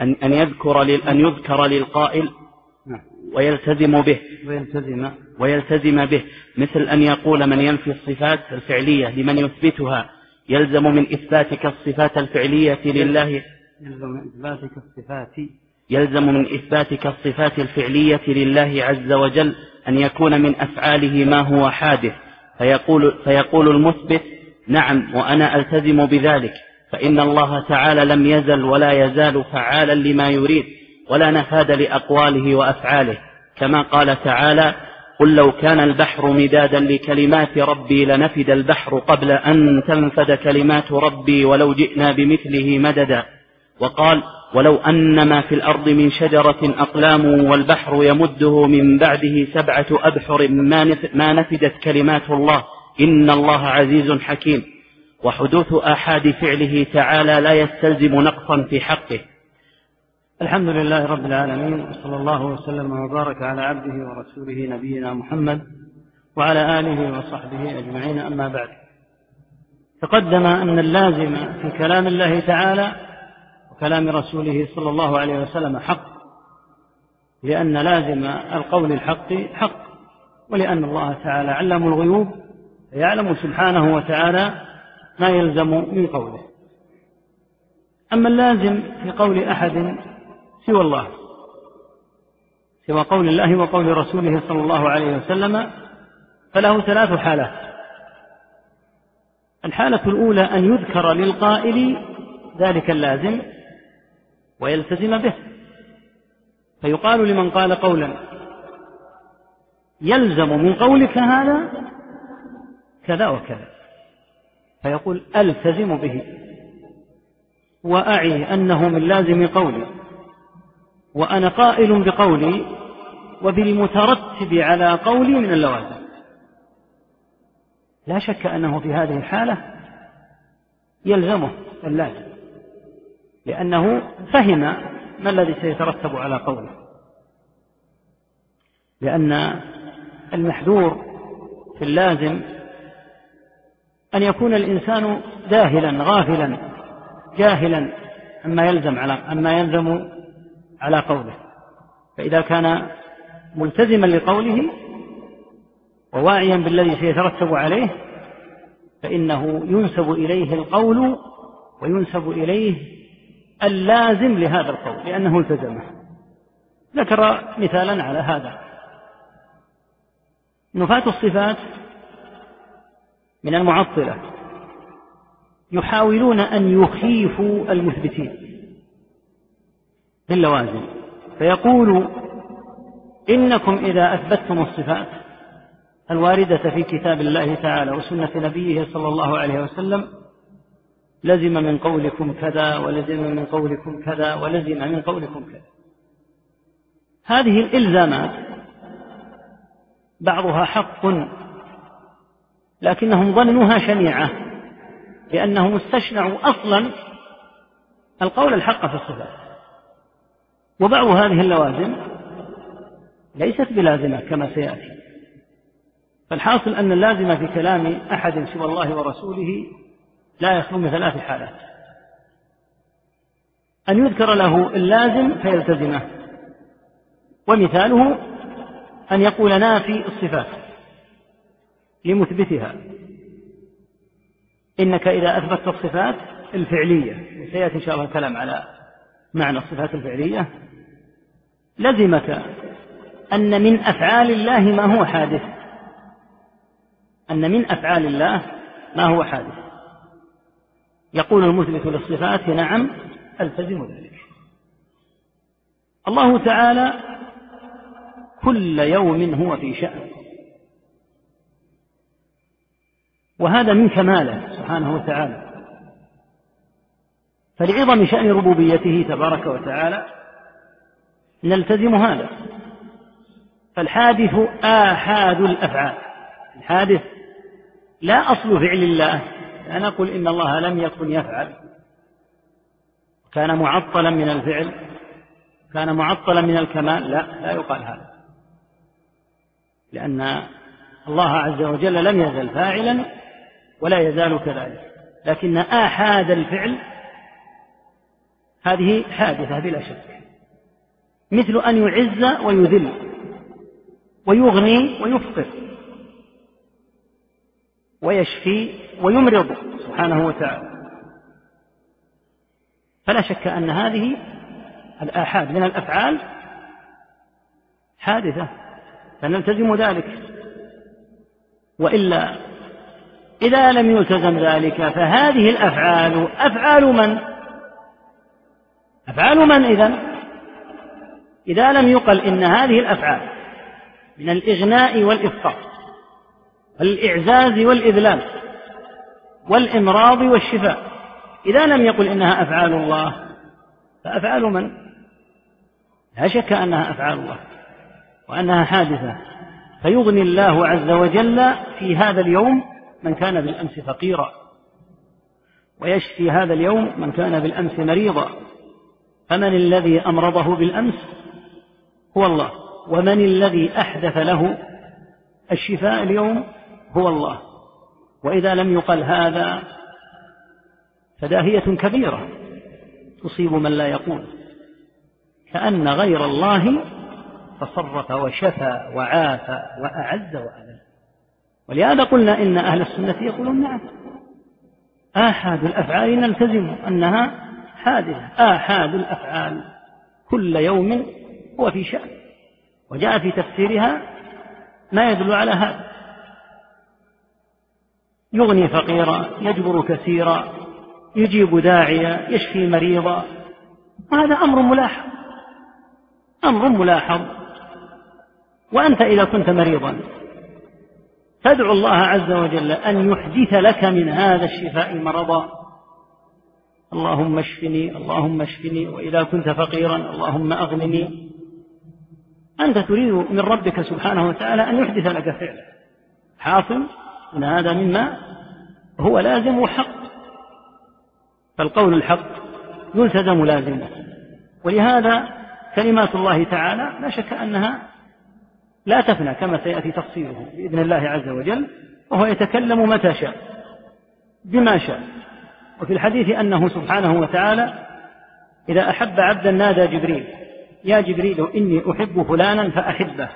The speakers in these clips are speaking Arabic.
أن أن يذكر أن يذكر للقائل. ويلتزم به. ويلتزم. ويلتزم به. مثل أن يقول من ينفي الصفات الفعلية لمن يثبتها يلزم من إثباتك الصفات الفعلية لله. يلزم من إثباتك الصفات. يلزم من إثباتك الصفات الفعلية لله عز وجل أن يكون من أفعاله ما هو حادث. فيقول, فيقول المثبت نعم وأنا ألتزم بذلك. فإن الله تعالى لم يزل ولا يزال فعالا لما يريد ولا نفاد لأقواله وأفعاله. كما قال تعالى قل لو كان البحر مدادا لكلمات ربي لنفد البحر قبل أن تنفد كلمات ربي ولو جئنا بمثله مددا وقال ولو أن ما في الأرض من شجرة أقلام والبحر يمده من بعده سبعة أبحر ما نفدت كلمات الله إن الله عزيز حكيم. وحدوث آحاد فعله تعالى لا يستلزم نقصا في حقه. الحمد لله رب العالمين وصلى الله وسلم وبارك على عبده ورسوله نبينا محمد وعلى آله وصحبه أجمعين أما بعد. تقدم أن اللازم في كلام الله تعالى وكلام رسوله صلى الله عليه وسلم حق لأن لازم القول الحق حق ولأن الله تعالى علم الغيوب يعلم سبحانه وتعالى ما يلزم من قوله. أما اللازم في قول أحد سوى الله سوى قول الله وقول رسوله صلى الله عليه وسلم فله ثلاث حالات. الحالة الأولى أن يذكر للقائل ذلك اللازم ويلتزم به. فيقال لمن قال قولا يلزم من قولك هذا كذا وكذا. فيقول ألتزم به وأعي أنه من لازم قولي وأنا قائل بقولي وبالمترتب على قولي من اللوازم. لا شك أنه في هذه الحالة يلزمه اللازم لأنه فهم ما الذي سيترتب على قوله. لأن المحذور في اللازم أن يكون الإنسان جاهلا غافلا جاهلا عما يلزم على عما يلزم على قوله. فإذا كان ملتزما لقوله وواعيا بالذي سيترتب عليه فإنه ينسب إليه القول وينسب إليه اللازم لهذا القول لأنه التزمه ذكر مثالا على هذا. نفاة الصفات من المعطلة. يحاولون أن يخيفوا المثبتين. باللوازم فيقول إنكم إذا أثبتتم الصفات الواردة في كتاب الله تعالى وسنة نبيه صلى الله عليه وسلم لزم من قولكم كذا ولزم من قولكم كذا ولزم من قولكم كذا. هذه الإلزامات بعضها حق لكنهم ظنوها شنيعة لأنهم استشنعوا أصلا القول الحق في الصفات. وبعض هذه اللوازم ليست بلازمة كما سيأتي. فالحاصل أن اللازم في كلام أحد سوى الله ورسوله لا يخلو من ثلاث حالات. أن يذكر له اللازم فيلتزمه ومثاله أن يقول نافي الصفات. لمثبتها. إنك إذا أثبتت الصفات الفعلية وسيأتي إن شاء الله الكلام على معنى الصفات الفعلية لزمك أن من أفعال الله ما هو حادث. أن من أفعال الله ما هو حادث. يقول المثبت للصفات نعم ألتزم ذلك. الله تعالى كل يوم هو في شأن. وهذا من كماله سبحانه وتعالى. فلعظم شأن ربوبيته تبارك وتعالى نلتزم هذا. فالحادث آحاد الأفعال. الحادث لا أصل فعل الله. لا نقول إن الله لم يكن يفعل. كان معطلا من الفعل. كان معطلا من الكمال. لا لا يقال هذا. لأن الله عز وجل لم يزل فاعلا ولا يزال كذلك. لكن آحاد الفعل هذه حادثة بلا شك. مثل أن يعز ويذل ويغني ويفقر ويشفي ويمرض سبحانه وتعالى. فلا شك أن هذه الآحاد من الأفعال حادثة. فنلتزم ذلك. وإلا إذا لم يلتزم ذلك فهذه الأفعال أفعال من؟ أفعال من إذن؟ إذا لم يقل إن هذه الأفعال من الإغناء والإفقار والإعزاز والإذلال والإمراض والشفاء إذا لم يقل إنها أفعال الله فأفعال من؟ لا شك أنها أفعال الله وأنها حادثة فيغني الله عز وجل في هذا اليوم من كان بالأمس فقيرا ويشفي هذا اليوم من كان بالأمس مريضا. فمن الذي أمرضه بالأمس؟ هو الله. ومن الذي أحدث له الشفاء اليوم؟ هو الله. وإذا لم يقل هذا فداهية كبيرة تصيب من لا يقول. كأن غير الله تصرف وشفى وعافى وأعز وأذل. ولهذا قلنا إن أهل السنة يقولون نعم. آحاد الأفعال نلتزم أنها حادثة. آحاد الأفعال كل يوم هو في شأن. وجاء في تفسيرها ما يدل على هذا. يغني فقيرا يجبر كثيرا يجيب داعيا يشفي مريضا. وهذا أمر ملاحظ. أمر ملاحظ. وأنت إذا كنت مريضا تدعو الله عز وجل أن يحدث لك من هذا الشفاء مرضا. اللهم اشفني اللهم اشفني وإذا كنت فقيرا اللهم أغنني. أنت تريد من ربك سبحانه وتعالى أن يحدث لك فعلا. حاصل أن هذا مما هو لازم وحق. فالقول الحق يلتزم لازمه. ولهذا كلمات الله تعالى لا شك أنها لا تفنى كما سيأتي تفصيله بإذن الله عز وجل وهو يتكلم متى شاء بما شاء. وفي الحديث أنه سبحانه وتعالى إذا أحب عبدا نادى جبريل يا جبريل إني أحب فلانا فأحبه.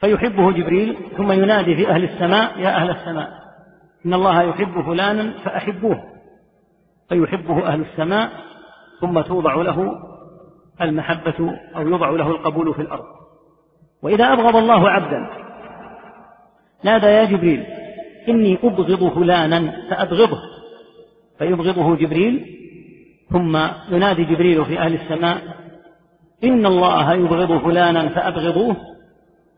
فيحبه جبريل ثم ينادي في أهل السماء يا أهل السماء إن الله يحب فلانا فأحبوه. فيحبه أهل السماء ثم توضع له المحبة أو يوضع له القبول في الأرض. وإذا أبغض الله عبدا نادى يا جبريل إني أبغض فلانا فأبغضه. فيبغضه جبريل ثم ينادي جبريل في أهل السماء إن الله يبغض فلانا فأبغضوه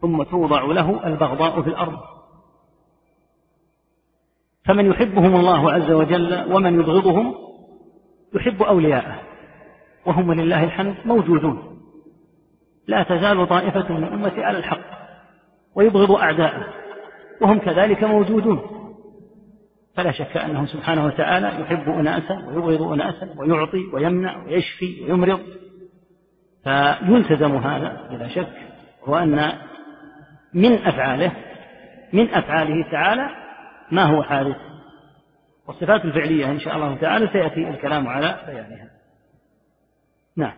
ثم توضع له البغضاء في الأرض. فمن يحبهم الله عز وجل ومن يبغضهم يحب أولياءه. وهم ولله الحمد موجودون. لا تزال طائفة من أمتي على الحق ويبغض أعداءه وهم كذلك موجودون. فلا شك أنه سبحانه وتعالى يحب أناسا ويبغض أناسا ويعطي ويمنع ويشفي ويمرض. فيلتزم هذا بلا شك هو أن من أفعاله من أفعاله تعالى ما هو حادث. والصفات الفعلية إن شاء الله تعالى سيأتي الكلام على بيانها. نعم.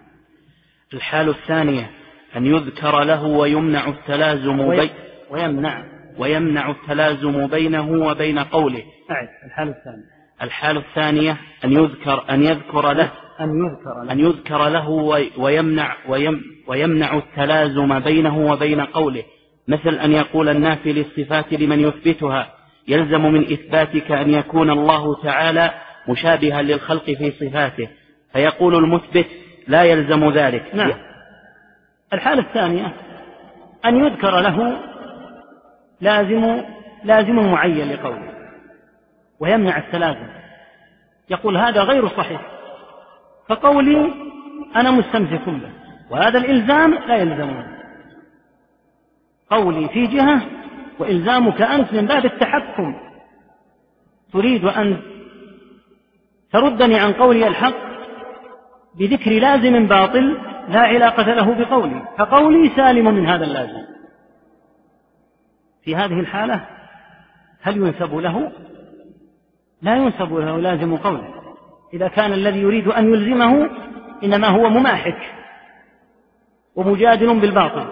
الحال الثانية أن يذكر له ويمنع التلازم بين ويمنع. ويمنع التلازم بينه وبين قوله. أعد. الحال الثانية الحال الثانية أن يذكر أن يذكر له. أن يذكر له. أن يذكر له ويمنع ويم ويمنع التلازم بينه وبين قوله. مثل أن يقول النافي للصفات لمن يثبتها يلزم من إثباتك أن يكون الله تعالى مشابها للخلق في صفاته. فيقول المثبت لا يلزم ذلك. نعم. الحالة الثانية أن يذكر له لازم لازم معين لقوله ويمنع التلازم. يقول هذا غير صحيح. فقولي أنا مستمسك به وهذا الإلزام لا يلزمني قولي في جهة وإلزامك أنت من باب التحكم. تريد أن تردني عن قولي الحق بذكر لازم باطل لا علاقة له بقولي فقولي سالم من هذا اللازم. في هذه الحالة هل ينسب له؟ لا ينسب له لازم قوله. إذا كان الذي يريد أن يلزمه إنما هو مماحك ومجادل بالباطل.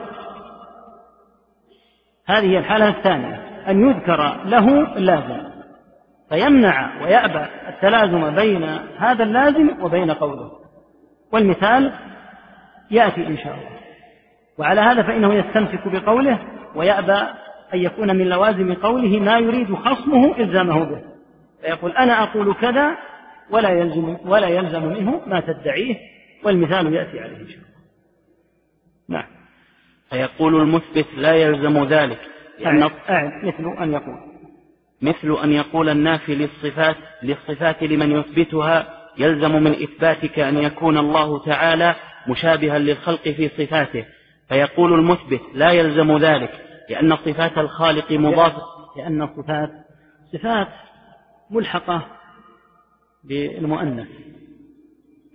هذه الحالة الثانية أن يذكر له اللازم فيمنع ويأبى التلازم بين هذا اللازم وبين قوله. والمثال يأتي إن شاء الله. وعلى هذا فإنه يستمسك بقوله ويأبى أن يكون من لوازم قوله ما يريد خصمه إلزامه به. فيقول أنا أقول كذا ولا يلزم ولا يلزم منه ما تدعيه والمثال يأتي عليه إن شاء الله. نعم. فيقول المثبت لا يلزم ذلك يعني أعد مثل أن يقول. مثل أن يقول النافي للصفات للصفات لمن يثبتها يلزم من إثباتك أن يكون الله تعالى مشابها للخلق في صفاته. فيقول المثبت لا يلزم ذلك لأن صفات الخالق مضافة لأن الصفات صفات ملحقة بالمؤنث.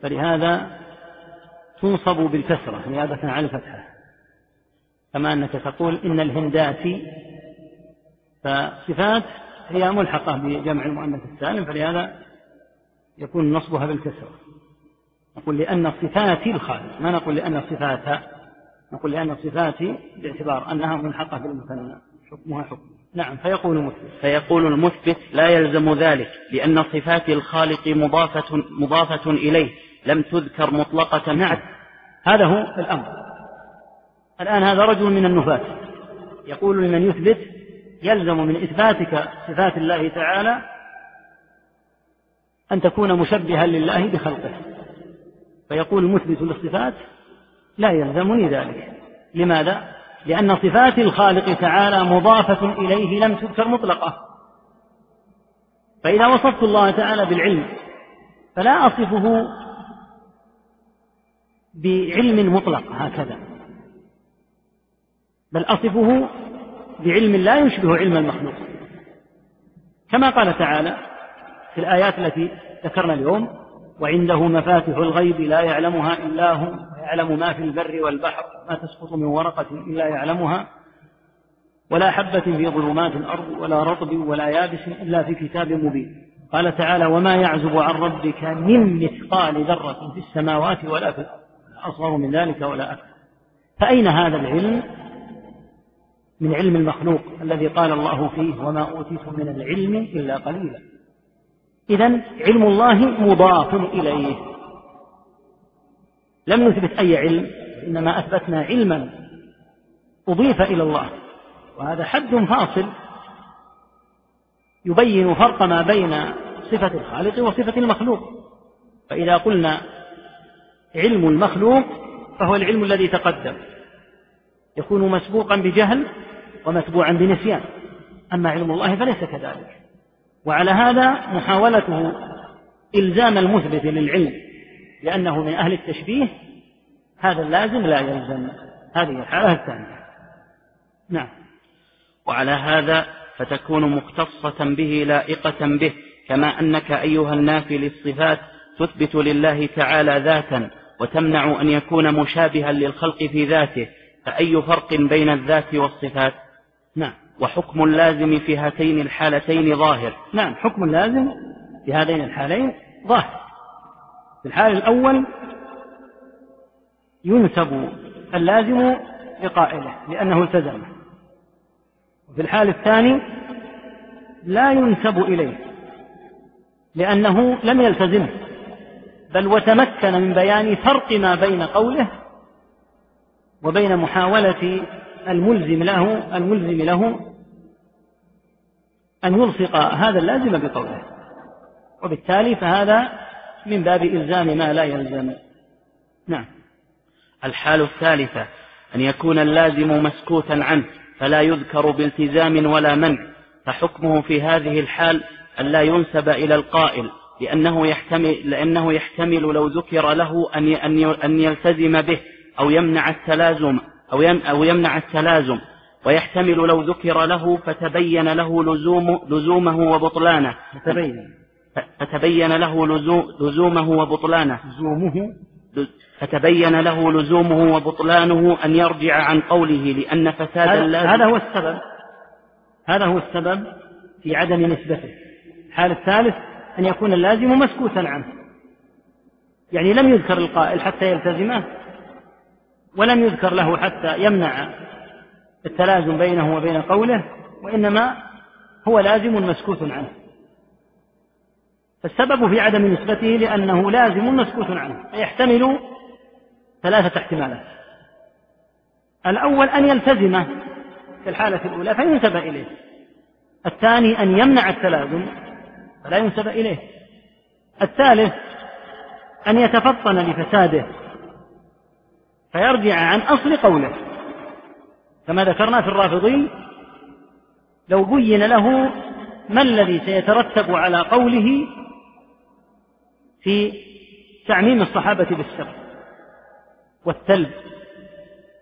فلهذا تنصب بالكسرة نيابة عن الفتحة كما أنك تقول إن الهندات فصفات هي ملحقة بجمع المؤنث السالم فلهذا يكون نصبها بالكسرة نقول لأن صفات الخالق ما نقول لأن صفات نقول لأن الصفات باعتبار أنها ملحقة بالمثنى. حكمها حكم. نعم فيقول المثبت. فيقول المثبت لا يلزم ذلك لأن صفات الخالق مضافة مضافة إليه لم تذكر مطلقة نعم هذا هو الأمر. الآن هذا رجل من النفاة يقول لمن يثبت يلزم من إثباتك صفات الله تعالى أن تكون مشبها لله بخلقه. فيقول المثبت للصفات لا يلزمني ذلك. لماذا؟ لأن صفات الخالق تعالى مضافة إليه لم تذكر مطلقة. فإذا وصفت الله تعالى بالعلم فلا أصفه بعلم مطلق هكذا. بل أصفه بعلم لا يشبه علم المخلوق. كما قال تعالى في الآيات التي ذكرنا اليوم وعنده مفاتح الغيب لا يعلمها إلا هو ويعلم ما في البر والبحر ما تسقط من ورقة إلا يعلمها ولا حبة في ظلمات الأرض ولا رطب ولا يابس إلا في كتاب مبين. قال تعالى وما يعزب عن ربك من مثقال ذرة في السماوات ولا في الأرض أصغر من ذلك ولا أكثر. فأين هذا العلم؟ من علم المخلوق الذي قال الله فيه وما أوتيتم من العلم إلا قليلا. إذا علم الله مضاف إليه. لم نثبت أي علم إنما أثبتنا علما أضيف إلى الله. وهذا حد فاصل يبين فرق ما بين صفة الخالق وصفة المخلوق. فإذا قلنا علم المخلوق فهو العلم الذي تقدم. يكون مسبوقا بجهل ومتبوعا بنسيان. أما علم الله فليس كذلك. وعلى هذا محاولته إلزام المثبت للعلم لأنه من أهل التشبيه هذا اللازم لا يلزم هذه الحالة الثانية. نعم. وعلى هذا فتكون مختصة به لائقة به كما أنك أيها النافي للصفات تثبت لله تعالى ذاتا وتمنع أن يكون مشابها للخلق في ذاته فأي فرق بين الذات والصفات؟ نعم. وحكم اللازم في هاتين الحالتين ظاهر. نعم حكم اللازم في هذين الحالين ظاهر. في الحال الأول ينسب اللازم لقائله لأنه التزمه وفي الحال الثاني لا ينسب إليه لأنه لم يلتزمه بل وتمكن من بيان فرق ما بين قوله وبين محاولة الملزم له الملزم له أن يلصق هذا اللازم بقوله. وبالتالي فهذا من باب إلزام ما لا يلزم. نعم. الحال الثالثة أن يكون اللازم مسكوتا عنه فلا يذكر بالتزام ولا منع. فحكمه في هذه الحال أن لا ينسب إلى القائل لأنه يحتمل, لأنه يحتمل لو ذكر له أن أن يلتزم به أو يمنع التلازم أو أو يمنع التلازم. ويحتمل لو ذكر له فتبين له لزوم لزومه وبطلانه. فتبين. فتبين له لزومه وبطلانه. لزومه. فتبين له لزومه وبطلانه أن يرجع عن قوله لأن فساد هذا, هذا هو السبب. هذا هو السبب في عدم نسبته. الحال الثالث أن يكون اللازم مسكوتا عنه. يعني لم يذكر القائل حتى يلتزمه ولم يذكر له حتى يمنع التلازم بينه وبين قوله وإنما هو لازم مسكوت عنه. فالسبب في عدم نسبته لأنه لازم مسكوت عنه فيحتمل ثلاثة احتمالات. الأول أن يلتزم في الحالة الأولى فينسب إليه. الثاني أن يمنع التلازم فلا ينسب إليه. الثالث أن يتفطن لفساده فيرجع عن أصل قوله. كما ذكرنا في الرافضي لو بين له ما الذي سيترتب على قوله في تعميم الصحابة بالسر والثلب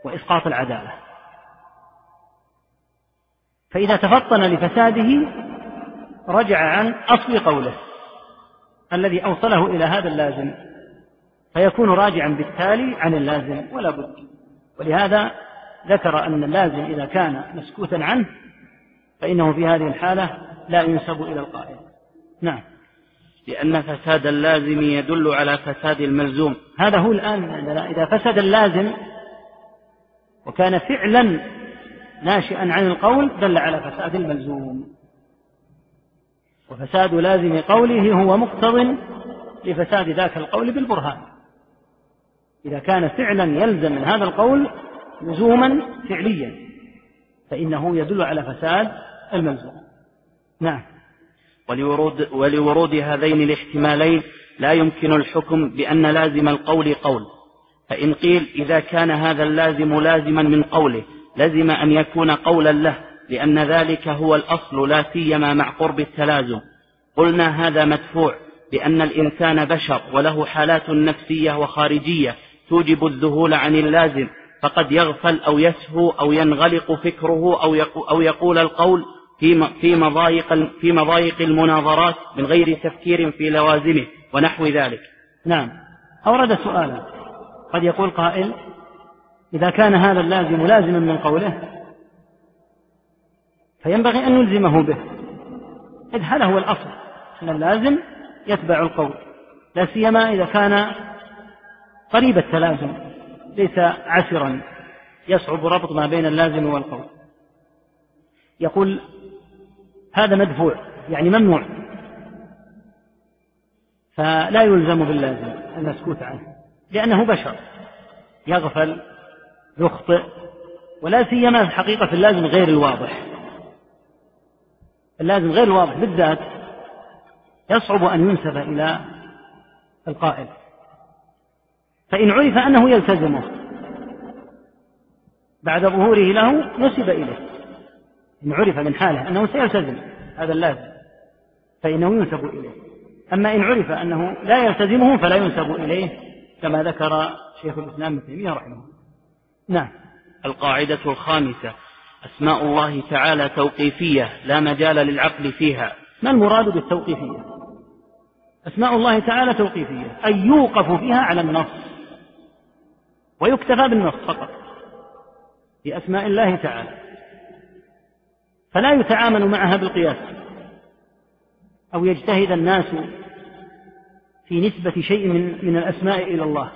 وإسقاط العدالة. فإذا تفطن لفساده رجع عن أصل قوله الذي أوصله إلى هذا اللازم فيكون راجعا بالتالي عن اللازم ولا بد. ولهذا ذكر أن اللازم إذا كان مسكوتا عنه فإنه في هذه الحالة لا ينسب إلى القائل. نعم. لأن فساد اللازم يدل على فساد الملزوم. هذا هو الآن إذا فسد اللازم وكان فعلا ناشئا عن القول دل على فساد الملزوم. وفساد لازم قوله هو مقتض لفساد ذاك القول بالبرهان. إذا كان فعلا يلزم من هذا القول لزوما فعليا فإنه يدل على فساد الملزوم. نعم. ولورود, ولورود هذين الاحتمالين لا يمكن الحكم بأن لازم القول قول. فإن قيل إذا كان هذا اللازم لازما من قوله لزم أن يكون قولا له لأن ذلك هو الأصل لا سيما مع قرب التلازم. قلنا هذا مدفوع بأن الإنسان بشر وله حالات نفسية وخارجية توجب الذهول عن اللازم. فقد يغفل أو يسهو أو ينغلق فكره أو يقول القول في في مضايق في مضايق المناظرات من غير تفكير في لوازمه ونحو ذلك. نعم. أورد سؤالا قد يقول قائل إذا كان هذا اللازم لازما من قوله فينبغي أن نلزمه به إذ هذا هو الأصل أن اللازم يتبع القول لا سيما إذا كان قريب التلازم ليس عسرا يصعب ربط ما بين اللازم والقول. يقول هذا مدفوع يعني ممنوع. فلا يلزم باللازم المسكوت عنه لأنه بشر. يغفل يخطئ ولا سيما في اللازم غير الواضح. اللازم غير الواضح بالذات يصعب أن ينسب إلى القائل. فإن عرف أنه يلتزمه بعد ظهوره له نسب إليه. إن عرف من حاله أنه سيلتزم هذا اللازم فإنه ينسب إليه. أما إن عرف أنه لا يلتزمه فلا ينسب إليه كما ذكر شيخ الإسلام ابن تيمية رحمه الله. نعم. القاعدة الخامسة أسماء الله تعالى توقيفية لا مجال للعقل فيها. ما المراد بالتوقيفية؟ أسماء الله تعالى توقيفية أي يوقف فيها على النص. ويكتفى بالنص فقط في أسماء الله تعالى. فلا يتعامل معها بالقياس أو يجتهد الناس في نسبة شيء من من الأسماء إلى الله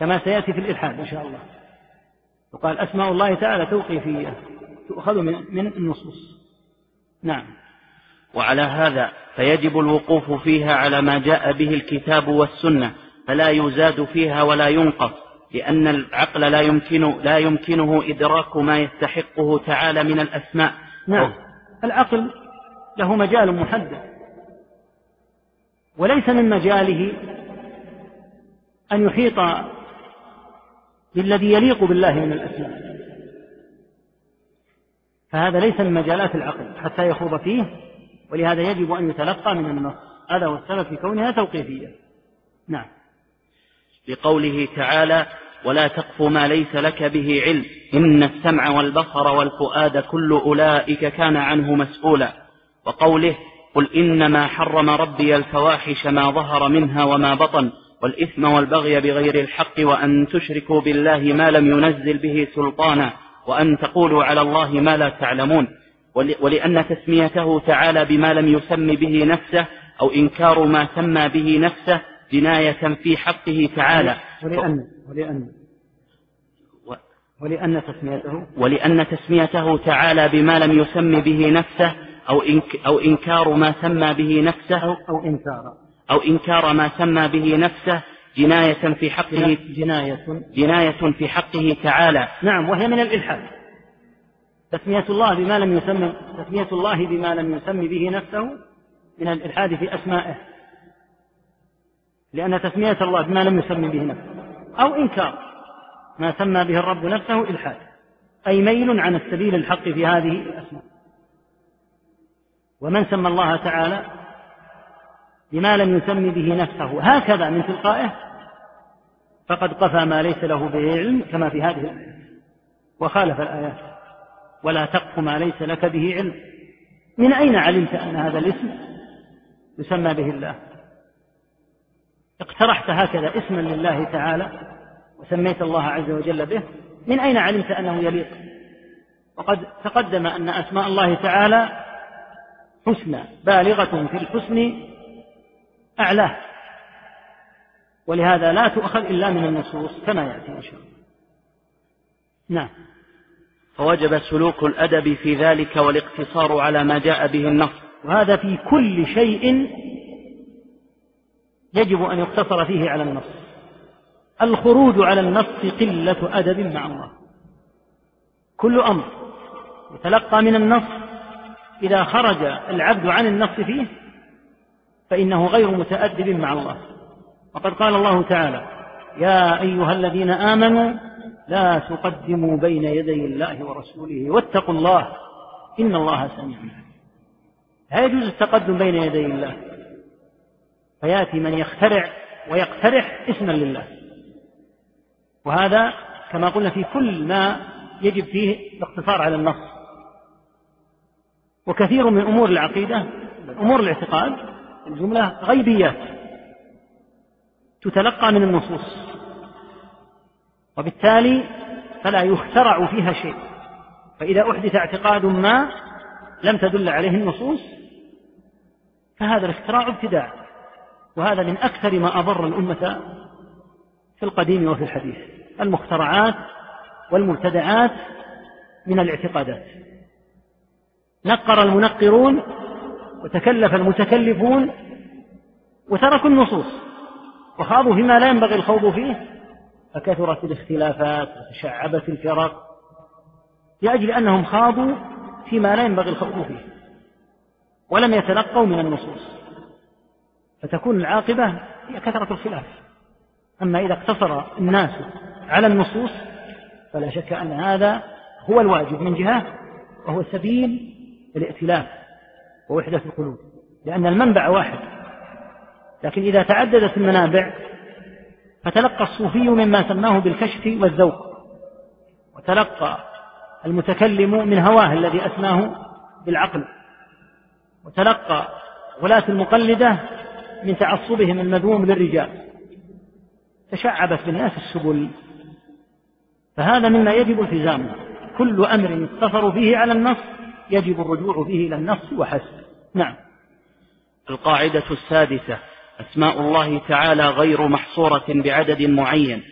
كما سيأتي في الإلحاد إن شاء الله. وقال أسماء الله تعالى توقيفية تؤخذ من من النصوص. نعم. وعلى هذا فيجب الوقوف فيها على ما جاء به الكتاب والسنة فلا يزاد فيها ولا ينقص لأن العقل لا يمكن لا يمكنه إدراك ما يستحقه تعالى من الأسماء. نعم. العقل له مجال محدد وليس من مجاله أن يحيط بالذي يليق بالله من الأسماء. فهذا ليس من مجالات العقل حتى يخوض فيه ولهذا يجب أن يتلقى من النص. هذا هو السبب في كونها توقيفية. نعم. لقوله تعالى ولا تقف ما ليس لك به علم إن السمع والبصر والفؤاد كل أولئك كان عنه مسؤولا وقوله قل إنما حرم ربي الفواحش ما ظهر منها وما بطن والإثم والبغي بغير الحق وأن تشركوا بالله ما لم ينزل به سلطانا وأن تقولوا على الله ما لا تعلمون ولأن تسميته تعالى بما لم يسم به نفسه أو إنكار ما سمى به نفسه جناية في حقه تعالى. ولأن ولأن ولأن تسميته ولأن تسميته تعالى بما لم يسم به نفسه أو, إنك أو إنكار ما سمى به نفسه. أو, أو إنكار. أو إنكار ما سمى به نفسه. جناية في حقه جناية جناية في حقه تعالى. نعم وهي من الإلحاد. تسمية الله بما لم يسم تسمية الله بما لم يسم به نفسه من الإلحاد في أسمائه. لأن تسمية الله بما لم يسم به نفسه أو إنكار ما سمى به الرب نفسه إلحاد أي ميل عن السبيل الحق في هذه الأسماء. ومن سمى الله تعالى بما لم يسم به نفسه هكذا من تلقائه فقد قفى ما ليس له به علم كما في هذه الآيات وخالف الآيات ولا تقف ما ليس لك به علم. من أين علمت أن هذا الاسم يسمى به الله؟ اقترحت هكذا اسما لله تعالى وسميت الله عز وجل به من أين علمت أنه يليق؟ وقد تقدم أن أسماء الله تعالى حسنى بالغة في الحسن أعلاه ولهذا لا تؤخذ إلا من النصوص كما يأتي إن شاء الله. نعم. فوجب سلوك الأدب في ذلك والاقتصار على ما جاء به النص. وهذا في كل شيء يجب أن يقتصر فيه على النص. الخروج على النص قلة أدب مع الله. كل أمر يتلقى من النص إذا خرج العبد عن النص فيه فإنه غير متأدب مع الله. وقد قال الله تعالى يا أيها الذين آمنوا لا تقدموا بين يدي الله ورسوله واتقوا الله إن الله سميع لا يجوز التقدم بين يدي الله؟ فيأتي من يخترع ويقترح اسما لله. وهذا كما قلنا في كل ما يجب فيه الاقتصار على النص. وكثير من أمور العقيدة أمور الاعتقاد الجملة غيبيات تتلقى من النصوص. وبالتالي فلا يخترع فيها شيء. فإذا أحدث اعتقاد ما لم تدل عليه النصوص فهذا الاختراع ابتداع. وهذا من أكثر ما أضر الأمة في القديم وفي الحديث. المخترعات والمبتدعات من الاعتقادات. نقر المنقرون وتكلف المتكلفون وتركوا النصوص. وخاضوا فيما لا ينبغي الخوض فيه. فكثرت الاختلافات وتشعبت الفرق. لأجل أنهم خاضوا فيما لا ينبغي الخوض فيه. ولم يتلقوا من النصوص. فتكون العاقبة هي كثرة الخلاف. أما إذا اقتصر الناس على النصوص فلا شك أن هذا هو الواجب من جهة وهو سبيل الائتلاف ووحدة القلوب. لأن المنبع واحد لكن إذا تعددت المنابع فتلقى الصوفي مما سماه بالكشف والذوق وتلقى المتكلم من هواه الذي أسماه بالعقل وتلقى ولاة المقلدة من تعصبهم المذموم للرجال. تشعبت بالناس السبل. فهذا مما يجب التزامه. كل أمر يقتصر فيه على النص يجب الرجوع فيه إلى النص وحسب. نعم. القاعدة السادسة. أسماء الله تعالى غير محصورة بعدد معين.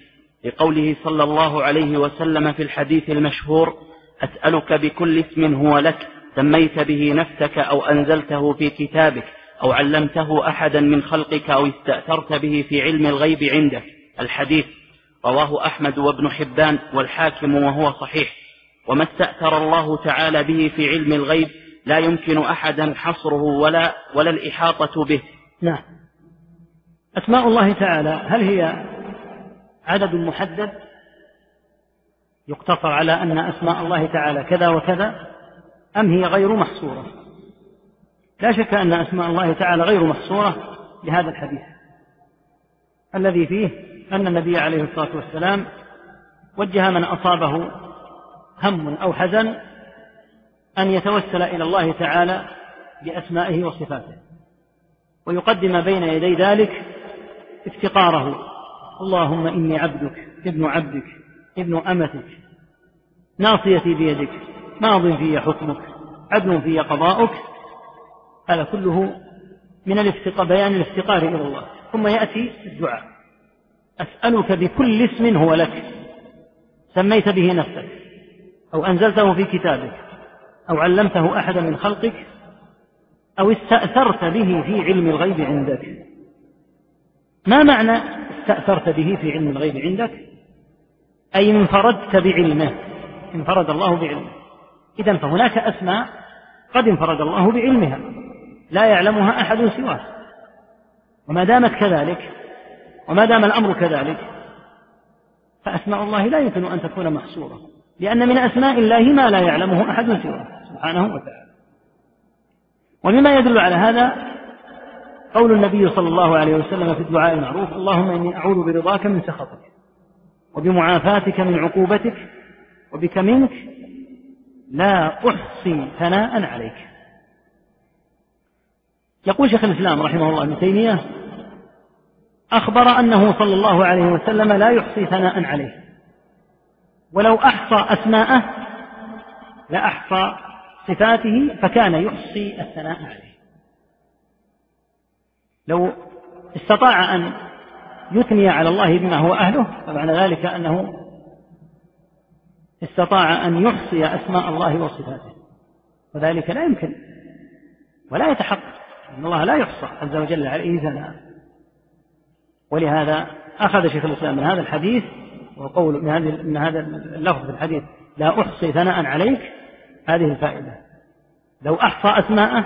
لقوله صلى الله عليه وسلم في الحديث المشهور أسألك بكل اسم هو لك سميت به نفسك أو أنزلته في كتابك. أو علمته أحدا من خلقك أو استأثرت به في علم الغيب عندك. الحديث رواه أحمد وابن حبان والحاكم وهو صحيح. وما استأثر الله تعالى به في علم الغيب لا يمكن أحدا حصره ولا ولا الإحاطة به. نعم. أسماء الله تعالى هل هي عدد محدد؟ يقتصر على أن أسماء الله تعالى كذا وكذا أم هي غير محصورة؟ لا شك أن أسماء الله تعالى غير محصورة لهذا الحديث. الذي فيه أن النبي عليه الصلاة والسلام وجه من أصابه هم أو حزن أن يتوسل إلى الله تعالى بأسمائه وصفاته ويقدم بين يدي ذلك افتقاره. اللهم إني عبدك ابن عبدك ابن أمتك. ناصيتي بيدك ماض في حكمك عدل في قضاؤك. هذا كله من الافتقار بيان الافتقار إلى الله. ثم يأتي الدعاء. أسألك بكل اسم هو لك. سميت به نفسك. أو أنزلته في كتابك. أو علمته أحدا من خلقك. أو استأثرت به في علم الغيب عندك. ما معنى استأثرت به في علم الغيب عندك؟ أي انفردت بعلمه. انفرد الله بعلمه. إذا فهناك أسماء قد انفرد الله بعلمها. لا يعلمها أحد سواه. وما دامت كذلك وما دام الأمر كذلك فأسماء الله لا يمكن أن تكون محصورة لأن من أسماء الله ما لا يعلمه أحد سواه سبحانه وتعالى. ومما يدل على هذا قول النبي صلى الله عليه وسلم في الدعاء المعروف اللهم إني أعوذ برضاك من سخطك وبمعافاتك من عقوبتك وبك منك لا أحصي ثناء عليك. يقول شيخ الإسلام رحمه الله ابن تيمية أخبر أنه صلى الله عليه وسلم لا يحصي ثناء عليه. ولو أحصى أسماءه لأحصى صفاته فكان يحصي الثناء عليه. لو استطاع أن يثني على الله بما هو أهله فمعنى ذلك أنه استطاع أن يحصي أسماء الله وصفاته. وذلك لا يمكن ولا يتحقق. أن الله لا يحصى عز وجل عليه ثناء ولهذا أخذ شيخ الإسلام من هذا الحديث وقول من هذا اللفظ في الحديث لا أحصي ثناء عليك. هذه الفائدة. لو أحصى أسماءه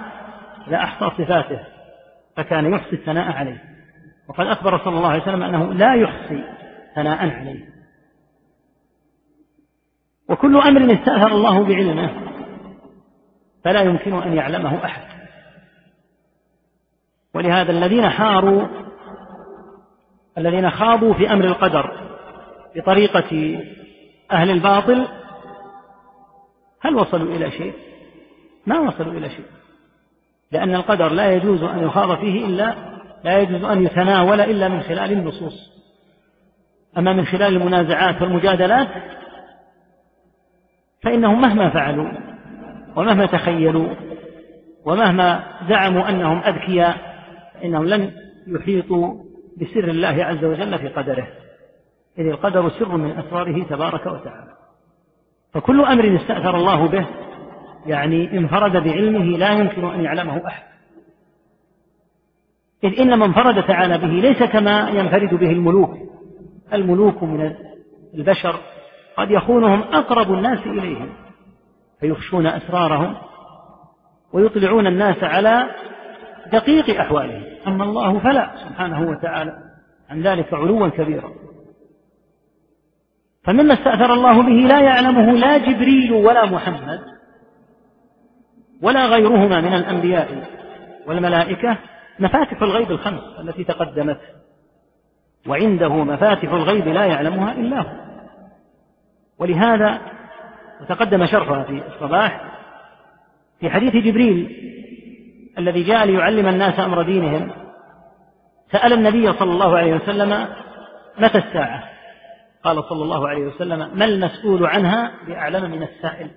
لأحصى صفاته فكان يحصي الثناء عليه. وقد أخبر صلى الله عليه وسلم أنه لا يحصي ثناء عليه. وكل أمر استأثر الله بعلمه فلا يمكن أن يعلمه أحد. ولهذا الذين حاروا الذين خاضوا في أمر القدر بطريقة أهل الباطل هل وصلوا إلى شيء؟ ما وصلوا إلى شيء لأن القدر لا يجوز أن يخاض فيه إلا لا يجوز أن يتناول إلا من خلال النصوص أما من خلال المنازعات والمجادلات فإنهم مهما فعلوا ومهما تخيلوا ومهما زعموا أنهم أذكياء فإنهم لن يحيطوا بسر الله عز وجل في قدره. إذ القدر سر من أسراره تبارك وتعالى. فكل أمر استأثر الله به يعني انفرد بعلمه لا يمكن أن يعلمه أحد. إذ إن من انفرد تعالى به ليس كما ينفرد به الملوك. الملوك من البشر قد يخونهم أقرب الناس إليهم فيخشون أسرارهم ويطلعون الناس على دقيق أحوالهم أما الله فلا سبحانه وتعالى. عن ذلك علوا كبيرا. فمما استأثر الله به لا يعلمه لا جبريل ولا محمد ولا غيرهما من الأنبياء والملائكة مفاتح الغيب الخمس التي تقدمت. وعنده مفاتح الغيب لا يعلمها إلا هو. ولهذا وتقدم شرحها في الصباح في حديث جبريل الذي جاء ليعلم الناس أمر دينهم سأل النبي صلى الله عليه وسلم متى الساعة؟ قال صلى الله عليه وسلم ما المسؤول عنها؟ بأعلم من السائل.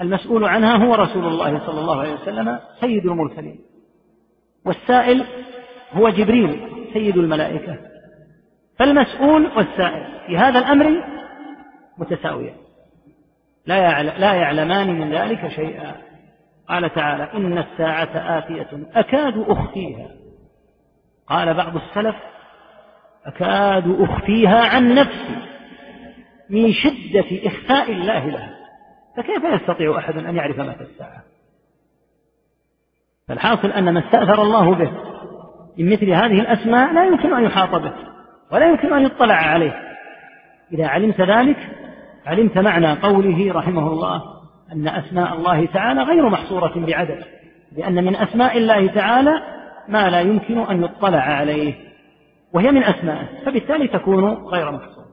المسؤول عنها هو رسول الله صلى الله عليه وسلم سيد المرسلين. والسائل هو جبريل سيد الملائكة. فالمسؤول والسائل في هذا الأمر متساويان. لا لا يعلمان من ذلك شيئا. قال تعالى إن الساعة آتية أكاد أخفيها. قال بعض السلف أكاد أخفيها عن نفسي من شدة إخفاء الله لها. فكيف يستطيع أحد أن يعرف متى الساعة؟ فالحاصل أن ما استأثر الله به من مثل هذه الأسماء لا يمكن أن يحاط به ولا يمكن أن يطلع عليه. إذا علمت ذلك علمت معنى قوله رحمه الله أن أسماء الله تعالى غير محصورة بعدد لأن من أسماء الله تعالى ما لا يمكن أن يطلع عليه وهي من أسمائه فبالتالي تكون غير محصورة.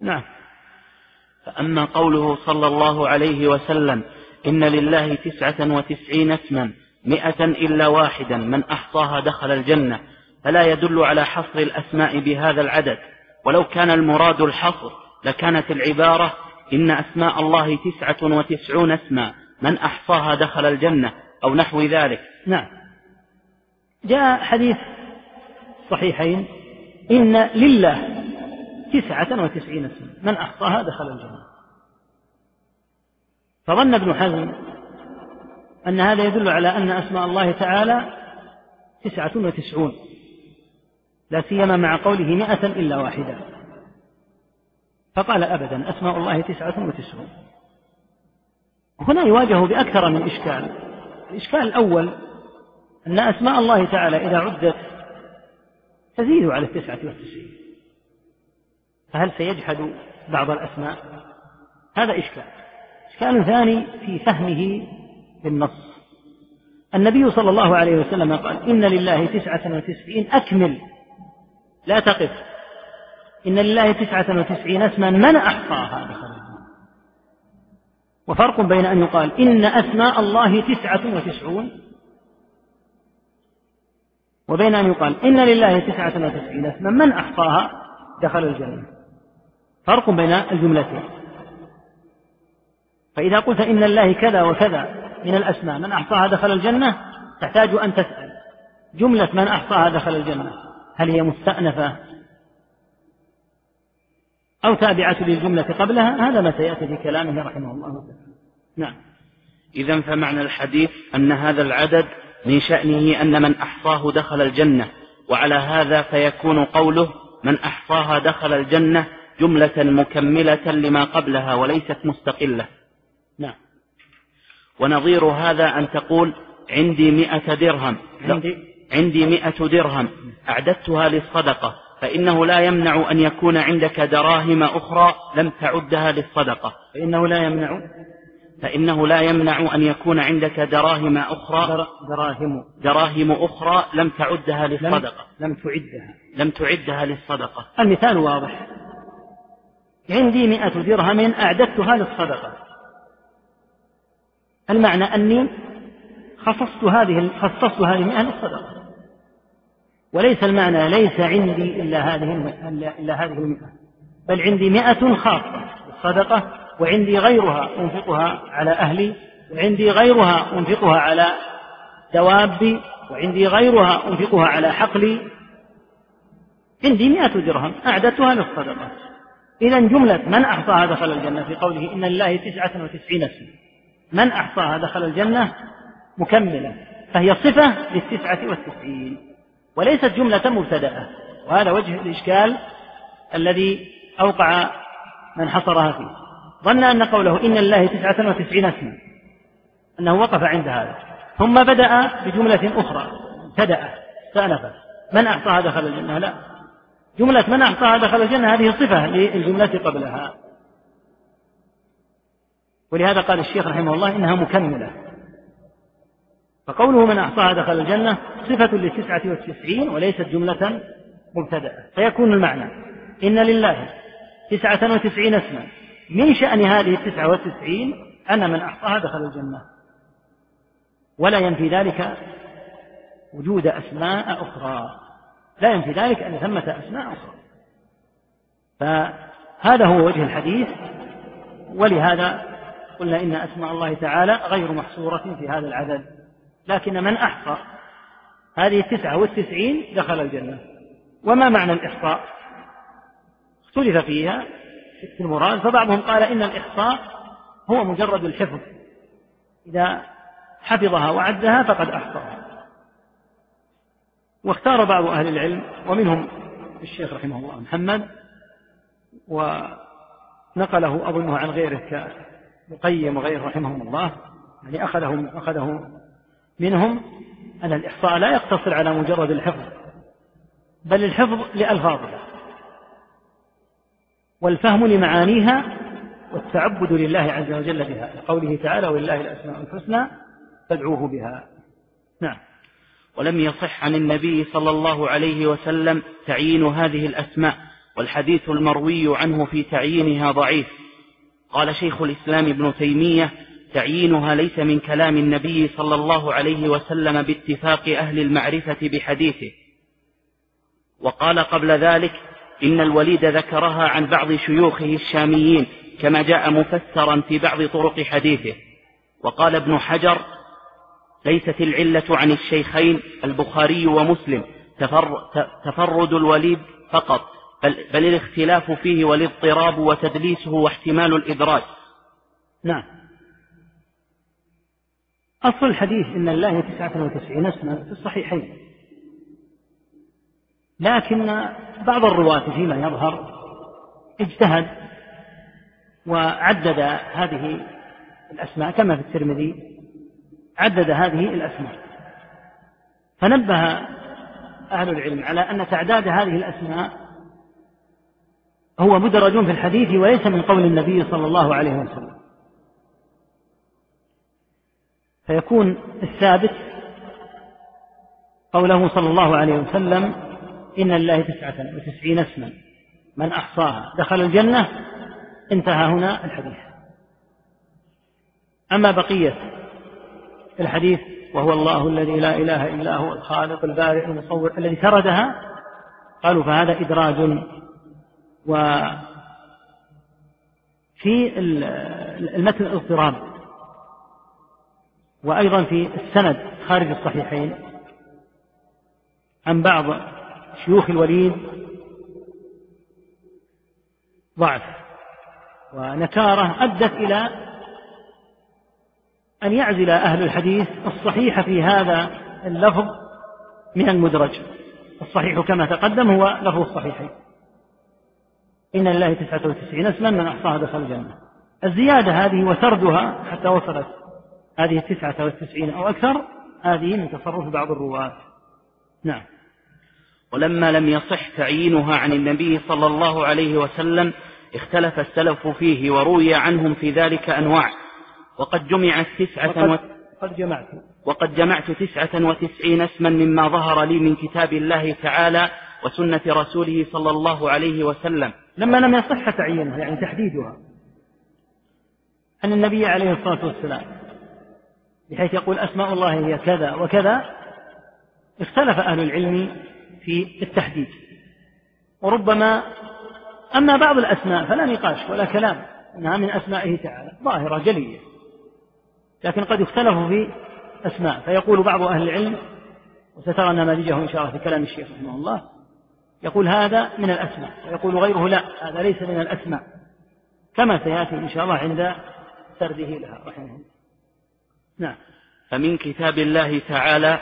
نعم. فأما قوله صلى الله عليه وسلم إن لله تسعة وتسعين اسما مئة إلا واحدا من أحصاها دخل الجنة فلا يدل على حصر الأسماء بهذا العدد ولو كان المراد الحصر لكانت العبارة إن أسماء الله تسعة وتسعون اسما. من أحصاها دخل الجنة أو نحو ذلك. نعم. جاء حديث الصحيحين إن لله تسعة وتسعين اسما. من أحصاها دخل الجنة. فظن ابن حزم أن هذا يدل على أن أسماء الله تعالى تسعة وتسعون. لا سيما مع قوله مئة إلا واحدة. فقال أبدا أسماء الله تسعة وتسعون. هنا يواجه بأكثر من إشكال. الإشكال الأول أن أسماء الله تعالى إذا عدت تزيد على التسعة والتسعين. فهل سيجحد بعض الأسماء؟ هذا إشكال. إشكال ثاني في فهمه للنص النبي صلى الله عليه وسلم قال إن لله تسعة وتسعين أكمل. لا تقف. إن لله تسعة وتسعين اسما من أحصاها وفرق بين أن يقال إن أسماء الله تسعة وتسعون وبين أن يقال إن لله تسعة وتسعين اسما من أحصاها دخل الجنة. فرق بين الجملتين. فإذا قلت إن الله كذا وكذا من الأسماء من أحصاها دخل الجنة تحتاج أن تسأل. جملة من أحصاها دخل الجنة هل هي مستأنفة؟ أو تابعة للجملة قبلها هذا ما سيأتي في كلامه رحمه الله تعالى. نعم. إذا فمعنى الحديث أن هذا العدد من شأنه أن من أحصاه دخل الجنة وعلى هذا فيكون قوله من أحصاها دخل الجنة جملة مكملة لما قبلها وليست مستقلة. نعم. ونظير هذا أن تقول عندي مئة درهم. عندي؟ عندي مئة درهم. أعددتها للصدقة. فإنه لا يمنع أن يكون عندك دراهم أخرى لم تعدها للصدقة. فإنه لا يمنع فإنه لا يمنع أن يكون عندك دراهم أخرى دراهم. دراهم أخرى لم تعدها للصدقة. لم, لم تعدها. لم تعدها للصدقة. المثال واضح. عندي مئة درهم أعددتها للصدقة. المعنى أني خصصت هذه خصصت هذه المئة للصدقة. وليس المعنى ليس عندي إلا هذه إلا هذه المئة. بل عندي مئة خاصة بالصدقة وعندي غيرها أنفقها على أهلي وعندي غيرها أنفقها على دوابي وعندي غيرها أنفقها على حقلي. عندي مئة درهم أعددتها للصدقة. إذا جملة من أحصاها دخل الجنة في قوله إن لله تسعة وتسعين اسما. من أحصاها دخل الجنة مكملة فهي صفة للتسعة والتسعين. وليست جملة مبتدأة وهذا وجه الإشكال الذي أوقع من حصرها فيه. ظن أن قوله إن لله تسعة وتسعين اسما أنه وقف عند هذا. ثم بدأ بجملة أخرى ابتدأ استأنف من أحصاها دخل الجنة؟ لا. جملة من أحصاها دخل الجنة هذه صفة للجملة قبلها. ولهذا قال الشيخ رحمه الله إنها مكملة. فقوله من أحصاها دخل الجنة صفة للتسعة والتسعين وليست جملة مبتدأة. فيكون المعنى إن لله تسعة وتسعين اسما. من شأن هذه التسعة والتسعين أن من أحصاها دخل الجنة. ولا ينفي ذلك وجود أسماء أخرى. لا ينفي ذلك أن ثمة أسماء أخرى. فهذا هو وجه الحديث. ولهذا قلنا إن أسماء الله تعالى غير محصورة في هذا العدد. لكن من أحصى هذه التسعة والتسعين دخل الجنة. وما معنى الإحصاء؟ اختلف فيها في المراد فبعضهم قال إن الإحصاء هو مجرد الحفظ. إذا حفظها وعدها فقد أحصاها. واختار بعض أهل العلم ومنهم الشيخ رحمه الله محمد ونقله أظنه عن غيره كمقيم وغيره رحمهم الله يعني أخذه أخذه منهم. أن الإحصاء لا يقتصر على مجرد الحفظ بل الحفظ لألفاظها والفهم لمعانيها والتعبد لله عز وجل بها لقوله تعالى ولله الأسماء الحسنى فادعوه بها. نعم. ولم يصح عن النبي صلى الله عليه وسلم تعيين هذه الأسماء والحديث المروي عنه في تعيينها ضعيف. قال شيخ الإسلام ابن تيمية تعيينها ليس من كلام النبي صلى الله عليه وسلم باتفاق أهل المعرفة بحديثه. وقال قبل ذلك إن الوليد ذكرها عن بعض شيوخه الشاميين كما جاء مفسرا في بعض طرق حديثه. وقال ابن حجر ليست العلة عن الشيخين البخاري ومسلم تفرد الوليد فقط بل, بل الاختلاف فيه والاضطراب وتدليسه واحتمال الإدراج نعم. أصل الحديث إن الله تسعة وتسعين اسما في الصحيحين. لكن بعض الرواة فيما يظهر اجتهد وعدد هذه الأسماء كما في الترمذي عدد هذه الأسماء. فنبه أهل العلم على أن تعداد هذه الأسماء هو مدرج في الحديث وليس من قول النبي صلى الله عليه وسلم. فيكون الثابت قوله صلى الله عليه وسلم إن لله تسعة وتسعين اسما. من أحصاها دخل الجنة انتهى هنا الحديث. أما بقية الحديث وهو الله الذي لا إله إلا هو الخالق البارئ المصور الذي سردها قالوا فهذا إدراج وفي المتن اضطراب وأيضا في السند خارج الصحيحين عن بعض شيوخ الوليد ضعف ونكارة أدت إلى أن يعزل أهل الحديث الصحيح في هذا اللفظ من المدرج. الصحيح كما تقدم هو لفظ الصحيحين. إن لله تسعة وتسعين اسما من أحصاها دخل الجنة. الزيادة هذه وسردها حتى وصلت هذه التسعة والتسعين أو أكثر هذه من تصرف بعض الرواة. نعم. ولما لم يصح تعيينها عن النبي صلى الله عليه وسلم اختلف السلف فيه وروي عنهم في ذلك أنواع. وقد جمعت تسعة وقد, وقد جمعت. وقد جمعت تسعة وتسعين اسما مما ظهر لي من كتاب الله تعالى وسنة رسوله صلى الله عليه وسلم. لما لم يصح تعيينها يعني تحديدها. أن النبي عليه الصلاة والسلام بحيث يقول أسماء الله هي كذا وكذا اختلف أهل العلم في التحديد. وربما أما بعض الأسماء فلا نقاش ولا كلام أنها من أسمائه تعالى ظاهرة جلية. لكن قد يختلف في أسماء. فيقول بعض أهل العلم وسترى نماذجه إن شاء الله في كلام الشيخ رحمه الله يقول هذا من الأسماء ويقول غيره لا هذا ليس من الأسماء. كما سيأتي إن شاء الله عند سرده لها رحمه الله. نعم. فمن كتاب الله تعالى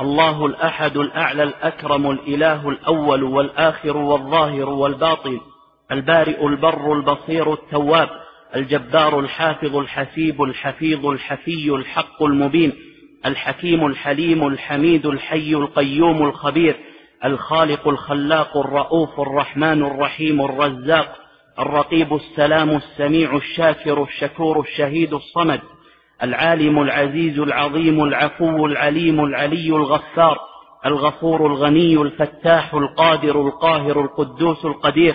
الله الأحد الأعلى الأكرم الإله الأول والآخر والظاهر والباطن البارئ البر البصير التواب الجبار الحافظ الحسيب الحفيظ الحفي الحق المبين الحكيم الحليم الحميد الحي القيوم الخبير الخالق الخلاق الرؤوف الرحمن الرحيم الرزاق الرقيب السلام السميع الشاكر الشكور الشهيد الصمد. العالم العزيز العظيم العفو العليم العلي الغفار الغفور الغني الفتاح القادر القاهر القدوس القدير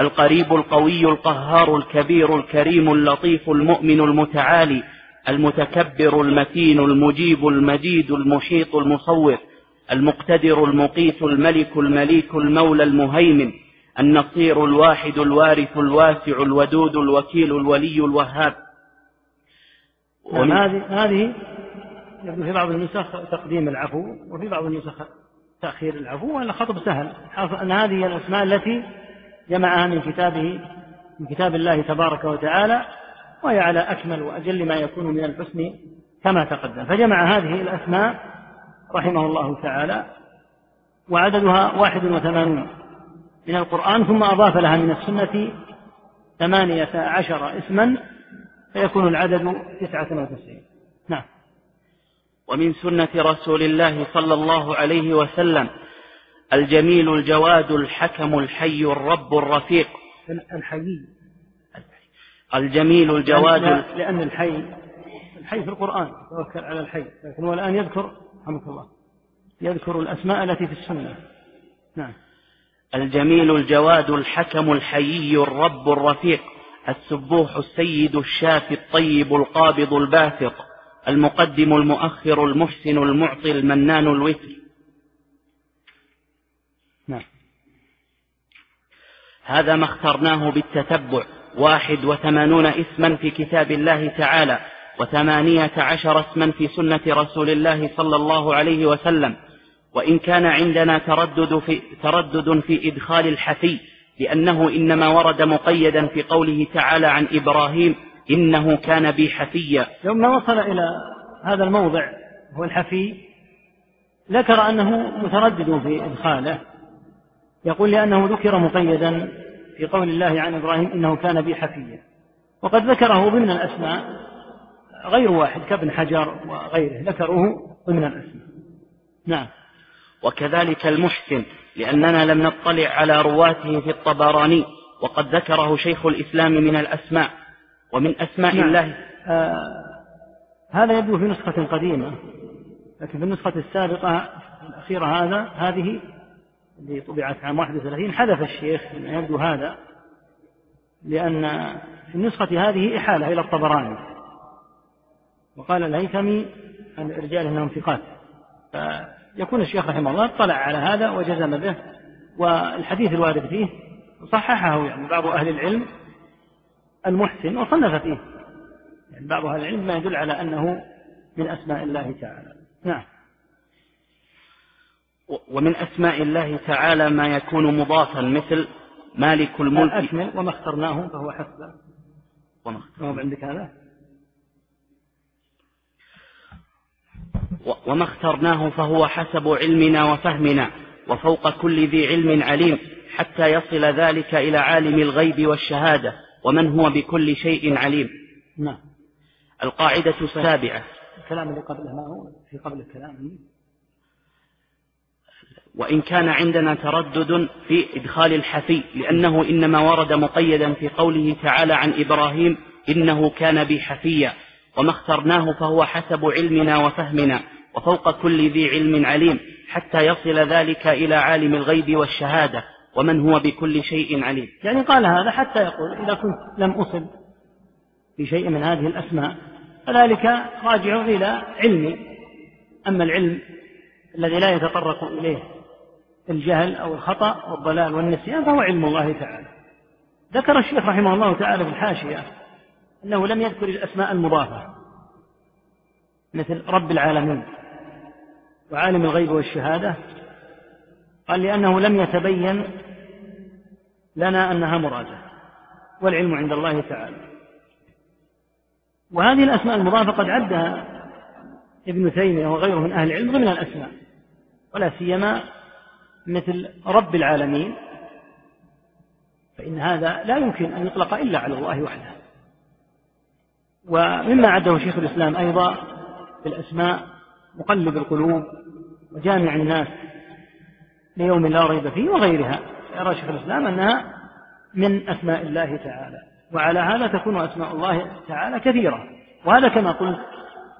القريب القوي القهار الكبير الكريم اللطيف المؤمن المتعالي المتكبر المتين المجيب المجيد المحيط المصور المقتدر المقيت الملك المليك المولى المهيمن النصير الواحد الوارث الواسع الودود الوكيل الولي الوهاب. هذه هذه يبدو في بعض النسخ تقديم العفو وفي بعض النسخ تأخير العفو وأن خطب سهل. أن هذه الأسماء التي جمعها من كتابه من كتاب الله تبارك وتعالى وهي على أكمل وأجل ما يكون من الحسن كما تقدم. فجمع هذه الأسماء رحمه الله تعالى وعددها واحد وثمانون من القرآن ثم أضاف لها من السنة ثمانية عشر اسما فيكون العدد تسعة وتسعين. نعم. ومن سنة رسول الله صلى الله عليه وسلم الجميل الجواد الحكم الحي الرب الرفيق. الحي. الجميل الجواد لأن, لأن الحي الحي في القرآن توكل على الحي. لكن هو الآن يذكر رحمك الله يذكر الأسماء التي في السنة. نعم. الجميل الجواد الحكم الحيي الرب الرفيق. السبوح السيد الشافي الطيب القابض الباسط المقدم المؤخر المحسن المعطي المنان الوتر نعم. هذا ما اخترناه بالتتبع واحد وثمانون اسما في كتاب الله تعالى وثمانية عشر اسما في سنة رسول الله صلى الله عليه وسلم. وإن كان عندنا تردد في, تردد في إدخال الحفي لأنه إنما ورد مقيدا في قوله تعالى عن إبراهيم إنه كان بي حفيا. يوم وصل إلى هذا الموضع هو الحفي. ذكر أنه متردد في إدخاله. يقول لأنه ذكر مقيدا في قول الله عن إبراهيم إنه كان بي حفيا. وقد ذكره ضمن الأسماء غير واحد كابن حجر وغيره ذكروه ضمن الأسماء. نعم. وكذلك المحسن. لأننا لم نطلع على رواته في الطبراني وقد ذكره شيخ الإسلام من الأسماء ومن أسماء نعم. الله. آه هذا يبدو في نسخة قديمة لكن في النسخة السابقة الأخيرة هذا هذه اللي طبعت عام 31 حذف الشيخ يبدو هذا لأن في النسخة هذه إحالة إلى الطبراني. وقال الهيثمي أن الرجال أنهم ثقات. فيكون الشيخ رحمه الله اطلع على هذا وجزم به والحديث الوارد فيه صححه يعني بعض أهل العلم المحسن وصنف فيه. يعني بعض أهل العلم ما يدل على أنه من أسماء الله تعالى. نعم. ومن أسماء الله تعالى ما يكون مضافا مثل مالك الملك. أكمل وما اخترناه فهو حسب وما اخترناه. عندك هذا؟ وما اخترناه فهو حسب علمنا وفهمنا وفوق كل ذي علم عليم حتى يصل ذلك إلى عالم الغيب والشهادة ومن هو بكل شيء عليم. نعم. القاعدة السابعة. الكلام اللي قبله ما هو؟ في قبل الكلام. وإن كان عندنا تردد في إدخال الحفي لأنه إنما ورد مقيدا في قوله تعالى عن إبراهيم إنه كان بي حفيا. وما اخترناه فهو حسب علمنا وفهمنا وفوق كل ذي علم عليم حتى يصل ذلك إلى عالم الغيب والشهادة ومن هو بكل شيء عليم. يعني قال هذا حتى يقول إذا كنت لم أصب بشيء من هذه الأسماء فذلك راجع إلى علمي. أما العلم الذي لا يتطرق إليه الجهل أو الخطأ والضلال والنسيان فهو علم الله تعالى. ذكر الشيخ رحمه الله تعالى في الحاشية أنه لم يذكر الأسماء المضافة مثل رب العالمين وعالم الغيب والشهادة قال لأنه لم يتبين لنا أنها مرادة والعلم عند الله تعالى. وهذه الأسماء المضافة قد عدها ابن تيمية وغيره من أهل العلم ضمن الأسماء ولا سيما مثل رب العالمين فإن هذا لا يمكن أن يطلق إلا على الله وحده. ومما عده شيخ الإسلام أيضا في الأسماء مقلب القلوب وجامع الناس ليوم لا ريب فيه وغيرها. يرى شيخ الإسلام أنها من أسماء الله تعالى وعلى هذا تكون أسماء الله تعالى كثيرة. وهذا كما قلت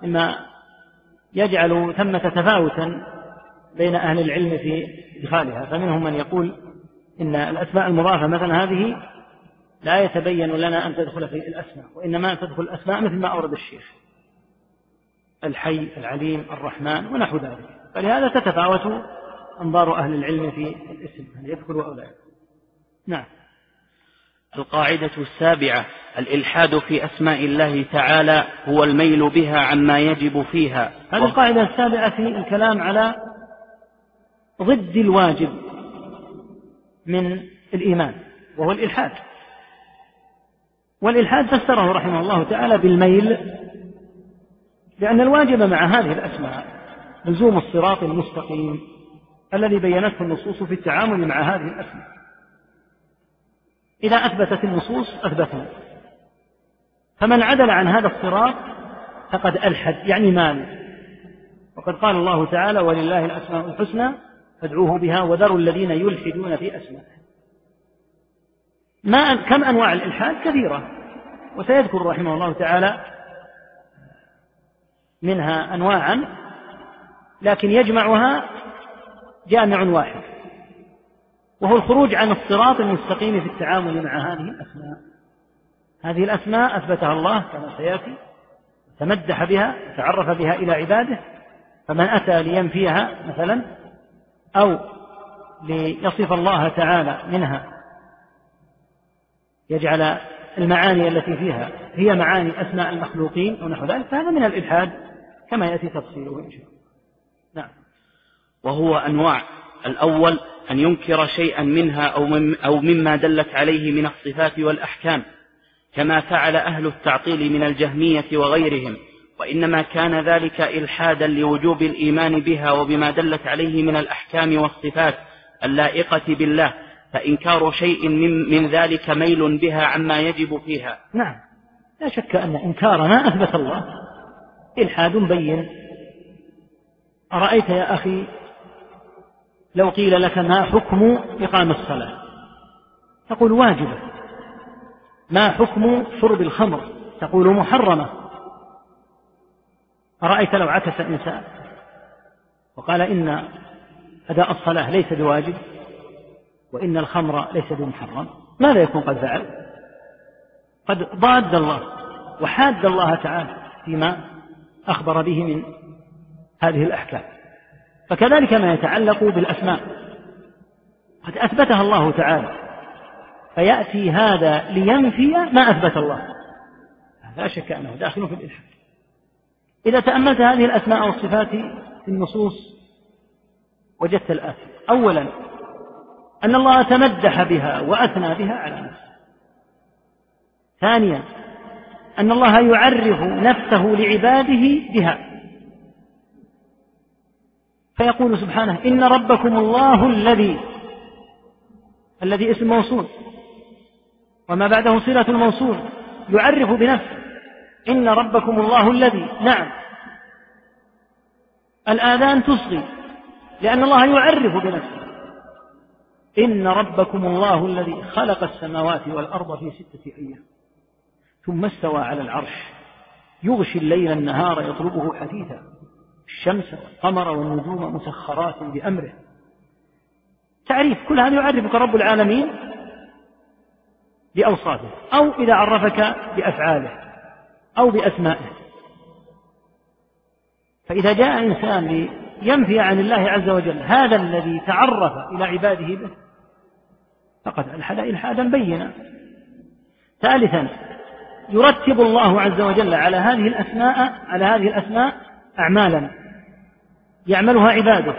مما يجعل ثمة تفاوتا بين أهل العلم في إدخالها. فمنهم من يقول إن الأسماء المضافة مثلا هذه لا يتبين لنا أن تدخل في الأسماء وإنما تدخل الأسماء مثل ما أورد الشيخ. الحي العليم الرحمن ونحو ذلك. فلهذا تتفاوت أنظار أهل العلم في الاسم هل يدخل أو لا يدخل نعم. القاعدة السابعة الإلحاد في أسماء الله تعالى هو الميل بها عما يجب فيها. هذه القاعدة السابعة في الكلام على ضد الواجب من الإيمان وهو الإلحاد. والإلحاد فسره رحمه الله تعالى بالميل لأن الواجب مع هذه الأسماء لزوم الصراط المستقيم الذي بينته النصوص في التعامل مع هذه الأسماء. إذا أثبتت النصوص أثبتنا. فمن عدل عن هذا الصراط فقد ألحد يعني مال. وقد قال الله تعالى ولله الأسماء الحسنى فادعوه بها وذروا الذين يلحدون في أسمائه. ما كم أنواع الإلحاد؟ كثيرة. وسيذكر رحمه الله تعالى منها أنواعا لكن يجمعها جامع واحد وهو الخروج عن الصراط المستقيم في التعامل مع هذه الأسماء. هذه الأسماء أثبتها الله كما سيأتي تمدح بها تعرف بها إلى عباده فمن أتى لينفيها مثلا أو ليصف الله تعالى منها يجعل المعاني التي فيها هي معاني أسماء المخلوقين أو نحو ذلك فهذا من الإلحاد كما يأتي تفصيله إن شاء الله. نعم. وهو أنواع. الأول أن ينكر شيئا منها أو, أو مما دلت عليه من الصفات والأحكام كما فعل أهل التعطيل من الجهمية وغيرهم وإنما كان ذلك إلحادا لوجوب الإيمان بها وبما دلت عليه من الأحكام والصفات اللائقة بالله فإنكار شيء من, من ذلك ميل بها عما يجب فيها. نعم. لا شك أن إنكار ما أثبت الله. إلحاد بين. أرأيت يا أخي لو قيل لك ما حكم إقام الصلاة؟ تقول واجبة. ما حكم شرب الخمر؟ تقول محرمة. أرأيت لو عكس إنسان وقال إن أداء الصلاة ليس بواجب؟ وإن الخمر ليس بمحرم. ماذا يكون قد فعل؟ قد ضاد الله وحاد الله تعالى فيما أخبر به من هذه الأحكام. فكذلك ما يتعلق بالأسماء. قد أثبتها الله تعالى. فيأتي هذا لينفي ما أثبت الله. لا شك أنه داخل في الإلحاد. إذا تأملت هذه الأسماء والصفات في النصوص وجدت الآتي. أولا أن الله تمدح بها وأثنى بها على نفسه ثانيا أن الله يعرف نفسه لعباده بها. فيقول سبحانه إن ربكم الله الذي الذي اسم موصول. وما بعده صلة الموصول. يعرف بنفسه. إن ربكم الله الذي نعم. الآذان تصغي لأن الله يعرف بنفسه. إن ربكم الله الذي خلق السماوات والأرض في ستة أيام ثم استوى على العرش. يغشي الليل النهار يطلبه حثيثا الشمس والقمر والنجوم مسخرات بأمره. تعريف كل هذا يعرفك رب العالمين بأوصافه أو إذا عرفك بأفعاله أو بأسمائه. فإذا جاء إنسان لينفي عن الله عز وجل هذا الذي تعرف إلى عباده به فقد ألحد إلحادا بينا. ثالثا يرتب الله عز وجل على هذه الأسماء على هذه الأسماء أعمالا. يعملها عباده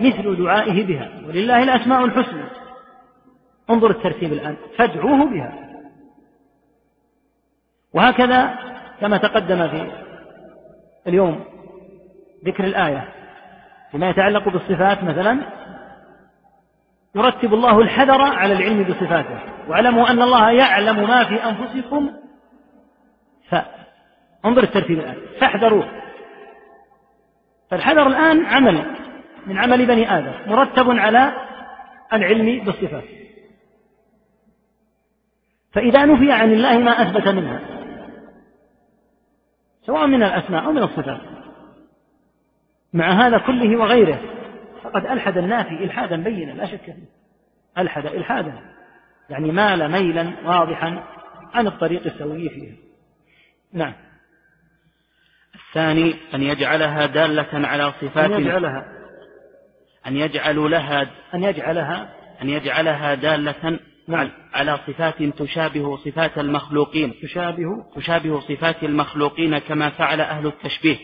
مثل دعائه بها. ولله الأسماء الحسنى. انظر الترتيب الآن. فادعوه بها. وهكذا كما تقدم في اليوم ذكر الآية فيما يتعلق بالصفات مثلا يرتب الله الحذر على العلم بصفاته. واعلموا أن الله يعلم ما في أنفسكم. فانظر الترتيب الآن. فاحذروه. فالحذر الآن عمل من عمل بني آدم مرتب على العلم بالصفات. فإذا نفي عن الله ما أثبت منها سواء من الأسماء أو من الصفات مع هذا كله وغيره فقد ألحد النافي إلحادا بينا لا شك فيه. ألحد إلحادا. يعني مال ميلا واضحا عن الطريق السوي فيه. نعم. الثاني أن يجعلها دالة على صفات أن يجعلها. أن يجعل لها أن يجعلها. أن يجعلها دالة نعم. على صفات تشابه صفات المخلوقين. تشابه. تشابه صفات المخلوقين كما فعل أهل التشبيه.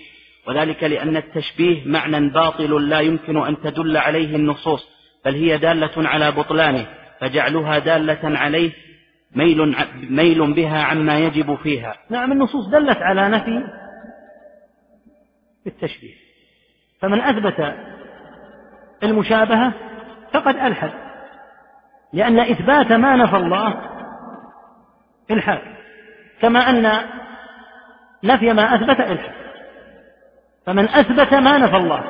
وذلك لأن التشبيه معنى باطل لا يمكن أن تدل عليه النصوص بل هي دالة على بطلانه فجعلها دالة عليه ميل ميل بها عما يجب فيها. نعم النصوص دلت على نفي التشبيه. فمن أثبت المشابهة فقد ألحد لأن إثبات ما نفى الله إلحاد كما أن نفي ما أثبت إلحاد. فمن أثبت ما نفى الله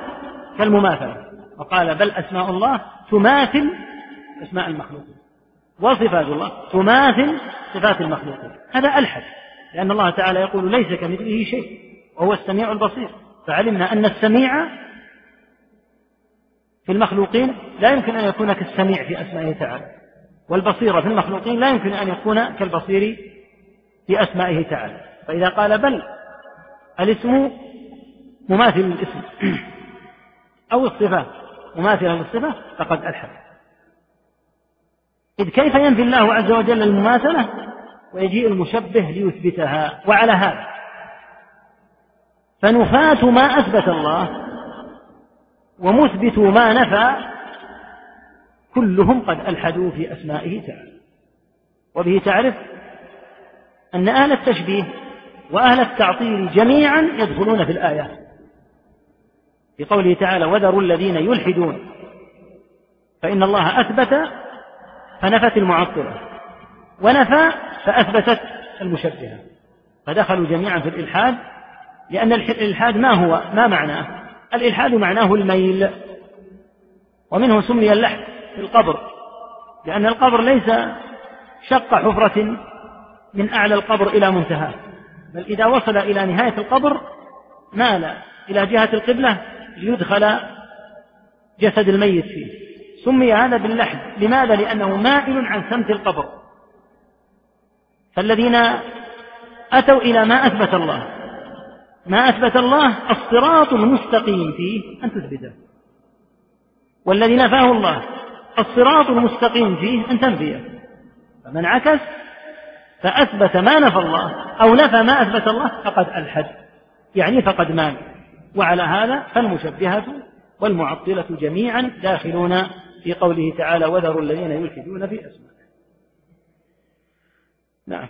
كالمماثلة. وقال بل أسماء الله تماثل أسماء المخلوقين وصفات الله تماثل صفات المخلوقين هذا ألحد لأن الله تعالى يقول ليس كمثله شيء وهو السميع البصير. فعلمنا أن السميع في المخلوقين لا يمكن أن يكون كالسميع في أسمائه تعالى. والبصير في المخلوقين لا يمكن أن يكون كالبصير في أسمائه تعالى. فإذا قال بل الاسم مماثل للاسم. أو الصفة. مماثلة للصفة فقد ألحد إذ كيف ينفي الله عز وجل المماثلة؟ ويجيء المشبه ليثبتها. وعلى هذا. فنفاة ما أثبت الله ومثبتوا ما نفى كلهم قد ألحدوا في أسمائه تعالى. وبه تعرف أن أهل التشبيه وأهل التعطيل جميعا يدخلون في الآيات. في قوله تعالى وذروا الذين يلحدون. فإن الله أثبت فنفت المعطلة. ونفى فأثبتت المشبهة. فدخلوا جميعا في الإلحاد لأن الإلحاد ما هو؟ ما معناه؟ الإلحاد معناه الميل. ومنه سمي اللحد في القبر. لأن القبر ليس شق حفرة من أعلى القبر إلى منتهاه. بل إذا وصل إلى نهاية القبر مال. إلى جهة القبلة ليدخل جسد الميت فيه. سمي هذا باللحد. لماذا؟ لأنه مائل عن سمت القبر. فالذين أتوا إلى ما أثبت الله. ما أثبت الله الصراط المستقيم فيه أن تثبته. والذي نفاه الله الصراط المستقيم فيه أن تنفيه. فمن عكس فأثبت ما نفى الله أو نفى ما أثبت الله فقد ألحد. يعني فقد مال. وعلى هذا فالمشبهة والمعطلة جميعا داخلون في قوله تعالى وذروا الذين يلحدون في أسمائه نعم.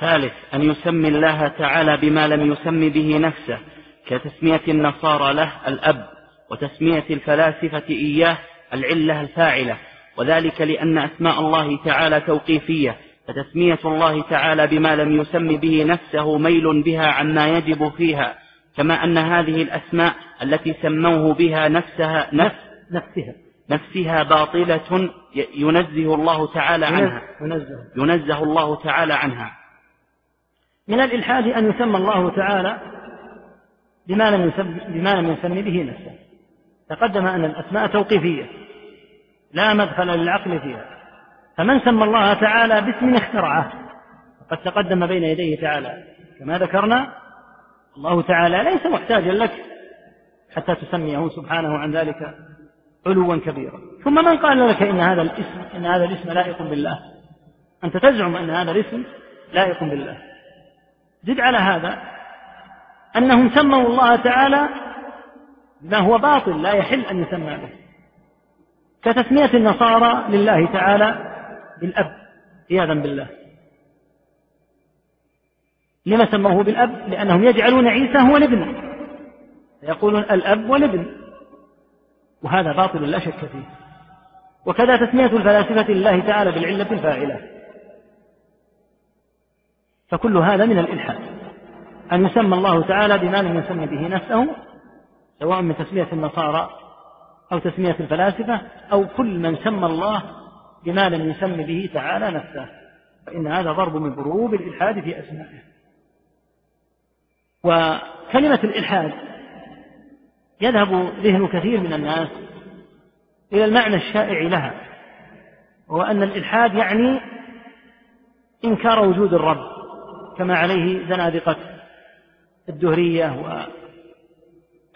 ثالث أن يسمي الله تعالى بما لم يسم به نفسه كتسمية النصارى له الأب وتسمية الفلاسفة إياه العلة الفاعلة وذلك لأن أسماء الله تعالى توقيفية فتسمية الله تعالى بما لم يسم به نفسه ميل بها عما يجب فيها كما أن هذه الأسماء التي سموه بها نفسها نفس نفسها. نفسها باطلة ينزه الله تعالى عنها. ينزه, ينزه الله تعالى عنها. من الإلحاد أن يسمى الله تعالى بما لم يسم بما لم يسم به نفسه. تقدم أن الأسماء توقيفية لا مدخل للعقل فيها. فمن سمى الله تعالى باسم اخترعه؟ فقد تقدم بين يديه تعالى كما ذكرنا الله تعالى ليس محتاجا لك حتى تسميه سبحانه عن ذلك علوا كبيرا. ثم من قال لك إن هذا الاسم إن هذا الاسم لائق بالله؟ أنت تزعم أن هذا الاسم لائق بالله. زد على هذا أنهم سموا الله تعالى ما هو باطل لا يحل أن يسمى به. كتسمية النصارى لله تعالى بالأب عياذا بالله. لما سموه بالأب؟ لأنهم يجعلون عيسى هو الابن. يقولون الأب والابن. وهذا باطل لا شك فيه. وكذا تسمية الفلاسفة لله تعالى بالعلة الفاعلة. فكل هذا من الإلحاد. أن يسمى الله تعالى بما لم يسمى به نفسه سواء من تسمية النصارى أو تسمية الفلاسفة أو كل من سمى الله بما لم يسم به تعالى نفسه. فإن هذا ضرب من ضروب الإلحاد في أسمائه. وكلمة الإلحاد يذهب ذهن كثير من الناس إلى المعنى الشائع لها وهو أن الإلحاد يعني إنكار وجود الرب كما عليه زنادقة الدهرية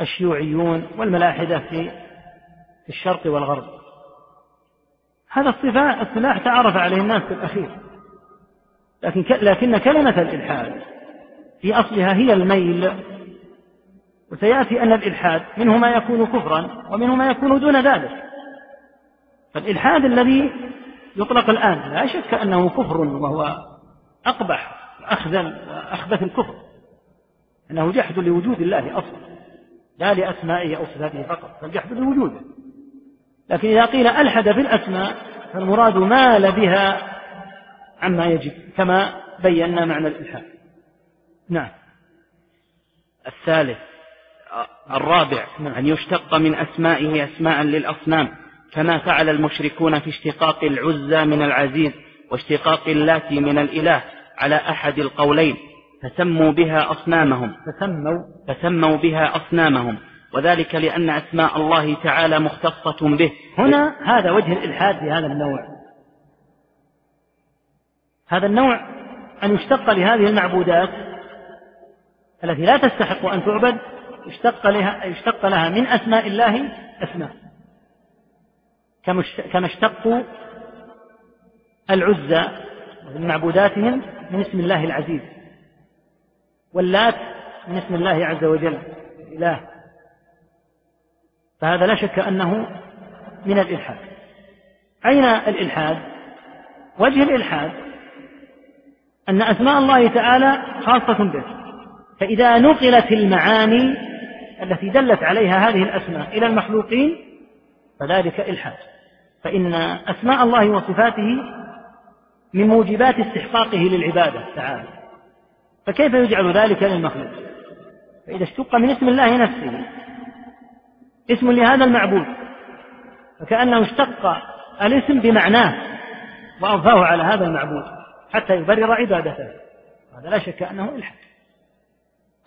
والشيوعيون والملاحدة في الشرق والغرب. هذا الصلاح تعرف عليه الناس في الأخير لكن لكن كلمة الإلحاد في أصلها هي الميل. وسيأتي أن الإلحاد منه ما يكون كفرا ومنه ما يكون دون ذلك. فالإلحاد الذي يطلق الآن لا شك أنه كفر وهو أقبح وأخذل وأخبث الكفر. أنه جحد لوجود الله أصلا لا لأسمائه أو صفاته فقط بل جحد لوجوده. لكن إذا قيل ألحد في الأسماء فالمراد مال بها عما يجب كما بينا معنى الإلحاد. نعم. الثالث الرابع نعم. أن يشتق من أسمائه أسماء للأصنام كما فعل المشركون في اشتقاق العزى من العزيز واشتقاق اللات من الإله على أحد القولين فسموا بها أصنامهم. فسموا. فسموا بها أصنامهم وذلك لأن أسماء الله تعالى مختصة به. هنا هذا وجه الإلحاد في هذا النوع. هذا النوع أن يشتق لهذه المعبودات التي لا تستحق أن تعبد يشتق لها يشتق لها من أسماء الله أسماء. كما اشتقوا العزى من معبوداتهم من اسم الله العزيز واللات من اسم الله عز وجل الإله. فهذا لا شك أنه من الإلحاد. أين الإلحاد؟ وجه الإلحاد أن أسماء الله تعالى خاصة به. فإذا نقلت المعاني التي دلت عليها هذه الأسماء إلى المخلوقين فذلك إلحاد. فإن أسماء الله وصفاته من موجبات استحقاقه للعبادة تعالى. فكيف يجعل ذلك للمخلوق؟ فإذا اشتق من اسم الله نفسه اسم لهذا المعبود فكأنه اشتق الاسم بمعناه وأضفاه على هذا المعبود حتى يبرر عبادته. هذا لا شك أنه إلحاد.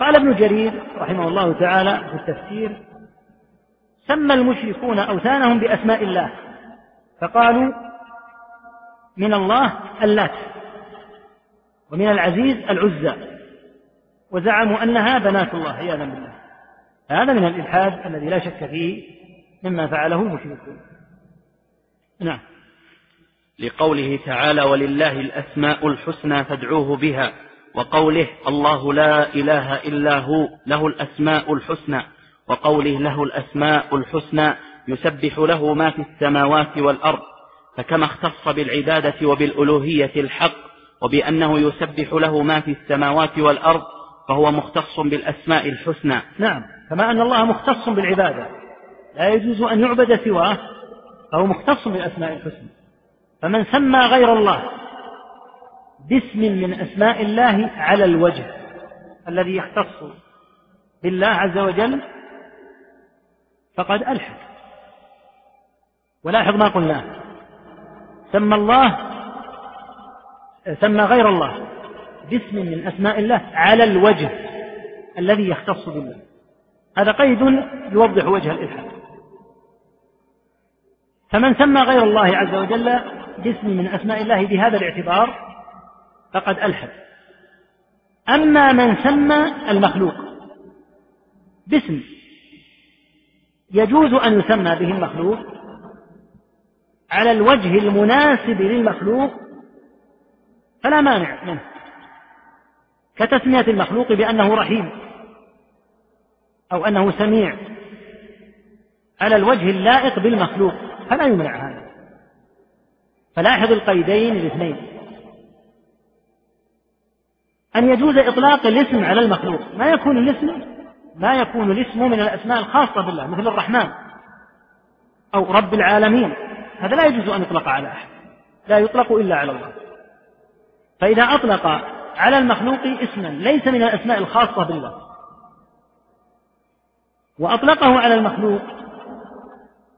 قال ابن جرير رحمه الله تعالى في التفسير سمى المشركون أوثانهم بأسماء الله فقالوا من الله اللات ومن العزيز العزى وزعموا أنها بنات الله عياذا بالله. هذا من الإلحاد الذي لا شك فيه مما فعله المشركون. نعم. لقوله تعالى ولله الأسماء الحسنى فادعوه بها. وقوله الله لا إله إلا هو له الأسماء الحسنى وقوله له الأسماء الحسنى يسبح له ما في السماوات والأرض فكما اختص بالعبادة وبالألوهية الحق وبأنه يسبح له ما في السماوات والأرض فهو مختص بالأسماء الحسنى. نعم كما أن الله مختص بالعبادة لا يجوز أن يعبد سواه فهو مختص بالأسماء الحسنى. فمن سمى غير الله باسم من أسماء الله على الوجه الذي يختص بالله عز وجل فقد ألحد. ولاحظ ما قلناه سمى الله سمى غير الله باسم من أسماء الله على الوجه الذي يختص بالله. هذا قيد يوضح وجه الإلحاد. فمن سمى غير الله عز وجل باسم من أسماء الله بهذا الاعتبار فقد ألحد. أما من سمى المخلوق باسم يجوز أن يسمى به المخلوق على الوجه المناسب للمخلوق فلا مانع منه كتسمية المخلوق بأنه رحيم أو أنه سميع على الوجه اللائق بالمخلوق فلا يمنع هذا. فلاحظ القيدين الاثنين. أن يجوز إطلاق الاسم على المخلوق. ما يكون الاسم؟ ما يكون الاسم من الأسماء الخاصة بالله مثل الرحمن أو رب العالمين. هذا لا يجوز أن يطلق على أحد. لا يطلق إلا على الله. فإذا أطلق على المخلوق اسما ليس من الأسماء الخاصة بالله. وأطلقه على المخلوق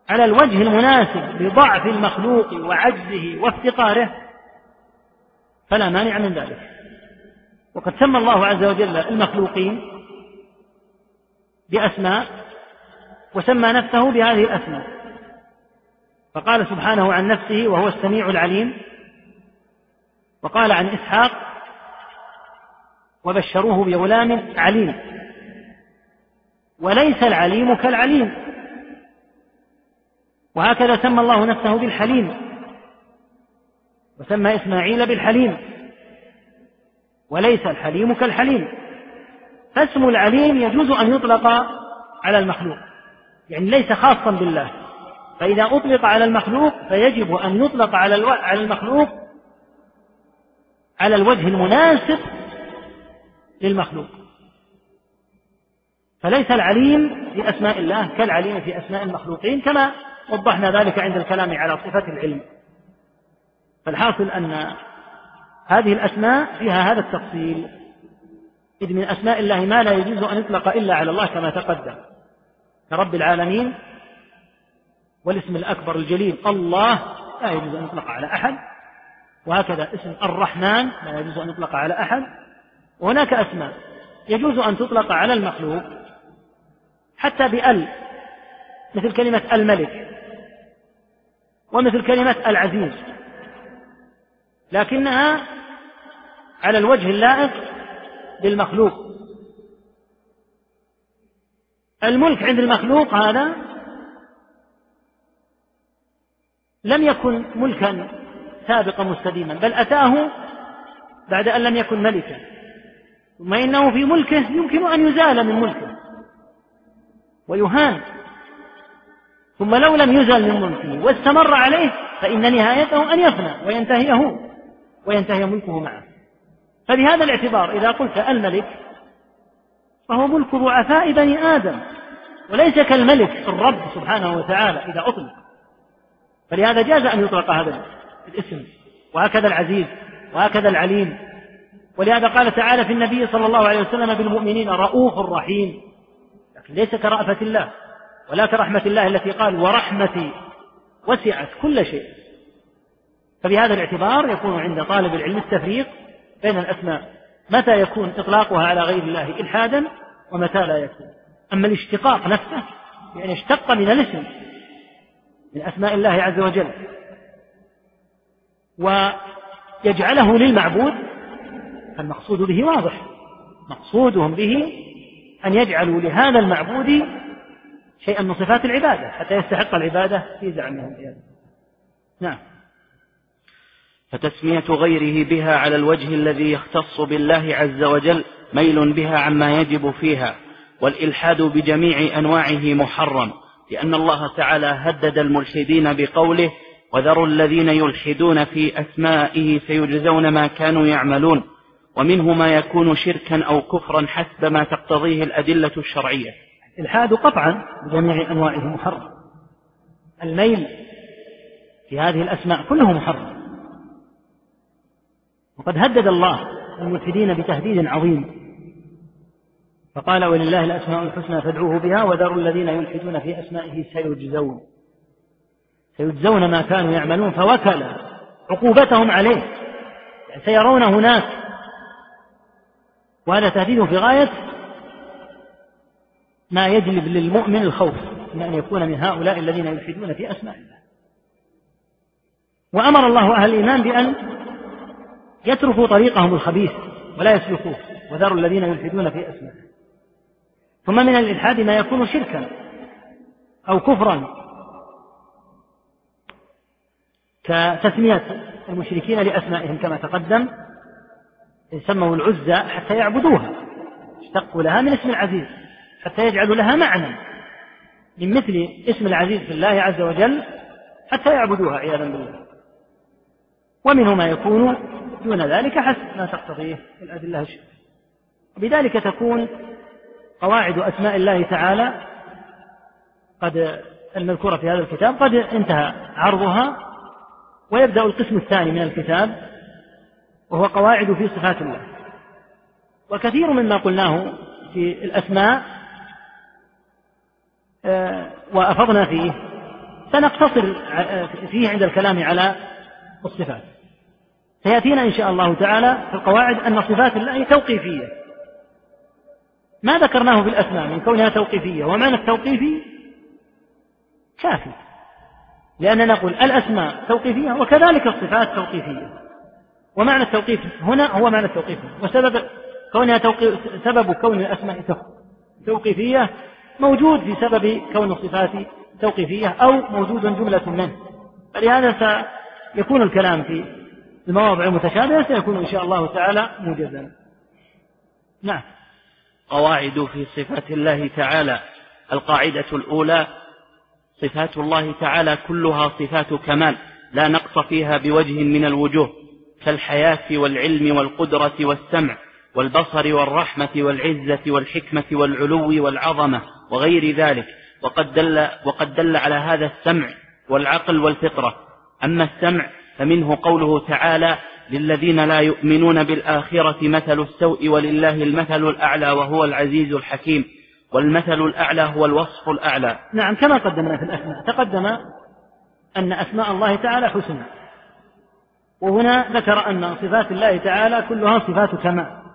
على الوجه المناسب لضعف المخلوق وعجزه وافتقاره فلا مانع من ذلك. وقد سمى الله عز وجل المخلوقين بأسماء وسمى نفسه بهذه الأسماء. فقال سبحانه عن نفسه وهو السميع العليم وقال عن إسحاق وبشروه بغلام عليم وليس العليم كالعليم. وهكذا سمى الله نفسه بالحليم وسمى إسماعيل بالحليم. وليس الحليم كالحليم. فاسم العليم يجوز أن يطلق على المخلوق يعني ليس خاصا بالله. فإذا أطلق على المخلوق فيجب أن يطلق على على المخلوق على الوجه المناسب للمخلوق. فليس العليم في أسماء الله كالعليم في أسماء المخلوقين كما وضحنا ذلك عند الكلام على صفة العلم. فالحاصل أن هذه الأسماء فيها هذا التفصيل. إذ من أسماء الله ما لا يجوز أن يطلق إلا على الله كما تقدم. كرب العالمين والاسم الأكبر الجليل الله لا يجوز أن يطلق على أحد. وهكذا اسم الرحمن لا يجوز أن يطلق على أحد. وهناك أسماء يجوز أن تطلق على المخلوق حتى بأل مثل كلمة الملك ومثل كلمة العزيز. لكنها على الوجه اللائق بالمخلوق. الملك عند المخلوق هذا لم يكن ملكا سابقا مستديما بل أتاه بعد أن لم يكن ملكا. ثم إنه في ملكه يمكن أن يزال من ملكه ويهان. ثم لو لم يزل من ملكه واستمر عليه فإن نهايته أن يفنى وينتهي هو وينتهي ملكه معه. فبهذا الاعتبار إذا قلت الملك فهو ملك ضعفاء بني آدم وليس كالملك الرب سبحانه وتعالى إذا أطلق. فلهذا جاز أن يطلق هذا الاسم وهكذا العزيز وهكذا العليم. ولهذا قال تعالى في النبي صلى الله عليه وسلم بالمؤمنين رؤوف رحيم لكن ليس كرأفة الله ولا كرحمة الله التي قال ورحمتي وسعت كل شيء فبهذا الاعتبار يكون عند طالب العلم التفريق بين الأسماء. متى يكون إطلاقها على غير الله إلحادا ومتى لا يكون. أما الاشتقاق نفسه يعني اشتق من الاسم من أسماء الله عز وجل ويجعله للمعبود فالمقصود به واضح. مقصودهم به أن يجعلوا لهذا المعبود شيئا من صفات العبادة حتى يستحق العبادة في زعمهم. نعم. فتسمية غيره بها على الوجه الذي يختص بالله عز وجل ميل بها عما يجب فيها والإلحاد بجميع أنواعه محرم لأن الله تعالى هدد الملحدين بقوله وذروا الذين يلحدون في أسمائه سيجزون ما كانوا يعملون ومنه ما يكون شركا أو كفرا حسب ما تقتضيه الأدلة الشرعية. الحاد قطعا بجميع أنواعه محرم الميل في هذه الأسماء كله محرم. وقد هدد الله الملحدين بتهديد عظيم. فقال ولله الأسماء الحسنى فادعوه بها وذروا الذين يلحدون في أسمائه سيجزون. سيجزون ما كانوا يعملون فوكل عقوبتهم عليه. سيرون هناك. وهذا تهديد في غاية ما يجلب للمؤمن الخوف من أن يكون من هؤلاء الذين يلحدون في أسماء الله. وأمر الله أهل الإيمان بأن يتركوا طريقهم الخبيث ولا يسلكوه وذروا الذين يلحدون في أسمائه ثم من الإلحاد ما يكون شركا أو كفرا. كتسمية المشركين لأسمائهم كما تقدم سموا العزى حتى يعبدوها اشتقوا لها من اسم العزيز حتى يجعلوا لها معنى من مثل اسم العزيز في الله عز وجل حتى يعبدوها عياذا بالله. ومنه ما يكون دون ذلك حسب ما تقتضيه الأدلة وبذلك تكون قواعد أسماء الله تعالى قد المذكورة في هذا الكتاب قد انتهى عرضها ويبدأ القسم الثاني من الكتاب وهو قواعد في صفات الله. وكثير مما قلناه في الأسماء آه، وأفضنا فيه. سنقتصر فيه عند الكلام على الصفات. سيأتينا إن شاء الله تعالى في القواعد أن صفات الله توقيفية. ما ذكرناه في الأسماء من كونها توقيفية ومعنى التوقيفي كافي. لأننا نقول الأسماء توقيفية وكذلك الصفات توقيفية. ومعنى التوقيف هنا هو معنى التوقيف. وسبب كونها توقيف سبب كون الأسماء توقيفية موجود في سبب كون الصفات توقيفية أو موجود جملة منه. فلهذا سيكون الكلام في المواضع المتشابهة سيكون إن شاء الله تعالى موجزا. نعم. قواعد في صفات الله تعالى. القاعدة الأولى صفات الله تعالى كلها صفات كمال. لا نقص فيها بوجه من الوجوه كالحياة والعلم والقدرة والسمع والبصر والرحمة والعزة والحكمة والعلو والعظمة وغير ذلك. وقد دل, وقد دل على هذا السمع والعقل والفطرة. أما السمع فمنه قوله تعالى للذين لا يؤمنون بالآخرة مثل السوء ولله المثل الأعلى وهو العزيز الحكيم والمثل الأعلى هو الوصف الأعلى. نعم كما قدمنا في الأسماء. تقدم أن أسماء الله تعالى حسنى. وهنا ذكر أن صفات الله تعالى كلها صفات كمال.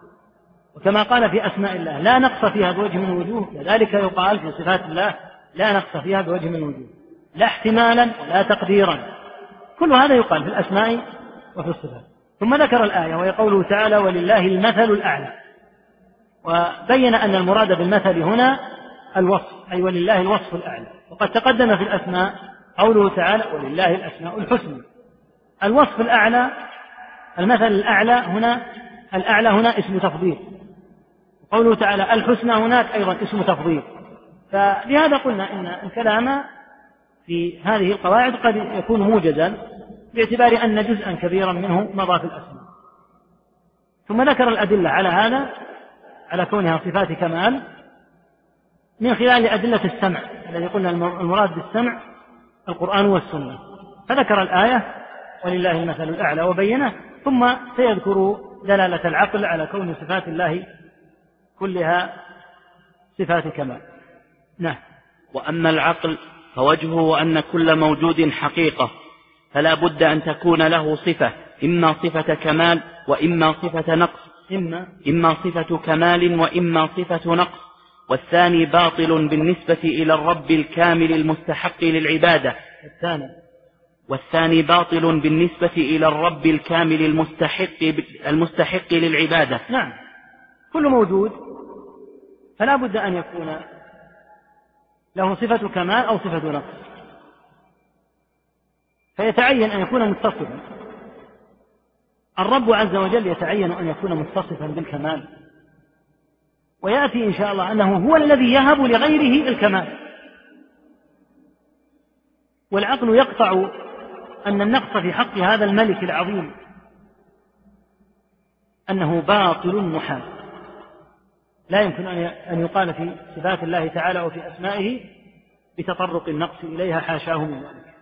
وكما قال في أسماء الله لا نقص فيها بوجه من الوجوه كذلك يقال في صفات الله لا نقص فيها بوجه من الوجوه لا احتمالا ولا تقديرا. كل هذا يقال في الأسماء وفي الصفات. ثم ذكر الآية وهي قوله تعالى ولله المثل الأعلى وبين أن المراد بالمثل هنا الوصف أي ولله الوصف الأعلى وقد تقدم في الأسماء قوله تعالى ولله الأسماء الحسنى الوصف الأعلى المثل الأعلى هنا الأعلى هنا اسم تفضيل. قوله تعالى الحسنى هناك أيضا اسم تفضيل. فلهذا قلنا إن الكلام في هذه القواعد قد يكون موجزا باعتبار أن جزءا كبيرا منه مضى في الأسماء. ثم ذكر الأدلة على هذا على كونها صفات كمال من خلال أدلة السمع الذي قلنا المراد بالسمع القرآن والسنة. فذكر الآية ولله المثل الأعلى وبينه ثم سيذكر دلالة العقل على كون صفات الله كلها صفات كمال. نعم. وأما العقل فوجهه أن كل موجود حقيقة. فلا بد أن تكون له صفة إما صفة كمال وإما صفة نقص. إما إما صفة كمال وإما صفة نقص. والثاني باطل بالنسبة إلى الرب الكامل المستحق للعبادة. الثاني. والثاني باطل بالنسبة إلى الرب الكامل المستحق المستحق للعبادة. نعم. كل موجود. فلا بد أن يكون له صفة كمال أو صفة نقص. فيتعين أن يكون متصفا. الرب عز وجل يتعين أن يكون متصفا بالكمال. ويأتي إن شاء الله أنه هو الذي يهب لغيره الكمال. والعقل يقطع أن النقص في حق هذا الملك العظيم. أنه باطل محال. لا يمكن أن يقال في صفات الله تعالى وفي أسمائه بتطرق النقص إليها حاشاه من ذلك.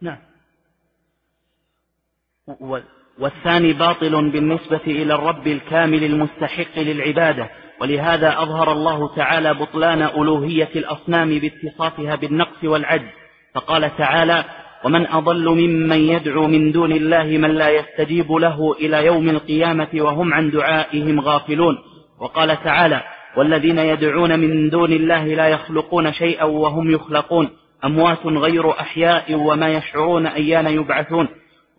نعم. والثاني باطل بالنسبة إلى الرب الكامل المستحق للعبادة. ولهذا أظهر الله تعالى بطلان ألوهية الأصنام باتصافها بالنقص والعجز. فقال تعالى ومن أضل ممن يدعو من دون الله من لا يستجيب له إلى يوم القيامة وهم عن دعائهم غافلون وقال تعالى والذين يدعون من دون الله لا يخلقون شيئا وهم يخلقون. أموات غير أحياء وما يشعرون أيان يبعثون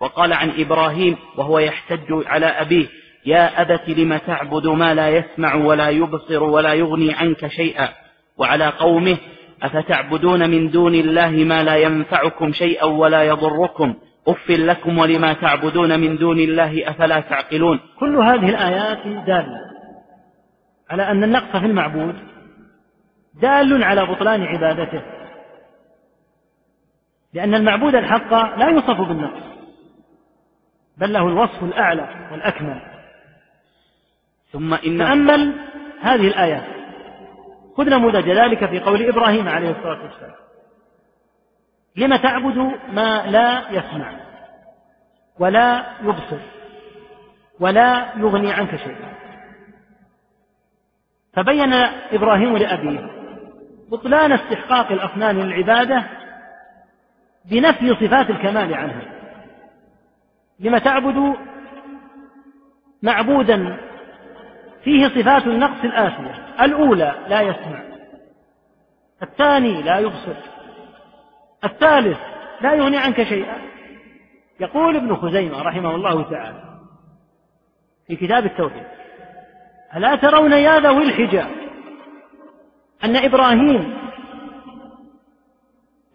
وقال عن إبراهيم وهو يحتج على أبيه يا أبت لم تعبد ما لا يسمع ولا يبصر ولا يغني عنك شيئا؟ وعلى قومه أفتعبدون من دون الله ما لا ينفعكم شيئا ولا يضركم؟ أف لكم ولما تعبدون من دون الله أفلا تعقلون؟ كل هذه الآيات دالة على أن النقص في المعبود دال على بطلان عبادته لأن المعبود الحق لا يوصف بالنقص. بل له الوصف الأعلى والأكمل. ثم إن تأمل هذه الآيات خذ نموذج ذلك في قول إبراهيم عليه الصلاة والسلام. لم تعبد ما لا يسمع ولا يبصر ولا يغني عنك شيئا. فبين إبراهيم لأبيه بطلان استحقاق الأصنام للعبادة بنفي صفات الكمال عنها. لم تعبد معبودا فيه صفات النقص الآتية الأولى لا يسمع الثاني لا يبصر الثالث لا يغني عنك شيئا. يقول ابن خزيمة رحمه الله تعالى في كتاب التوحيد ألا ترون يا ذوي الحجاب أن إبراهيم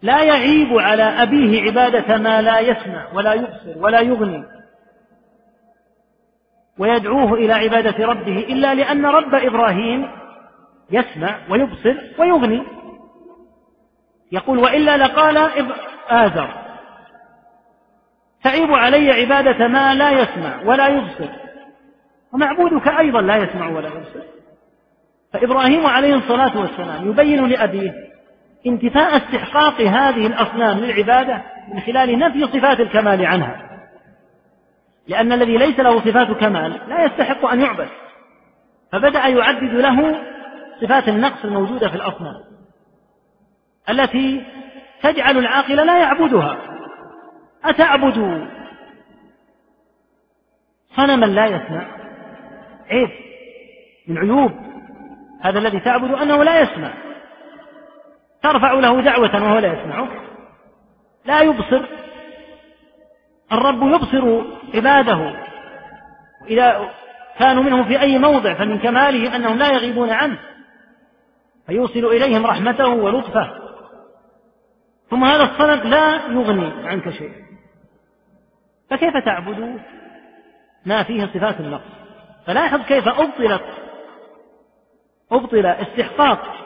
لا يعيب على أبيه عبادة ما لا يسمع ولا يبصر ولا يغني. ويدعوه إلى عبادة ربه إلا لأن رب إبراهيم يسمع ويبصر ويغني. يقول وإلا لقال آذر. تعيب علي عبادة ما لا يسمع ولا يبصر. ومعبودك أيضا لا يسمع ولا يبصر. فإبراهيم عليه الصلاة والسلام يبين لأبيه انتفاء استحقاق هذه الأصنام للعبادة من خلال نفي صفات الكمال عنها. لأن الذي ليس له صفات كمال لا يستحق أن يعبد. فبدأ يعدد له صفات النقص الموجودة في الأصنام. التي تجعل العاقل لا يعبدها. أتعبد صنما لا يسمع؟ عيب. من عيوب. هذا الذي تعبد أنه لا يسمع. ترفع له دعوة وهو لا يسمعك لا يبصر. الرب يبصر عباده. إذا كانوا منه في أي موضع فمن كماله أنهم لا يغيبون عنه. فيوصل إليهم رحمته ولطفه. ثم هذا الصنم لا يغني عنك شيئا فكيف تعبد؟ ما فيه صفات النقص. فلاحظ كيف أبطلت. أبطل استحقاق.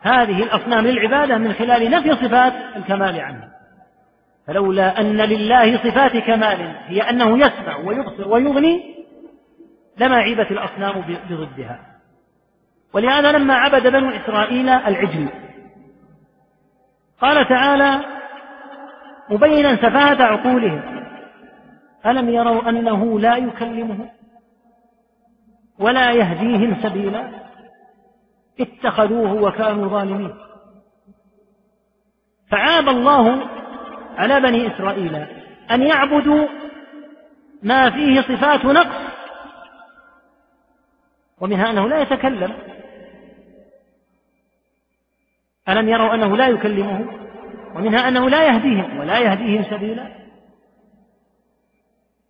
هذه الأصنام للعبادة من خلال نفي صفات الكمال عنها. فلولا أن لله صفات كمال هي أنه يسمع ويبصر ويغني لما عيبت الأصنام بضدها. ولهذا لما عبد بنو إسرائيل العجل قال تعالى مبينا سفاهة عقولهم ألم يروا أنه لا يكلمهم ولا يهديهم سبيلا؟ اتخذوه وكانوا ظالمين. فعاب الله على بني إسرائيل أن يعبدوا ما فيه صفات نقص ومنها أنه لا يتكلم. ألم يروا أنه لا يكلمهم؟ ومنها أنه لا يهديهم ولا يهديهم سبيلا.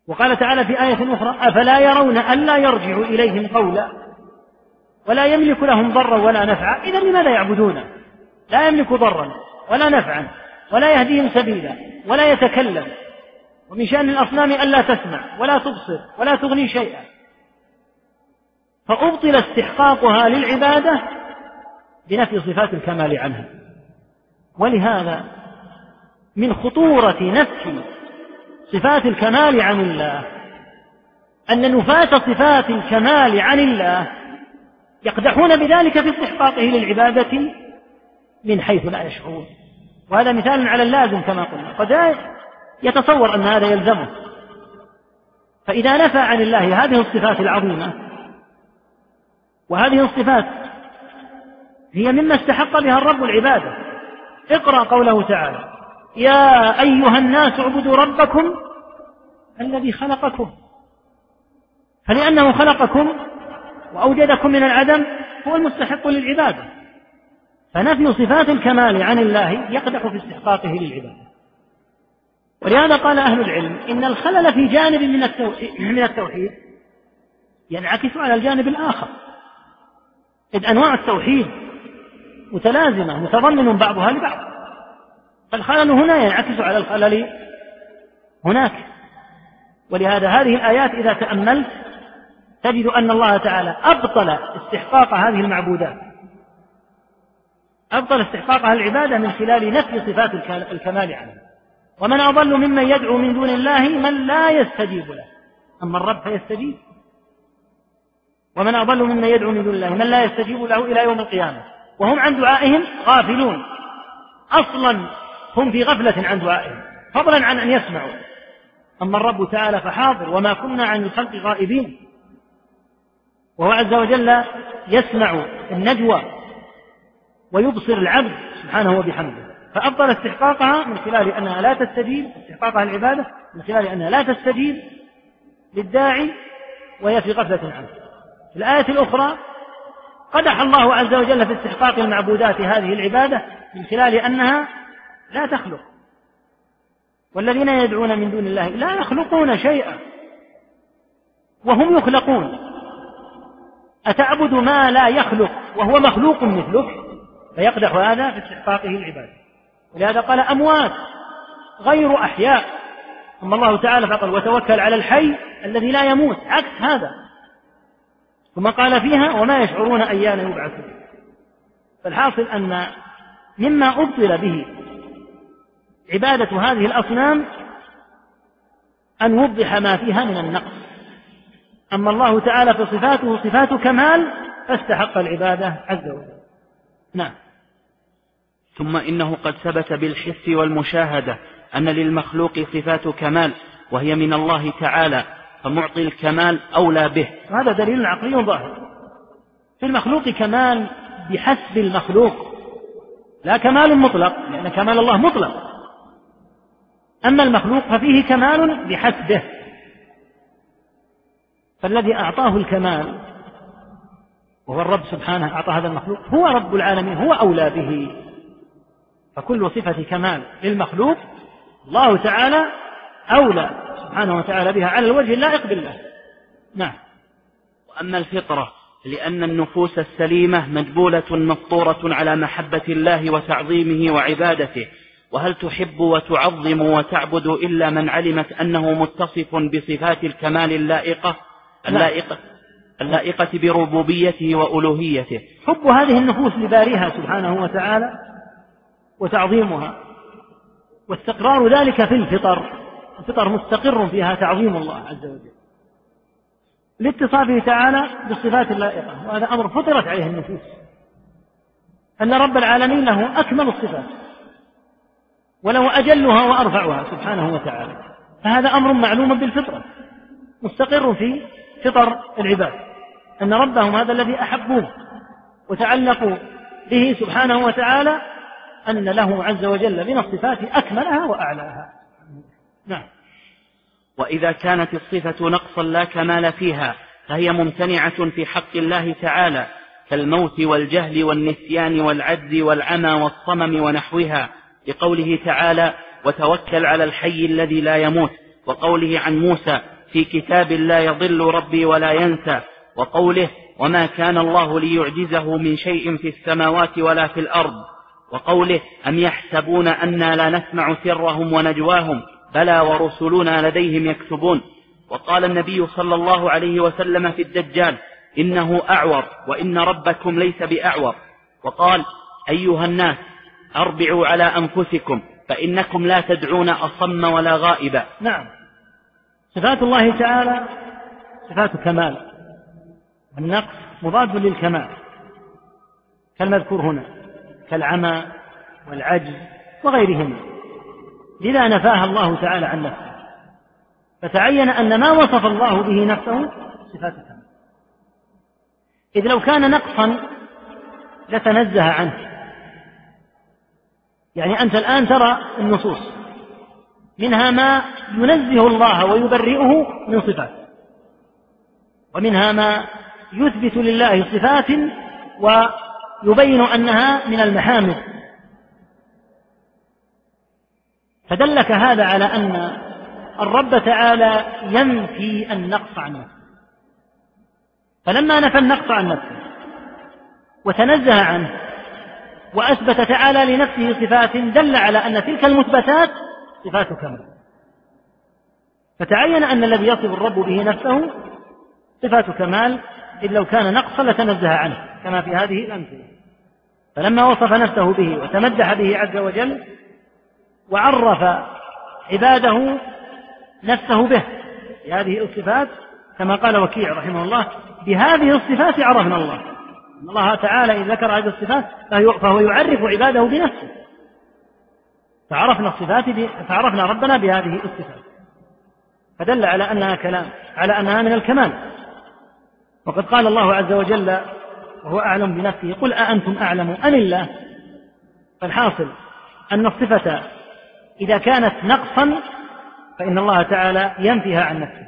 وقال تعالى في آية أخرى أفلا يرون ألا يرجع إليهم قولا؟ ولا يملك لهم ضرا ولا نفعا. إذا لماذا يعبدونه لا يملك ضرا ولا نفعا ولا يهديهم سبيلا ولا يتكلم. ومن شأن الأصنام ألا تسمع ولا تبصر ولا تغني شيئا. فأبطل استحقاقها للعبادة بنفي صفات الكمال عنها. ولهذا من خطورة نفي صفات الكمال عن الله أن نفاة صفات الكمال عن الله يقدحون بذلك في استحقاقه للعبادة من حيث لا يشعرون. وهذا مثال على اللازم كما قلنا. قد يتصور أن هذا يلزمه. فإذا نفى عن الله هذه الصفات العظيمة وهذه الصفات هي مما استحق بها الرب العبادة اقرأ قوله تعالى يا أيها الناس اعبدوا ربكم الذي خلقكم. فلأنه خلقكم وأوجدكم من العدم هو المستحق للعبادة. فنفي صفات الكمال عن الله يقدح في استحقاقه للعبادة. ولهذا قال أهل العلم إن الخلل في جانب من التوحيد ينعكس على الجانب الآخر. إذ أنواع التوحيد متلازمة متضمن بعضها لبعض. فالخلل هنا ينعكس على الخلل هناك. ولهذا هذه الآيات إذا تأملت تجد أن الله تعالى أبطل استحقاق هذه المعبودات. أبطل استحقاقها العبادة من خلال نفي صفات الكمال عنها ومن أضل ممن يدعو من دون الله من لا يستجيب له. أما الرب فيستجيب. ومن أضل ممن يدعو من دون الله من لا يستجيب له إلى يوم القيامة. وهم عن دعائهم غافلون. أصلا هم في غفلة عن دعائهم. فضلا عن أن يسمعوا. أما الرب تعالى فحاضر. وما كنا عن الخلق غائبين. وهو عز وجل يسمع النجوى ويبصر العبد سبحانه وبحمده. فأفضل استحقاقها من خلال أنها لا تستجيب استحقاقها العبادة من خلال أنها لا تستجيب للداعي وهي في غفلة عنه في الآية الأخرى قدح الله عز وجل في استحقاق المعبودات هذه العبادة من خلال أنها لا تخلق. والذين يدعون من دون الله لا يخلقون شيئا وهم يخلقون. أتعبد ما لا يخلق وهو مخلوق مثلك فيقدح هذا في استحقاقه العبادة ولهذا قال أموات غير أحياء. ثم الله تعالى فقال وتوكل على الحي الذي لا يموت. عكس هذا. ثم قال فيها وما يشعرون أيان يبعثون. فالحاصل أن مما أبطل به عبادة هذه الأصنام أن وضح ما فيها من النقص. أما الله تعالى فصفاته صفات كمال فاستحق العبادة عز وجل. نعم. ثم إنه قد ثبت بالحس والمشاهدة أن للمخلوق صفات كمال وهي من الله تعالى فمعطي الكمال أولى به. هذا دليل عقلي ظاهر في المخلوق كمال بحسب المخلوق لا كمال مطلق لأن كمال الله مطلق. أما المخلوق ففيه كمال بحسبه. فالذي أعطاه الكمال وهو الرب سبحانه أعطى هذا المخلوق هو رب العالمين هو أولى به. فكل صفة كمال للمخلوق الله تعالى أولى سبحانه وتعالى بها على الوجه اللائق بالله. نعم. وأما الفطرة لأن النفوس السليمة مجبولة مفطورة على محبة الله وتعظيمه وعبادته. وهل تحب وتعظم وتعبد إلا من علمت أنه متصف بصفات الكمال اللائقة؟ اللائقة اللائقة بربوبيته وألوهيته. حب هذه النفوس لباريها سبحانه وتعالى وتعظيمها. واستقرار ذلك في الفطر. الفطر مستقر فيها تعظيم الله عز وجل. لاتصافه تعالى بالصفات اللائقة. وهذا أمر فطرت عليه النفوس. أن رب العالمين له أكمل الصفات. وله أجلها وأرفعها سبحانه وتعالى. فهذا أمر معلوم بالفطرة. مستقر في فطر العباد أن ربهم هذا الذي أحبوه وتعلقوا به سبحانه وتعالى أن له عز وجل من الصفات أكملها وأعلاها. نعم. وإذا كانت الصفة نقصا لا كمال فيها فهي ممتنعة في حق الله تعالى كالموت والجهل والنسيان والعجز والعمى والصمم ونحوها لقوله تعالى وتوكل على الحي الذي لا يموت وقوله عن موسى في كتاب لا يضل ربي ولا ينسى وقوله وما كان الله ليعجزه من شيء في السماوات ولا في الأرض وقوله أم يحسبون أنا لا نسمع سرهم ونجواهم بلى ورسلنا لديهم يكتبون وقال النبي صلى الله عليه وسلم في الدجال إنه أعور وإن ربكم ليس بأعور وقال أيها الناس أربعوا على أنفسكم فإنكم لا تدعون أصم ولا غائبا نعم. صفات الله تعالى صفات كمال النقص مضاد للكمال كالمذكور هنا كالعمى والعجز وغيرهما لذا نفاها الله تعالى عن نفسه فتعين أن ما وصف الله به نفسه صفات كمال. إذ لو كان نقصا لتنزه عنه يعني أنت الآن ترى النصوص منها ما ينزه الله ويبرئه من صفات. ومنها ما يثبت لله صفات ويبين أنها من المحامد. فدلك هذا على أن الرب تعالى ينفي النقص عن نفسه. فلما نفى النقص عن نفسه وتنزه عنه وأثبت تعالى لنفسه صفات دل على أن تلك المثبتات صفات كمال فتعين أن الذي يصف الرب به نفسه صفات كمال إذ لو كان نقصا لتنزه عنه كما في هذه الأمثلة. فلما وصف نفسه به وتمدح به عز وجل وعرف عباده نفسه به بهذه الصفات كما قال وكيع رحمه الله بهذه الصفات عرفنا الله. أن الله تعالى إن ذكر هذه الصفات فهو يعرف عباده بنفسه. فعرفنا الصفات فعرفنا ربنا بهذه الصفات. فدل على أنها كلام على أنها من الكمال. وقد قال الله عز وجل وهو أعلم بنفسه قل أأنتم أعلم؟ أم الله؟ فالحاصل أن الصفة إذا كانت نقصا فإن الله تعالى ينفيها عن نفسه.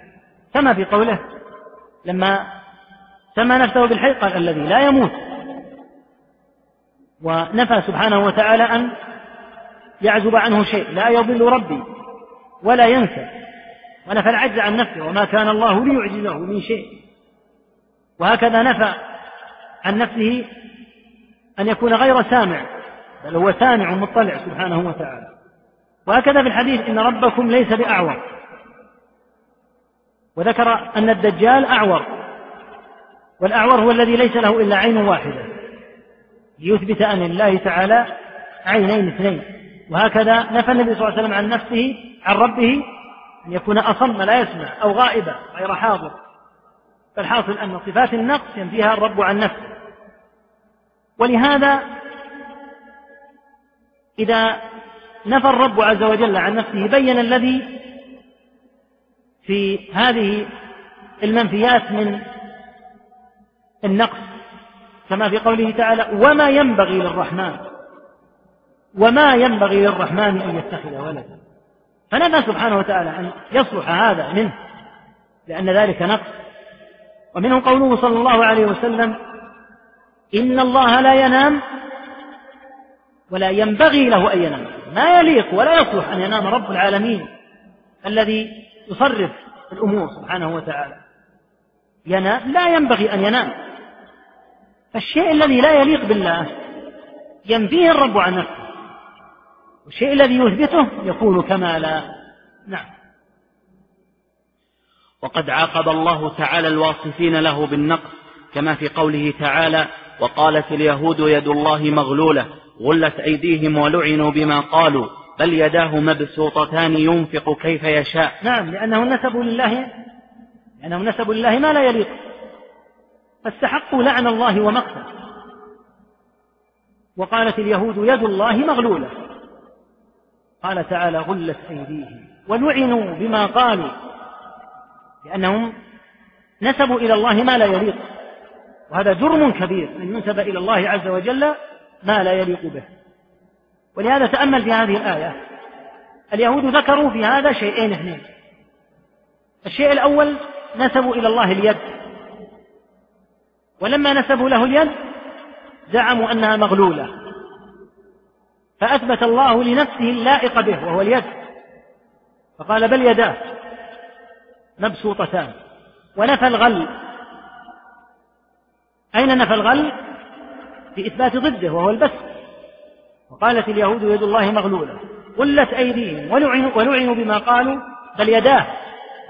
كما في قوله لما سمى نفسه بالحي قال الذي لا يموت. ونفى سبحانه وتعالى أن يعزب عنه شيء لا يضل ربي ولا ينسى. ونفى العجز عن نفسه وما كان الله ليعجزه من شيء. وهكذا نفى عن نفسه أن يكون غير سامع بل هو سامع مطلع سبحانه وتعالى. وهكذا في الحديث إن ربكم ليس بأعور. وذكر أن الدجال أعور. والأعور هو الذي ليس له إلا عين واحدة. ليثبت أن لله تعالى عينين اثنين. وهكذا نفى النبي صلى الله عليه وسلم عن نفسه عن ربه أن يكون أصم لا يسمع أو غائبا غير حاضر. فالحاصل أن صفات النقص ينفيها الرب عن نفسه. ولهذا إذا نفى الرب عز وجل عن نفسه بين الذي في هذه المنفيات من النقص كما في قوله تعالى وما ينبغي للرحمن وما ينبغي للرحمن أن يتخذ ولدا. فنفى سبحانه وتعالى أن يصلح هذا منه لأن ذلك نقص. ومنه قوله صلى الله عليه وسلم إن الله لا ينام ولا ينبغي له أن ينام. ما يليق ولا يصلح أن ينام رب العالمين الذي يصرف الأمور سبحانه وتعالى. ينام لا ينبغي أن ينام. فالشيء الذي لا يليق بالله ينفيه الرب عن نفسه. والشيء الذي يثبته يكون كمالا نعم. وقد عاقب الله تعالى الواصفين له بالنقص كما في قوله تعالى وقالت اليهود يد الله مغلولة غلت أيديهم ولعنوا بما قالوا بل يداه مبسوطتان ينفق كيف يشاء. نعم لأنهم نسبوا لله لأنهم نسبوا لله ما لا يليق. فاستحقوا لعن الله ومقته. وقالت اليهود يد الله مغلولة. قال تعالى غلت أيديهم ولعنوا بما قالوا لأنهم نسبوا إلى الله ما لا يليق وهذا جرم كبير أن ينسب إلى الله عز وجل ما لا يليق به ولهذا تأمل في هذه الآية اليهود ذكروا في هذا شيئين اثنين الشيء الأول نسبوا إلى الله اليد ولما نسبوا له اليد زعموا أنها مغلولة فأثبت الله لنفسه اللائق به وهو اليد. فقال بل يداه مبسوطتان. ونفى الغل. أين نفى الغل؟ في إثبات ضده وهو البث وقالت اليهود يد الله مغلولة. غلت أيديهم ولعنوا, ولعنوا بما قالوا بل يداه.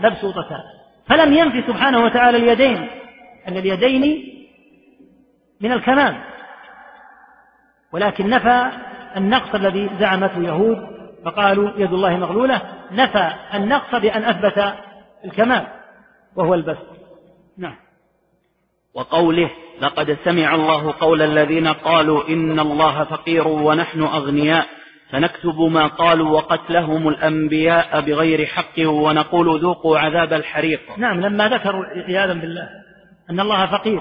مبسوطتان. فلم ينفي سبحانه وتعالى اليدين. أن اليدين من الكمال. ولكن نفى النقص الذي زعمته يهود فقالوا يد الله مغلولة نفى النقص بأن أثبت الكمال وهو البسط. نعم. وقوله لقد سمع الله قول الذين قالوا إن الله فقير ونحن أغنياء فنكتب ما قالوا وقتلهم الأنبياء بغير حق ونقول ذوقوا عذاب الحريق. نعم لما ذكروا عياذا بالله أن الله فقير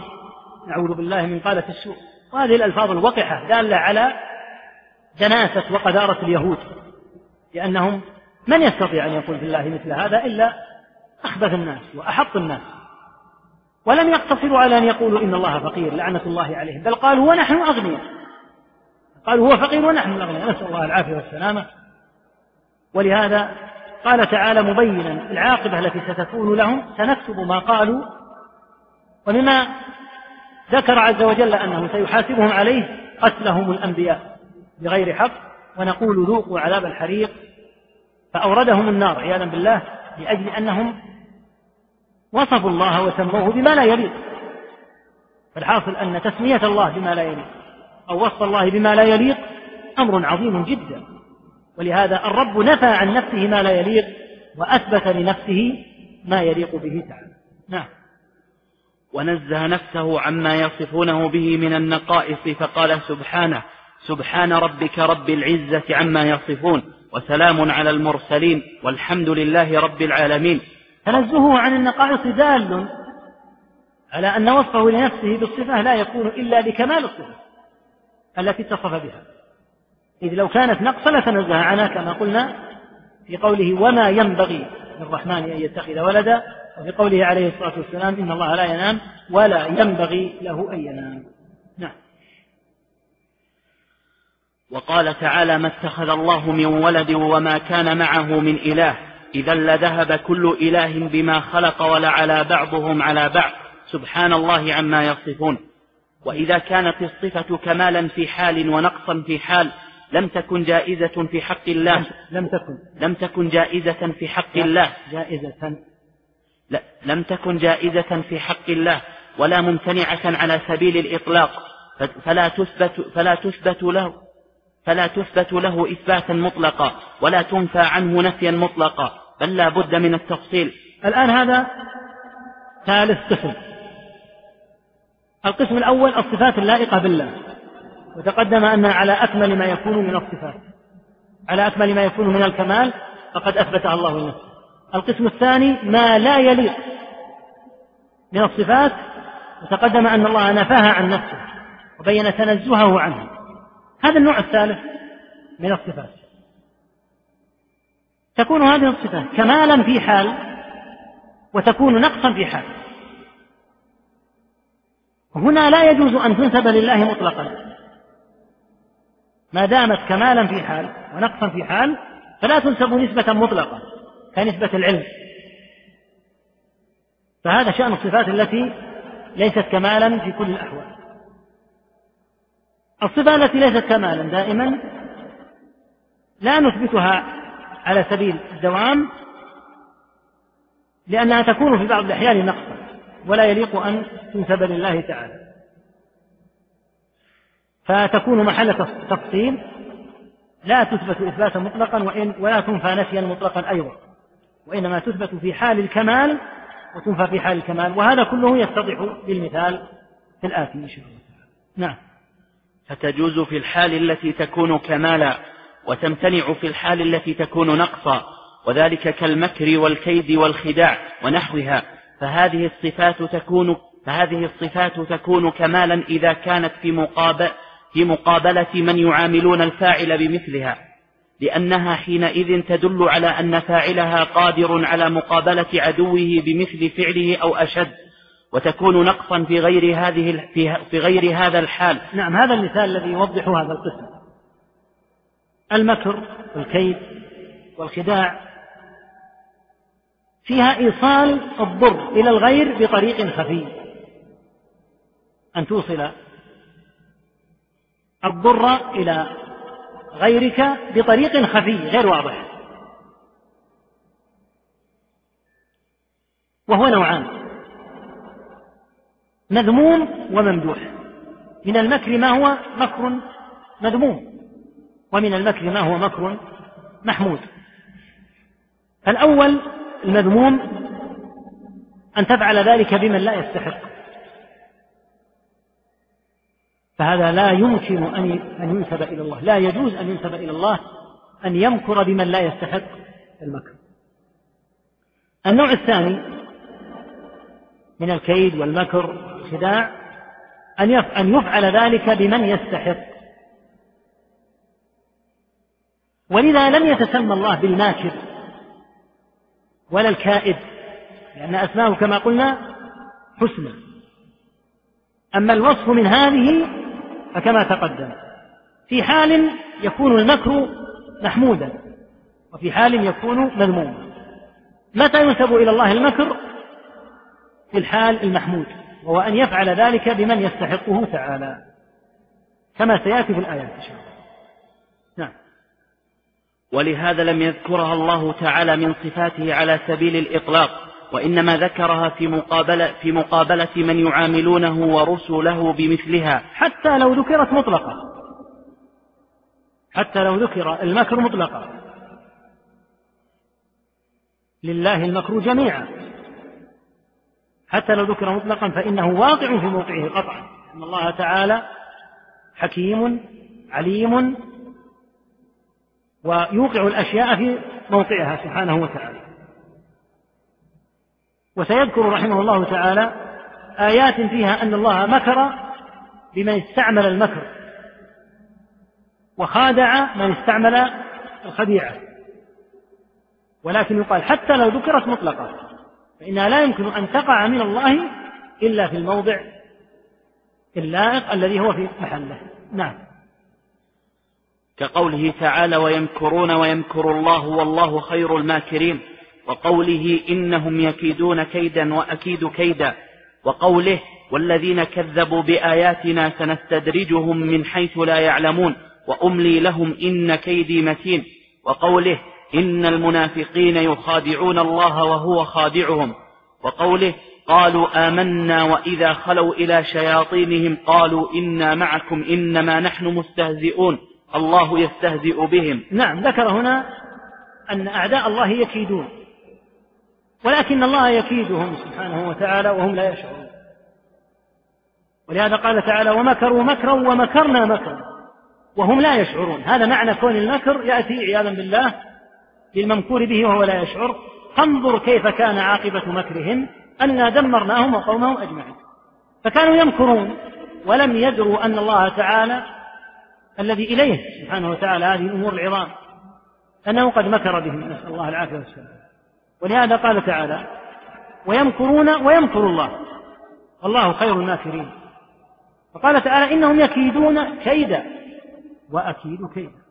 نعوذ بالله من قالة السوء. وهذه الألفاظ الوقحة دالة على دناسة وقذارة اليهود لأنهم من يستطيع أن يقول في الله مثل هذا إلا أخبث الناس وأحط الناس. ولم يقتصروا على أن يقولوا إن الله فقير لعنة الله عليهم بل قالوا ونحن أغنياء. قالوا هو فقير ونحن الأغنياء نسأل الله العافية والسلامة. ولهذا قال تعالى مبينا العاقبة التي ستكون لهم سنكتب ما قالوا ومما ذكر عز وجل أنه سيحاسبهم عليه قتلهم الأنبياء. بغير حق ونقول ذوقوا عذاب الحريق فأوردهم النار عياذا بالله لأجل أنهم وصفوا الله وسموه بما لا يليق. فالحاصل أن تسمية الله بما لا يليق أو وصف الله بما لا يليق أمر عظيم جدا. ولهذا الرب نفى عن نفسه ما لا يليق وأثبت لنفسه ما يليق به تعالى. نعم. ونزه نفسه عما يصفونه به من النقائص فقال سبحانه سبحان ربك رب العزة عما يصفون وسلام على المرسلين والحمد لله رب العالمين. تنزهه عن النقائص دال على أن وصفه لنفسه بالصفة لا يكون إلا بكمال الصفة التي اتصف بها. إذ لو كانت نقصا لتنزه عنها كما قلنا في قوله وما ينبغي للرحمن أن يتخذ ولدا وفي قوله عليه الصلاة والسلام إن الله لا ينام ولا ينبغي له أن ينام نعم وقال تعالى ما اتخذ الله من ولد وما كان معه من إله. إذا لذهب كل إله بما خلق ولعلى بعضهم على بعض. سبحان الله عما يصفون. وإذا كانت الصفة كمالا في حال ونقصا في حال لم تكن جائزة في حق الله. لم تكن. لم تكن جائزة في حق الله. جائزة. لا لم تكن جائزة في حق الله. ولا ممتنعة على سبيل الإطلاق. فلا تثبت فلا تثبت له. فلا تثبت له إثباتا مطلقا ولا تنفى عنه نفيا مطلقا بل لا بد من التفصيل. الآن هذا ثالث قسم. القسم الأول الصفات اللائقة بالله. وتقدم أن على أكمل ما يكون من الصفات. على أكمل ما يكون من الكمال فقد أثبتها الله لنفسه. القسم الثاني ما لا يليق من الصفات وتقدم أن الله نفاها عن نفسه وبين تنزهه عنه. هذا النوع الثالث من الصفات. تكون هذه الصفات كمالا في حال وتكون نقصا في حال. هنا لا يجوز أن تنسب لله مطلقا. ما دامت كمالا في حال ونقصا في حال فلا تنسب نسبة مطلقة كنسبة العلم. فهذا شأن الصفات التي ليست كمالا في كل الأحوال. الصفة التي ليست كمالا دائما لا نثبتها على سبيل الدوام لأنها تكون في بعض الأحيان نقصا ولا يليق أن تنسب لله تعالى. فتكون محل تفصيل لا تثبت إثباتا مطلقا وإن ولا تنفى نفيا مطلقا أيضا. وإنما تثبت في حال الكمال وتنفى في حال الكمال. وهذا كله يتضح بالمثال في الآتي إن شاء الله نعم. فتجوز في الحال التي تكون كمالا وتمتنع في الحال التي تكون نقصا وذلك كالمكر والكيد والخداع ونحوها. فهذه الصفات تكون فهذه الصفات تكون كمالا إذا كانت في مقابل في مقابلة من يعاملون الفاعل بمثلها. لأنها حينئذ تدل على أن فاعلها قادر على مقابلة عدوه بمثل فعله أو أشد. وتكون نقصا في غير هذه في غير هذا الحال. نعم هذا المثال الذي يوضح هذا القسم. المكر والكيد والخداع فيها إيصال الضر إلى الغير بطريق خفي. أن توصل الضر إلى غيرك بطريق خفي غير واضح. وهو نوعان. مذموم وممدوح. من المكر ما هو مكر مذموم ومن المكر ما هو مكر محمود. الأول المذموم أن تفعل ذلك بمن لا يستحق. فهذا لا يمكن أن أن ينسب إلى الله لا يجوز أن ينسب إلى الله أن يمكر بمن لا يستحق المكر. النوع الثاني من الكيد والمكر والخداع أن يفعل ذلك بمن يستحق. ولذا لم يتسمى الله بالماكر ولا الكائد لأن أسماءه كما قلنا حسنى. أما الوصف من هذه فكما تقدم في حال يكون المكر محمودا وفي حال يكون مذموما. متى ينسب إلى الله المكر؟ في الحال المحمود. وهو أن يفعل ذلك بمن يستحقه تعالى. كما سيأتي في الآيات إن شاء الله. نعم. ولهذا لم يذكرها الله تعالى من صفاته على سبيل الإطلاق وإنما ذكرها في مقابلة, في مقابلة من يعاملونه ورسله بمثلها. حتى لو ذكرت مطلقة. حتى لو ذكر المكر مطلقا. لله المكر جميعا. حتى لو ذكر مطلقا فإنه واقع في موقعه قطعا. أن الله تعالى حكيم عليم ويوقع الأشياء في موقعها سبحانه وتعالى. وسيذكر رحمه الله تعالى آيات فيها أن الله مكر بمن استعمل المكر وخادع من استعمل الخديعة. ولكن يقال حتى لو ذكرت مطلقة فإنها لا يمكن أن تقع من الله إلا في الموضع اللائق الذي هو في محله. نعم. كقوله تعالى ويمكرون ويمكر الله والله خير الماكرين وقوله إنهم يكيدون كيدا وأكيد كيدا وقوله والذين كذبوا بآياتنا سنستدرجهم من حيث لا يعلمون وأملي لهم إن كيدي متين وقوله إن المنافقين يخادعون الله وهو خادعهم. وقوله قالوا آمنا وإذا خلوا إلى شياطينهم قالوا إنا معكم إنما نحن مستهزئون. الله يستهزئ بهم. نعم ذكر هنا أن أعداء الله يكيدون. ولكن الله يكيدهم سبحانه وتعالى وهم لا يشعرون. ولهذا قال تعالى ومكروا مكرا ومكرنا مكرا وهم لا يشعرون. هذا معنى كون المكر يأتي عياذا بالله للممكور به وهو لا يشعر فانظر كيف كان عاقبة مكرهم أنا دمرناهم وقومهم أجمعين. فكانوا يمكرون ولم يدروا أن الله تعالى الذي إليه سبحانه وتعالى هذه الأمور العظام أنه قد مكر بهم نسأل الله العافية والسلام. ولهذا قال تعالى ويمكرون ويمكر الله والله خير الماكرين. وقال تعالى إنهم يكيدون كيدا وأكيد كيدا.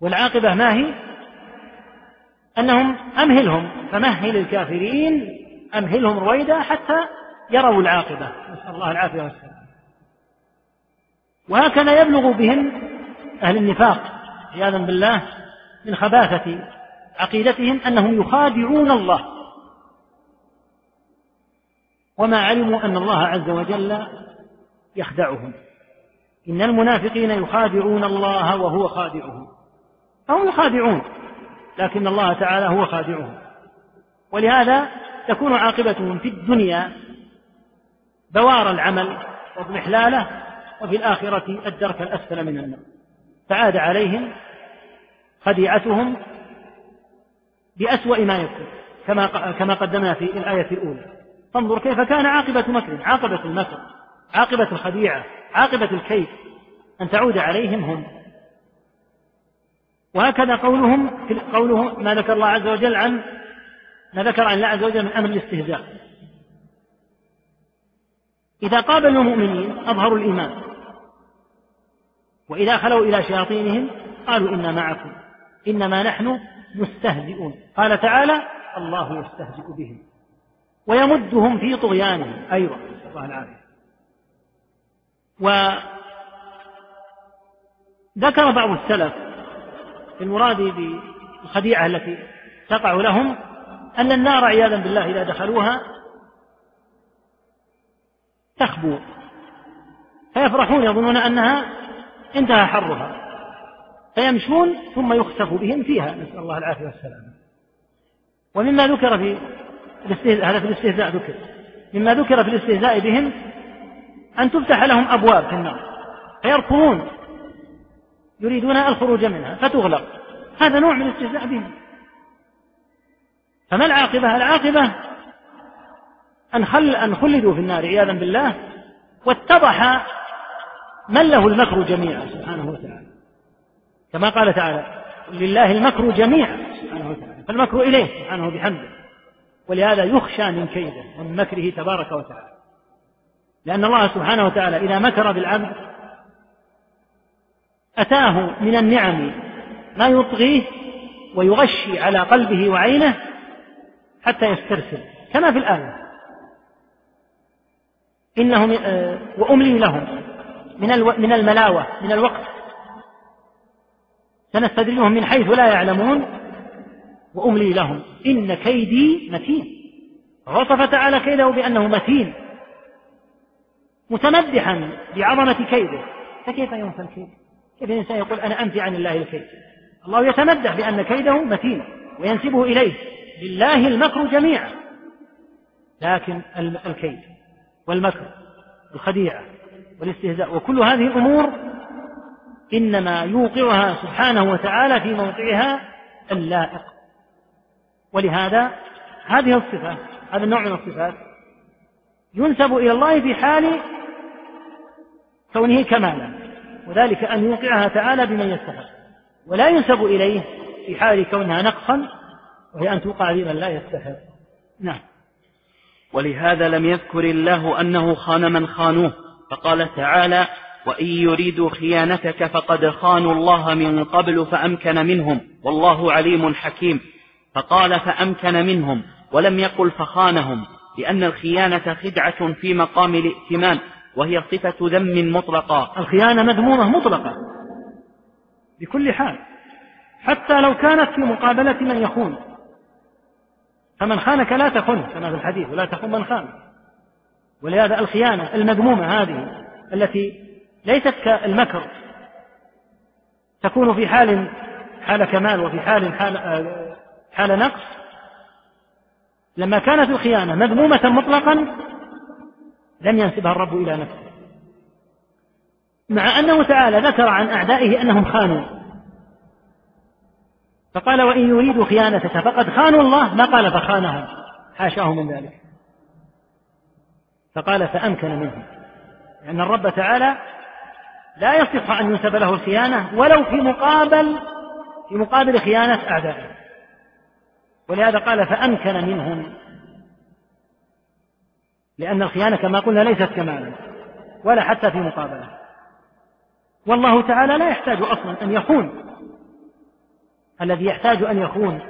والعاقبة ما هي؟ أنهم أمهلهم فمهل الكافرين أمهلهم رويدا حتى يروا العاقبة. نسأل الله العافية والسلام. وهكذا يبلغ بهم أهل النفاق عياذا بالله من خباثة عقيدتهم أنهم يخادعون الله. وما علموا أن الله عز وجل يخدعهم. إن المنافقين يخادعون الله وهو خادعهم. فهم يخادعون. لكن الله تعالى هو خادعهم ولهذا تكون عاقبتهم في الدنيا بوار العمل واضمحلاله وفي الآخرة الدرك الأسفل من النار. فعاد عليهم خديعتهم بأسوأ ما يكون كما كما قدمنا في الآية الأولى. فانظر كيف كان عاقبة مكر عاقبة المكر عاقبة الخديعة عاقبة الكيد أن تعود عليهم هم. وهكذا قولهم في ما ذكر الله عز وجل عن ما ذكر عن الله عز وجل من أمر الاستهزاء. إذا قابلوا المؤمنين أظهروا الإيمان. وإذا خلوا إلى شياطينهم قالوا إنا معكم. إنما نحن مستهزئون. قال تعالى الله يستهزئ بهم. ويمدهم في طغيانهم. أيضا نسأل الله العافية. وذكر بعض السلف المراد بالخديعة التي تقع لهم أن النار عياذا بالله إذا دخلوها تخبو. فيفرحون يظنون أنها انتهى حرها. فيمشون ثم يخسف بهم فيها. نسأل الله العافية والسلامة ومما ذكر في هذا في الاستهزاء ذكر. مما ذكر في الاستهزاء بهم أن تفتح لهم أبواب في النار. فيركضون. يريدون الخروج منها فتغلق. هذا نوع من الاستهزاء بهم. فما العاقبة؟ العاقبة أن خل أن خلدوا في النار عياذا بالله واتضح من له المكر جميعا سبحانه وتعالى. كما قال تعالى لله المكر جميعا سبحانه وتعالى. فالمكر إليه سبحانه بحمده ولهذا يخشى من كيده ومن مكره تبارك وتعالى. لأن الله سبحانه وتعالى إذا مكر بالعبد أتاه من النعم ما يطغيه ويغشي على قلبه وعينه حتى يسترسل كما في الآية. إنهم آه، وأملي لهم من من الملاوة من الوقت. سنستدرجهم من حيث لا يعلمون. وأملي لهم. إن كيدي متين. وصف تعالى كيده بأنه متين. متمدحا بعظمة كيده. فكيف ينفى الكيد؟ الإنسان يقول أنا أنفي عن الله الكيد؟ الله يتمدح بأن كيده متين وينسبه إليه. لله المكر جميعا. لكن الكيد والمكر الخديعة والاستهزاء وكل هذه الأمور إنما يوقعها سبحانه وتعالى في موقعها اللائق. ولهذا هذه الصفة هذا النوع من الصفات ينسب إلى الله في حال كونه كمالا. وذلك أن يوقعها تعالى بمن يستحق. ولا ينسب إليه في حال كونها نقصا وهي أن توقع بمن لا يستحق. نعم. ولهذا لم يذكر الله أنه خان من خانوه فقال تعالى وإن يريدوا خيانتك فقد خانوا الله من قبل فأمكن منهم والله عليم حكيم. فقال فأمكن منهم ولم يقل فخانهم لأن الخيانة خدعة في مقام الائتمان. وهي صفة ذم مطلقة. الخيانة مذمومة مطلقة. بكل حال حتى لو كانت في مقابلة من يخون. فمن خانك لا تخن كما في الحديث ولا تخن من خان. ولهذا الخيانة المذمومة هذه التي ليست كالمكر تكون في حال حال كمال وفي حال حال, حال نقص. لما كانت الخيانة مذمومة مطلقا لم ينسبها الرب إلى نفسه. مع أنه تعالى ذكر عن أعدائه أنهم خانوا. فقال وإن يريدوا خيانتك فقد خانوا الله. ما قال فخانهم؟ حاشاه من ذلك. فقال فأمكن منهم. لأن الرب تعالى لا يصح أن ينسب له الخيانة ولو في مقابل في مقابل خيانة أعدائه. ولهذا قال فأمكن منهم. لأن الخيانة كما قلنا ليست كمالا ولا حتى في مقابلة. والله تعالى لا يحتاج أصلا أن يخون. الذي يحتاج أن يخون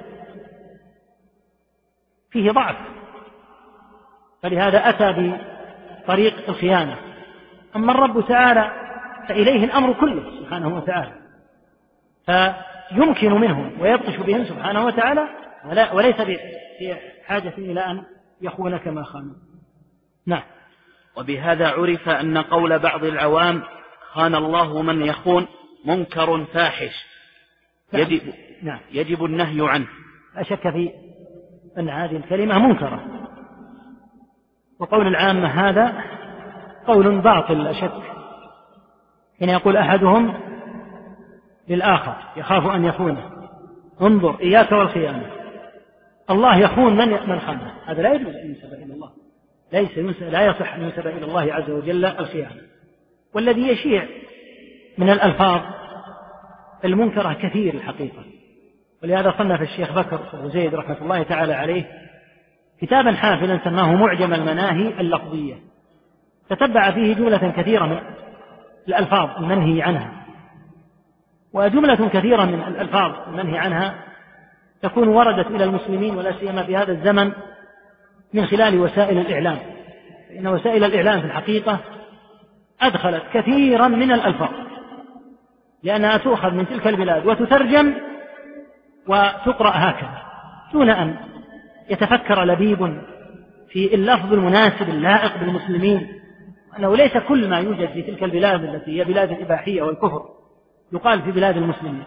فيه ضعف. فلهذا أتى بطريق الخيانة. أما الرب تعالى فإليه الأمر كله سبحانه وتعالى. فيمكن منهم ويبطش بهم سبحانه وتعالى وليس بحاجة إلى أن يخون كما خانوا نعم. وبهذا عرف أن قول بعض العوام خان الله من يخون منكر فاحش. نعم. يجب, نعم. يجب النهي عنه. لا شك في أن هذه الكلمة منكرة. وقول العامة هذا قول باطل لا شك. حين يقول أحدهم للآخر يخاف أن يخونه. انظر إياك والخيانة. الله يخون من من خانه. هذا لا يجوز. أن ليس لا يصح أن ينسب إلى الله عز وجل الخيانة. والذي يشيع من الألفاظ المنكرة كثير الحقيقة. ولهذا صنف الشيخ بكر بن زيد رحمة الله تعالى عليه كتابا حافلا سماه معجم المناهي اللفظية. تتبع فيه جملة كثيرة من الألفاظ المنهي عنها. وجملة كثيرة من الألفاظ المنهي عنها تكون وردت إلى المسلمين ولا سيما في هذا الزمن من خلال وسائل الإعلام. فإن وسائل الإعلام في الحقيقة أدخلت كثيرا من الألفاظ لأنها تؤخذ من تلك البلاد وتترجم وتقرأ هكذا دون أن يتفكر لبيب في اللفظ المناسب اللائق بالمسلمين أنه ليس كل ما يوجد في تلك البلاد التي هي بلاد الإباحية والكفر يقال في بلاد المسلمين.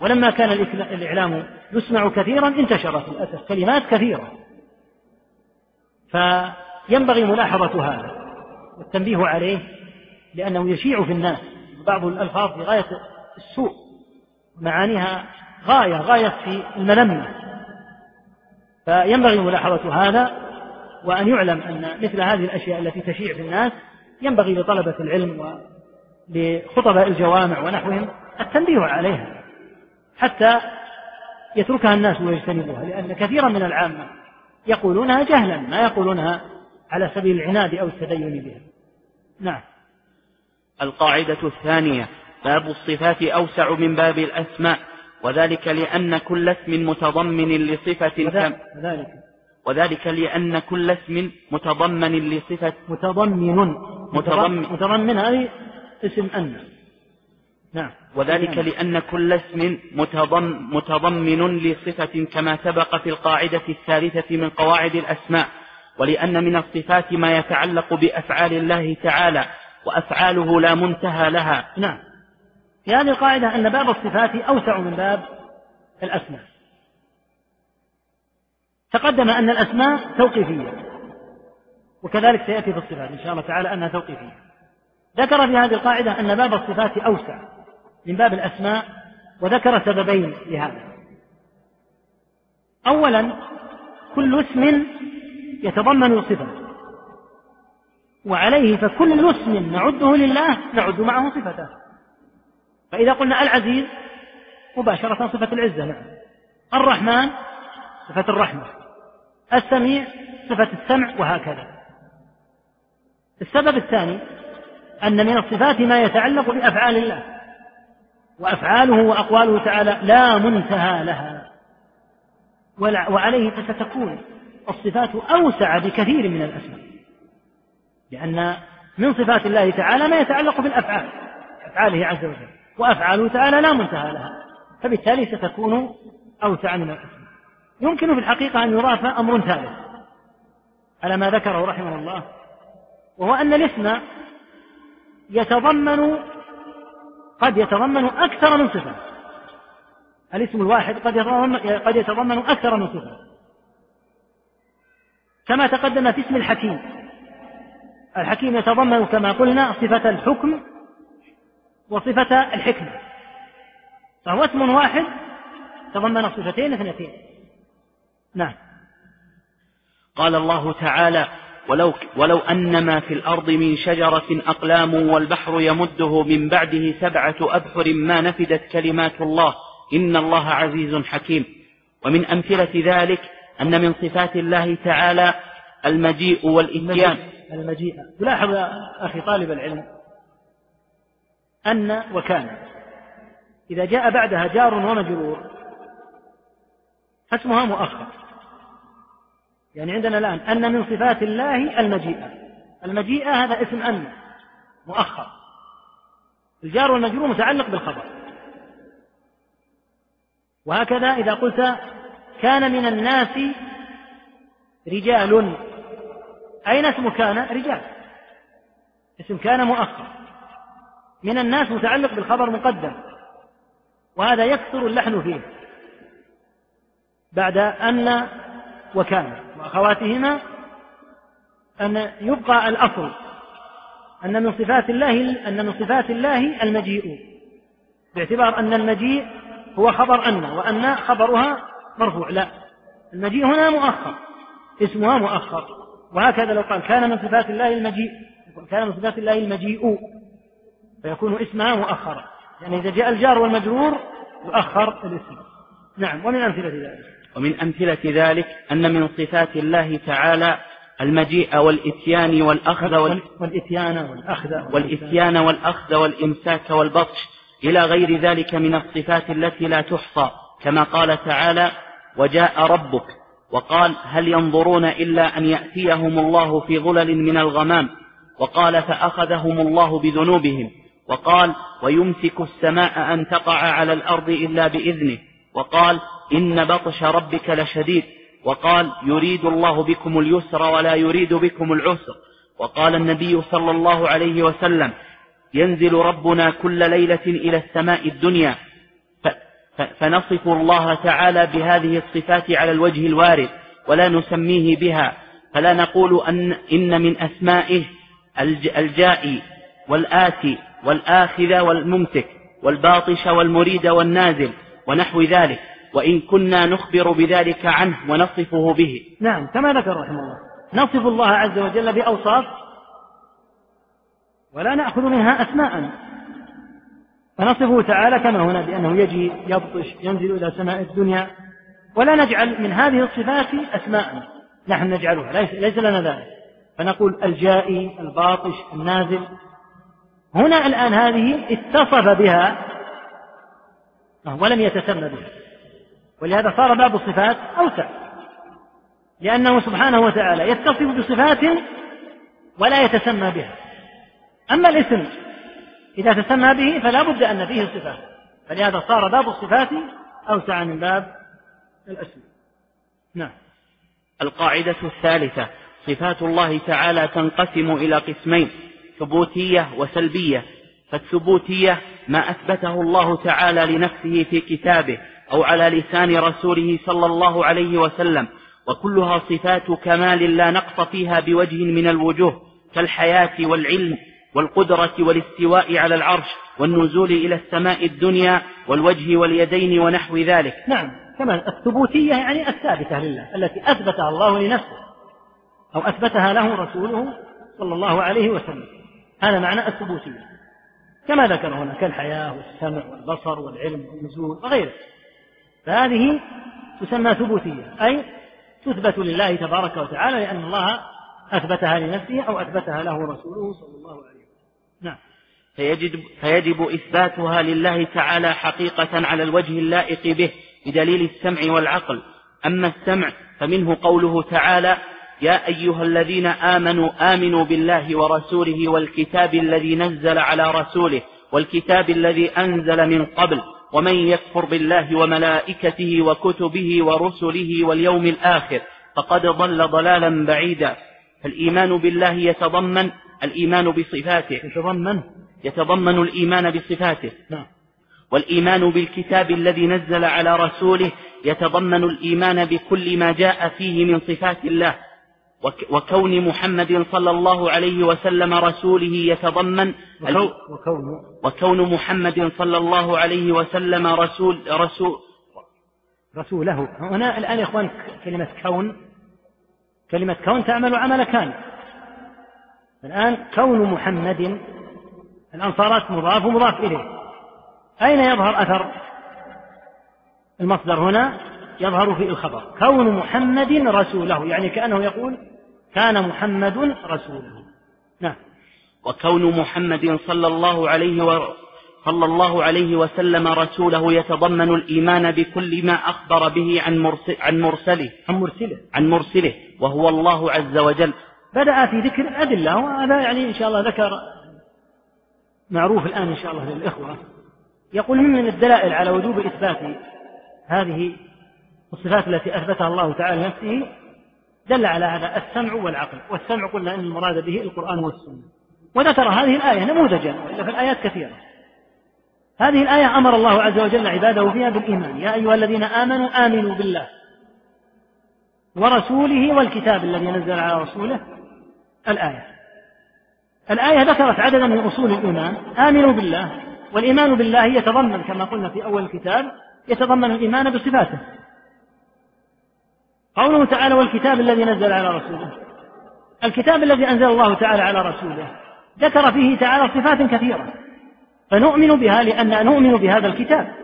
ولما كان الإعلام يسمع كثيرا انتشرت للأسف كلمات كثيرة. فينبغي ملاحظة هذا والتنبيه عليه لأنه يشيع في الناس بعض الألفاظ في غاية السوء معانيها غاية غاية في الملمة. فينبغي ملاحظة هذا وأن يعلم أن مثل هذه الأشياء التي تشيع في الناس ينبغي لطلبة العلم ولخطباء الجوامع ونحوهم التنبيه عليها حتى يتركها الناس ويجتنبوها لأن كثيرا من العامة يقولونها جهلا ما يقولونها على سبيل العناد أو التدين بها. نعم. القاعدة الثانية باب الصفات أوسع من باب الأسماء وذلك لأن كل اسم متضمن لصفة وذلك. وذلك لأن كل اسم متضمن لصفة متضمن. متضمن. متضمن هذه اسم أن. نعم. وذلك لأن كل اسم متضم متضمن لصفة كما سبق في القاعدة الثالثة من قواعد الأسماء ولأن من الصفات ما يتعلق بأفعال الله تعالى وأفعاله لا منتهى لها. نعم. في هذه القاعدة أن باب الصفات أوسع من باب الأسماء. تقدم أن الأسماء توقيفية وكذلك سيأتي في الصفات إن شاء الله تعالى أنها توقيفية. ذكر في هذه القاعدة أن باب الصفات أوسع. من باب الأسماء وذكر سببين لهذا. أولا كل اسم يتضمن صفة وعليه فكل اسم نعده لله نعد معه صفته. فإذا قلنا العزيز مباشرة صفة العزة نعم. الرحمن صفة الرحمة السميع صفة السمع وهكذا. السبب الثاني أن من الصفات ما يتعلق بأفعال الله. وأفعاله وأقواله تعالى لا منتهى لها. وعليه فستكون الصفات أوسع بكثير من الأسماء. لأن من صفات الله تعالى ما يتعلق بالأفعال أفعاله عز وجل وأفعاله تعالى لا منتهى لها. فبالتالي ستكون أوسع من الأسماء. يمكن في الحقيقة أن يضاف أمر ثالث. على ما ذكره رحمه الله وهو أن الاسم يتضمن قد يتضمن أكثر من صفة. الاسم الواحد قد يتضمن, قد يتضمن أكثر من صفة. كما تقدم في اسم الحكيم. الحكيم يتضمن كما قلنا صفة الحكم وصفة الحكمة. فهو اسم واحد تضمن صفتين اثنتين. نعم. قال الله تعالى ولو, ولو أن ما في الأرض من شجرة أقلام والبحر يمده من بعده سبعة أبحر ما نفدت كلمات الله. إن الله عزيز حكيم. ومن أمثلة ذلك أن من صفات الله تعالى المجيء والإتيان. المجيء تلاحظ أخي طالب العلم أن وكان. إذا جاء بعدها جار ومجرور فاسمها مؤخر. يعني عندنا الآن أن من صفات الله المجيء المجيء هذا اسم أن مؤخر. الجار والمجرور متعلق بالخبر. وهكذا إذا قلت كان من الناس رجال. أين اسم كان رجال؟ اسم كان مؤخر. من الناس متعلق بالخبر مقدم. وهذا يكثر اللحن فيه. بعد أن وكان. وأخواتهما أن يبقى الأصل أن من صفات الله أن من صفات الله المجيء. باعتبار أن المجيء هو خبر أن وأن خبرها مرفوع لا. المجيء هنا مؤخر اسمها مؤخر. وهكذا لو قال كان من صفات الله المجيء كان من صفات الله المجيء. فيكون اسمها مؤخرا يعني إذا جاء الجار والمجرور يؤخر الاسم. نعم ومن أمثلة ذلك. ومن أمثلة ذلك أن من صفات الله تعالى المجيء والإتيان والأخذ وال... والإتيان والأخذ. والإتيان والأخذ والإمساك والبطش إلى غير ذلك من الصفات التي لا تحصى كما قال تعالى وجاء ربك وقال هل ينظرون إلا أن يأتيهم الله في ظلل من الغمام؟ وقال فأخذهم الله بذنوبهم. وقال ويمسك السماء أن تقع على الأرض إلا بإذنه. وقال إن بطش ربك لشديد. وقال يريد الله بكم اليسر ولا يريد بكم العسر. وقال النبي صلى الله عليه وسلم ينزل ربنا كل ليلة إلى السماء الدنيا. فنصف الله تعالى بهذه الصفات على الوجه الوارد ولا نسميه بها. فلا نقول أن إن من أسمائه الجائي والآتي والآخذ والممسك والباطش والمريد والنازل ونحو ذلك. وإن كنا نخبر بذلك عنه ونصفه به. نعم كما ذكر رحمه الله. نصف الله عز وجل بأوصاف ولا نأخذ منها أسماء. فنصفه تعالى كما هنا بأنه يجي يبطش ينزل إلى سماء الدنيا. ولا نجعل من هذه الصفات أسماء. نحن نجعلها ليس, ليس لنا ذلك. فنقول الجائي الباطش النازل. هنا الآن هذه اتصف بها ولم يتسمى بها. ولهذا صار باب الصفات أوسع. لأنه سبحانه وتعالى يتصف بصفات ولا يتسمى بها. أما الاسم إذا تسمى به فلا بد أن فيه صفات فلهذا صار باب الصفات أوسع من باب الأسماء نعم. القاعدة الثالثة صفات الله تعالى تنقسم إلى قسمين ثبوتية وسلبية. فالثبوتية ما أثبته الله تعالى لنفسه في كتابه أو على لسان رسوله صلى الله عليه وسلم وكلها صفات كمال لا نقص فيها بوجه من الوجوه كالحياة والعلم والقدرة والاستواء على العرش والنزول إلى السماء الدنيا والوجه واليدين ونحو ذلك. نعم كمان الثبوتية يعني الثابتة لله التي أثبتها الله لنفسه أو أثبتها له رسوله صلى الله عليه وسلم. هذا معنى الثبوتية. كما ذكر هنا كالحياة والسمع والبصر والعلم والنزول وغيره. فهذه تسمى ثبوتية أي تثبت لله تبارك وتعالى لأن الله أثبتها لنفسه أو أثبتها له رسوله صلى الله عليه وسلم. نعم. فيجب, فيجب إثباتها لله تعالى حقيقة على الوجه اللائق به بدليل السمع والعقل. أما السمع فمنه قوله تعالى يا أيها الذين آمنوا آمنوا بالله ورسوله والكتاب الذي نزل على رسوله والكتاب الذي أنزل من قبل. ومن يكفر بالله وملائكته وكتبه ورسله واليوم الآخر فقد ضل ضلالا بعيدا. فالإيمان بالله يتضمن الإيمان بصفاته. يتضمن. يتضمن الإيمان بصفاته. نعم. والإيمان بالكتاب الذي نزل على رسوله يتضمن الإيمان بكل ما جاء فيه من صفات الله. وكون محمد صلى الله عليه وسلم رسوله يتضمن وكون, وكون محمد صلى الله عليه وسلم رسول رسول رسوله. هنا الآن يا إخوان كلمة كون. كلمة كون تعمل عمل كان. الآن كون محمد. الآن صارت مضاف ومضاف إليه. أين يظهر أثر المصدر هنا؟ يظهر في الخبر. كون محمد رسوله يعني كأنه يقول كان محمد رسوله. نعم. وكون محمد صلى الله عليه و... صلى الله عليه وسلم رسوله يتضمن الإيمان بكل ما أخبر به عن, مرسل عن مرسله. عن مرسله. عن مرسله. وهو الله عز وجل. بدأ في ذكر الأدلة وهذا يعني إن شاء الله ذكر معروف الآن إن شاء الله للإخوة. يقول من الدلائل على وجوب إثبات هذه الصفات التي أثبتها الله تعالى لنفسه دل على هذا السمع والعقل. والسمع قلنا أن المراد به القرآن والسنة. وذكر هذه الآية نموذجا وإلا في الآيات كثيرة. هذه الآية أمر الله عز وجل عباده فيها بالإيمان. يا أيها الذين آمنوا آمنوا بالله ورسوله والكتاب الذي نزل على رسوله. الآية. الآية ذكرت عددا من أصول الإيمان. آمنوا بالله. والإيمان بالله يتضمن كما قلنا في أول الكتاب يتضمن الإيمان بصفاته. قوله تعالى والكتاب الذي نزل على رسوله. الكتاب الذي أنزل الله تعالى على رسوله. ذكر فيه تعالى صفات كثيرة. فنؤمن بها لأن نؤمن بهذا الكتاب.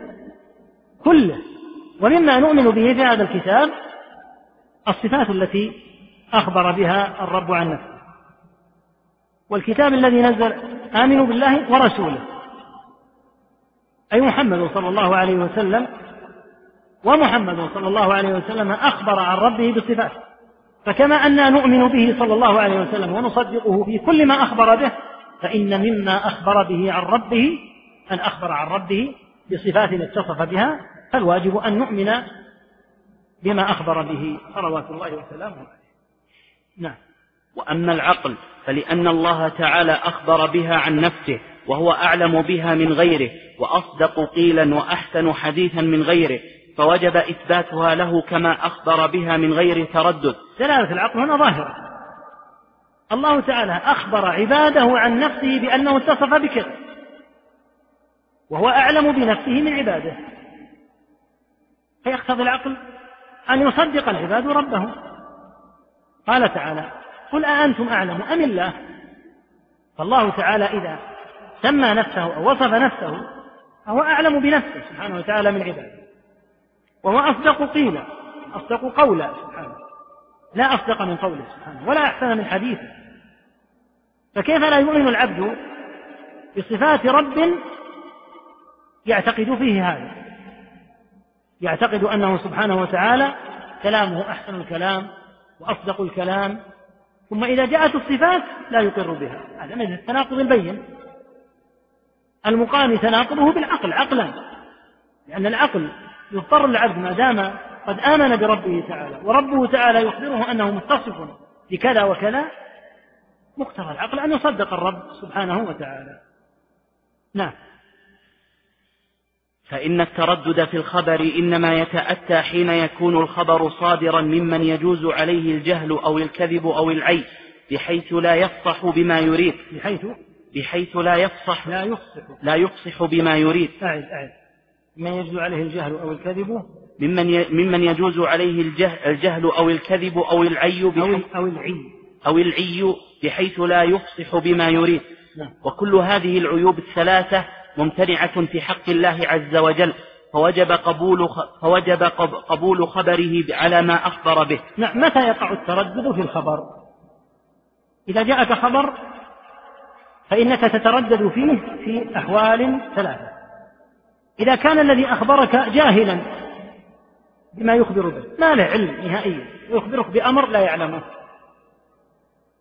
كله. ومما نؤمن به في هذا الكتاب الصفات التي أخبر بها الرب عن نفسه. والكتاب الذي نزل آمنوا بالله ورسوله. أي محمد صلى الله عليه وسلم ومحمد صلى الله عليه وسلم أخبر عن ربه بصفات. فكما أننا نؤمن به صلى الله عليه وسلم ونصدقه في كل ما أخبر به فإن مما أخبر به عن ربه أن أخبر عن ربه بصفات اتصف بها فالواجب أن نؤمن بما أخبر به. صلوات الله وسلامه عليه. نعم. وأما العقل فلأن الله تعالى أخبر بها عن نفسه وهو أعلم بها من غيره وأصدق قيلا وأحسن حديثا من غيره فوجب إثباتها له كما أخبر بها من غير تردد. دلالة العقل هنا ظاهرة. الله تعالى أخبر عباده عن نفسه بأنه اتصف بكذا وهو أعلم بنفسه من عباده. فيقتضي العقل أن يصدق العباد ربهم. قال تعالى قل أأنتم أعلم أم الله؟ فالله تعالى إذا سمى نفسه أو وصف نفسه فهو أعلم بنفسه سبحانه وتعالى من عباده. وهو أصدق قيلا أصدق قولا سبحانه. لا أصدق من قوله سبحانه ولا أحسن من حديثه. فكيف لا يؤمن العبد بصفات رب يعتقد فيه هذا؟ يعتقد أنه سبحانه وتعالى كلامه أحسن الكلام وأصدق الكلام ثم إذا جاءت الصفات لا يقر بها. هذا من التناقض البين. المقام تناقضه بالعقل عقلا. لأن العقل يضطر العبد ما دام قد آمن بربه تعالى وربه تعالى يخبره أنه متصف بكذا وكذا مقتضى العقل أن يصدق الرب سبحانه وتعالى. نعم. فإن التردد في الخبر إنما يتأتى حين يكون الخبر صادرا ممن يجوز عليه الجهل أو الكذب أو العي بحيث لا يفصح بما يريد. بحيث؟ بحيث لا يفصح. لا يفصح. لا يفصح بما يريد. أعد أعد. من يجوز عليه الجهل أو الكذب ممن ممن يجوز عليه الجهل, أو الكذب أو العي أو أو العي أو العي بحيث لا يفصح بما يريد نعم. وكل هذه العيوب الثلاثة ممتنعة في حق الله عز وجل فوجب قبول فوجب قبول خبره على ما أخبر به. نعم متى يقع التردد في الخبر؟ إذا جاءك خبر فإنك تتردد فيه في أحوال ثلاثة. إذا كان الذي أخبرك جاهلا بما يخبر به، ما له علم نهائيا، يخبرك بأمر لا يعلمه.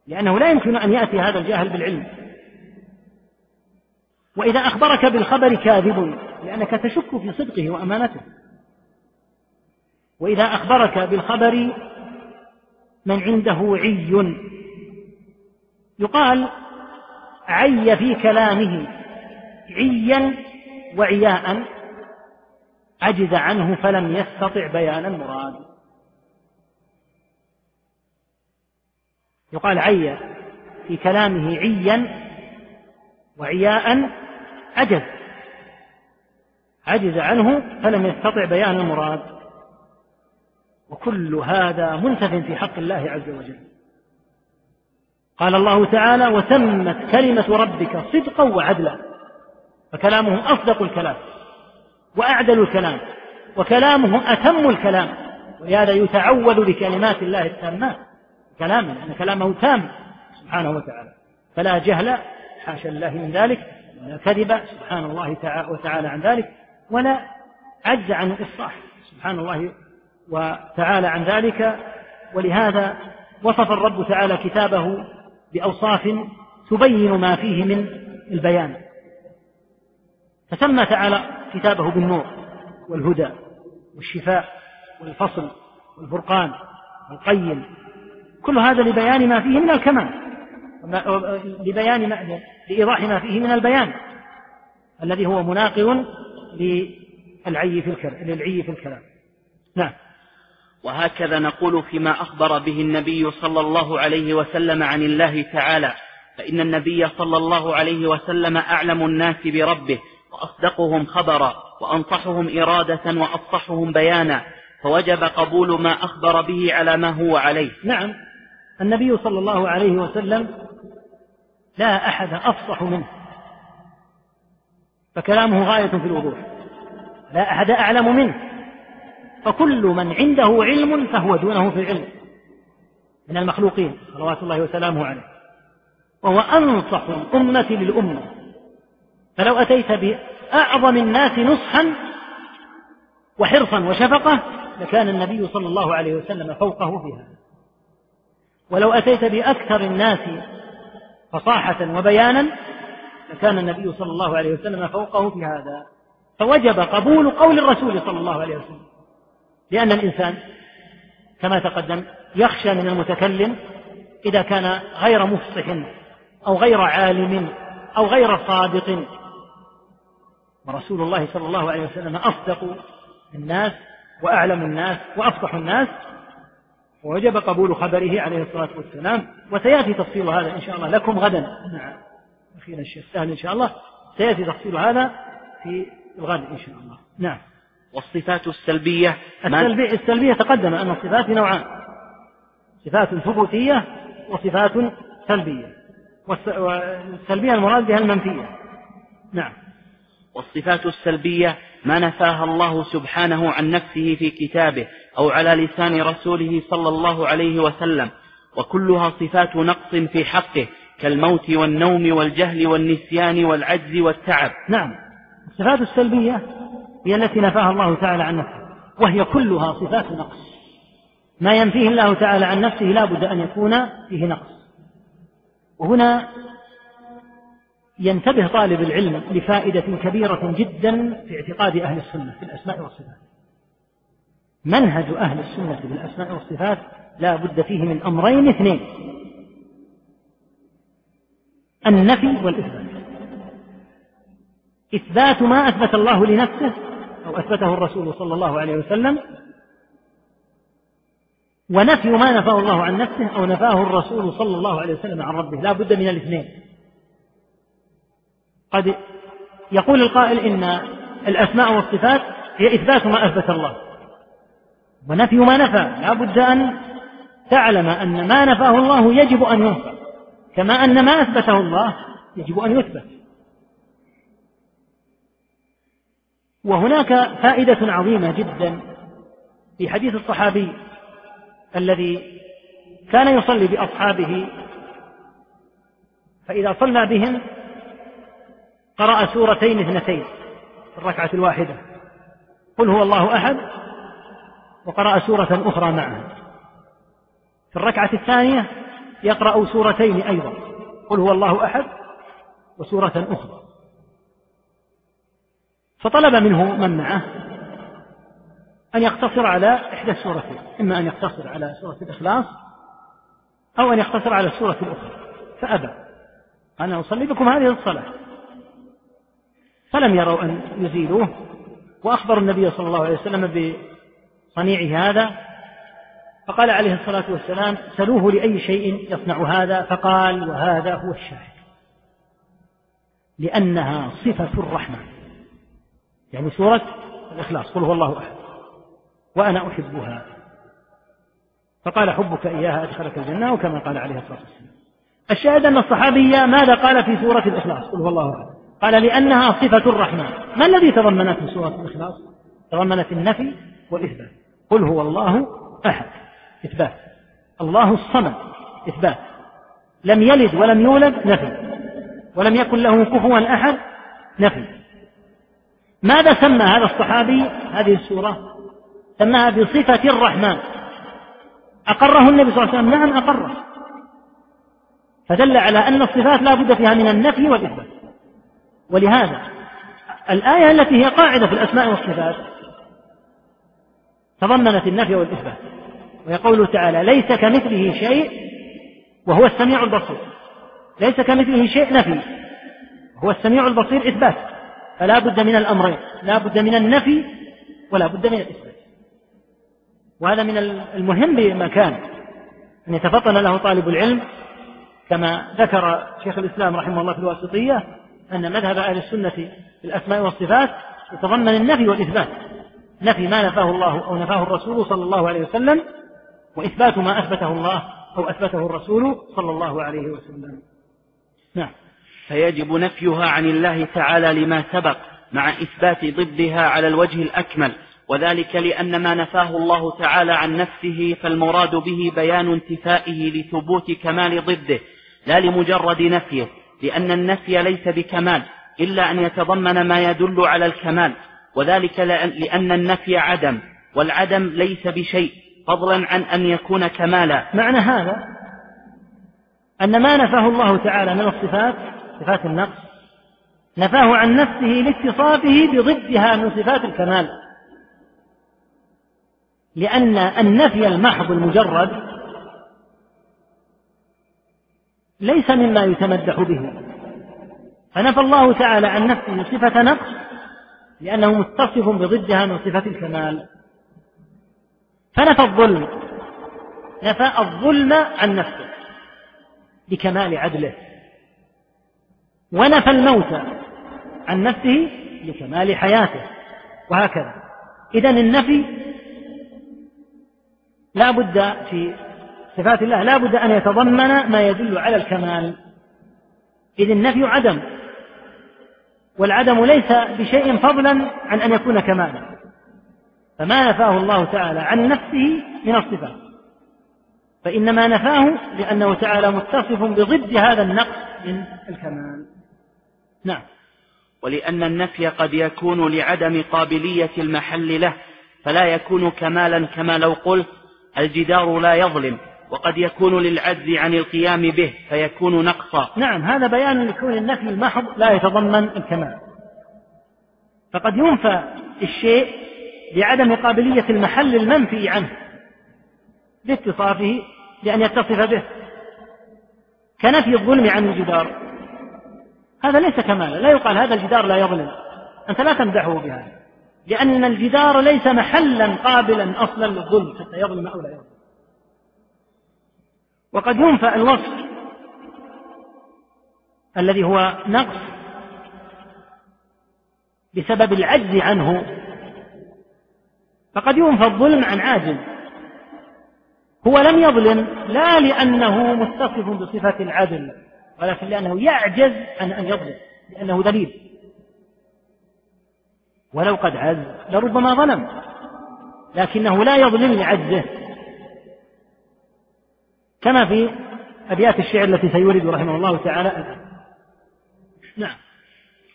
لأنه لا يمكن أن يأتي هذا الجاهل بالعلم وإذا أخبرك بالخبر كاذب لأنك تشك في صدقه وأمانته وإذا أخبرك بالخبر من عنده عي يقال عي في كلامه عيا وعياء عجز عنه فلم يستطع بيان المراد يقال عي في كلامه عيا وعياء عجز عجز عنه فلم يستطع بيان المراد وكل هذا منتف في حق الله عز وجل. قال الله تعالى وتمت كلمة ربك صدقا وعدلا. فكلامه أصدق الكلام وأعدل الكلام وكلامه أتم الكلام ولهذا يتعوذ بكلمات الله التامات كلامه لأن كلامه تام سبحانه وتعالى فلا جهل حاشا لله من ذلك ولا كذب سبحان الله وتعالى عن ذلك ولا عجز عن الإصلاح سبحان الله وتعالى عن ذلك ولهذا وصف الرب تعالى كتابه بأوصاف تبين ما فيه من البيان فسمى تعالى كتابه بالنور والهدى والشفاء والفصل والفرقان والقيم. كل هذا لبيان ما فيه من الكمال لبيان ما لإيضاح ما فيه من البيان الذي هو مناقض للعي في للعي في الكلام. نعم. وهكذا نقول فيما أخبر به النبي صلى الله عليه وسلم عن الله تعالى فإن النبي صلى الله عليه وسلم أعلم الناس بربه وأصدقهم خبرا وأنصحهم إرادة وأفصحهم بيانا فوجب قبول ما أخبر به على ما هو عليه. نعم النبي صلى الله عليه وسلم لا أحد أفصح منه فكلامه غاية في الوضوح لا أحد أعلم منه فكل من عنده علم فهو دونه في العلم من المخلوقين صلوات الله وسلامه عليه. وهو أنصح الأمة للأمة. فلو أتيت بأعظم الناس نصحا وحرصا وشفقة لكان النبي صلى الله عليه وسلم فوقه في هذا ولو أتيت بأكثر الناس فصاحة وبيانا لكان النبي صلى الله عليه وسلم فوقه في هذا. فوجب قبول قول الرسول صلى الله عليه وسلم. لأن الإنسان كما تقدم يخشى من المتكلم إذا كان غير مفصح أو غير عالم أو غير صادق. ورسول الله صلى الله عليه وسلم أصدق الناس وأعلم الناس وأفصح الناس ووجب قبول خبره عليه الصلاة والسلام. وسيأتي تفصيل هذا إن شاء الله لكم غدا مع أخينا الشيخ سهل إن شاء الله. سيأتي تفصيل هذا في الغد إن شاء الله. نعم. والصفات السلبية السلبية, السلبية تقدم أن الصفات نوعان. صفات ثبوتية وصفات سلبية. والسلبية المراد بها المنفية. نعم. والصفات السلبية ما نفاها الله سبحانه عن نفسه في كتابه أو على لسان رسوله صلى الله عليه وسلم وكلها صفات نقص في حقه كالموت والنوم والجهل والنسيان والعجز والتعب. نعم الصفات السلبية هي التي نفاها الله تعالى عن نفسه وهي كلها صفات نقص. ما ينفيه الله تعالى عن نفسه لا بد أن يكون فيه نقص. وهنا ينتبه طالب العلم لفائدة كبيرة جدا في اعتقاد أهل السنة في الأسماء والصفات. منهج أهل السنة بالأسماء والصفات لا بد فيه من أمرين اثنين. النفي والإثبات. إثبات ما أثبت الله لنفسه أو أثبته الرسول صلى الله عليه وسلم ونفي ما نفاه الله عن نفسه أو نفاه الرسول صلى الله عليه وسلم عن ربه. لا بد من الاثنين. قد يقول القائل إن الأسماء والصفات هي إثبات ما أثبت الله. ونفي ما نفى. لا بد أن تعلم أن ما نفاه الله يجب أن ينفى. كما أن ما أثبته الله يجب أن يثبت. وهناك فائدة عظيمة جدا في حديث الصحابي الذي كان يصلي بأصحابه فإذا صلى بهم قرأ سورتين اثنتين في الركعة الواحدة. قل هو الله أحد وقرأ سورة أخرى معها في الركعة الثانية يقرأ سورتين أيضا. قل هو الله أحد وسورة أخرى. فطلب منه من معه أن يقتصر على إحدى السورتين إما أن يقتصر على سورة الإخلاص أو أن يقتصر على السورة الأخرى. فأبى أنا أصلي بكم هذه الصلاة. فلم يروا أن يزيلوه. وأخبروا النبي صلى الله عليه وسلم بصنيعه هذا فقال عليه الصلاة والسلام سلوه لأي شيء يصنع هذا. فقال وهذا هو الشاهد لأنها صفة الرحمن يعني سورة الإخلاص قل هو الله أحد وأنا أحبها. فقال حبك إياها أدخلك الجنة. وكما قال عليه الصلاة والسلام الشاهد أن الصحابي ماذا قال في سورة الإخلاص؟ قل هو الله أحد. قال لأنها صفة الرحمن. ما الذي تضمنته سورة الإخلاص؟ تضمنت النفي والإثبات. قل هو الله أحد. إثبات. الله الصمد. إثبات. لم يلد ولم يولد نفي. ولم يكن له كفوا أحد نفي. ماذا سمى هذا الصحابي هذه السورة؟ سماها بصفة الرحمن. أقره النبي صلى الله عليه وسلم. نعم أقره. فدل على أن الصفات لا بد فيها من النفي والإثبات. ولهذا الآية التي هي قاعدة في الأسماء والصفات تضمنت النفي والإثبات ويقول تعالى ليس كمثله شيء وهو السميع البصير. ليس كمثله شيء نفي هو السميع البصير إثبات فلا بد من الأمرين لا بد من النفي ولا بد من الإثبات. وهذا من المهم بمكان أن يتفطن له طالب العلم كما ذكر شيخ الإسلام رحمه الله في الواسطية أن مذهب أهل السنة في الأسماء والصفات يتضمن النفي والإثبات. نفي ما نفاه الله أو نفاه الرسول صلى الله عليه وسلم وإثبات ما أثبته الله أو أثبته الرسول صلى الله عليه وسلم. نعم. فيجب نفيها عن الله تعالى لما سبق مع إثبات ضدها على الوجه الأكمل وذلك لأن ما نفاه الله تعالى عن نفسه فالمراد به بيان انتفائه لثبوت كمال ضده لا لمجرد نفيه. لأن النفي ليس بكمال إلا أن يتضمن ما يدل على الكمال وذلك لأن النفي عدم والعدم ليس بشيء فضلا عن أن يكون كمالا. معنى هذا؟ أن ما نفاه الله تعالى من الصفات صفات النقص نفاه عن نفسه لاتصافه بضدها من صفات الكمال. لأن النفي المحض المجرد ليس مما يتمدح به. فنفى الله تعالى عن نفسه صفة نقص لأنه متصف بضدها من صفة الكمال. فنفى الظلم نفى الظلم عن نفسه بكمال عدله. ونفى الموت عن نفسه لكمال حياته. وهكذا. إذا النفي لا بد في صفات الله لا بد أن يتضمن ما يدل على الكمال. إذ النفي عدم والعدم ليس بشيء فضلا عن أن يكون كمالا. فما نفاه الله تعالى عن نفسه من الصفات. فإنما نفاه لأنه تعالى متصف بضد هذا النقص من الكمال. نعم. ولأن النفي قد يكون لعدم قابلية المحل له فلا يكون كمالا كما لو قلت الجدار لا يظلم. وقد يكون للعجز عن القيام به فيكون نقصا. نعم هذا بيان لكون النفي المحض لا يتضمن الكمال. فقد ينفى الشيء بعدم قابلية المحل المنفي عنه لاتصافه بأن يتصف به كنفي الظلم عن الجدار. هذا ليس كمالا لا يقال هذا الجدار لا يظلم. أنت لا تمدحه بهذا لأن الجدار ليس محلا قابلا أصلا للظلم حتى يظلم أو لا يظلم. وقد ينفى الوصف الذي هو نقص بسبب العجز عنه. فقد ينفى الظلم عن عاجز. هو لم يظلم لا لأنه متصف بصفة العدل ولكن لأنه يعجز عن أن يظلم لأنه دليل. ولو قد عز لربما ظلم لكنه لا يظلم لعجزه. كما في أبيات الشعر التي سيورد رحمه الله تعالى. الآن نعم.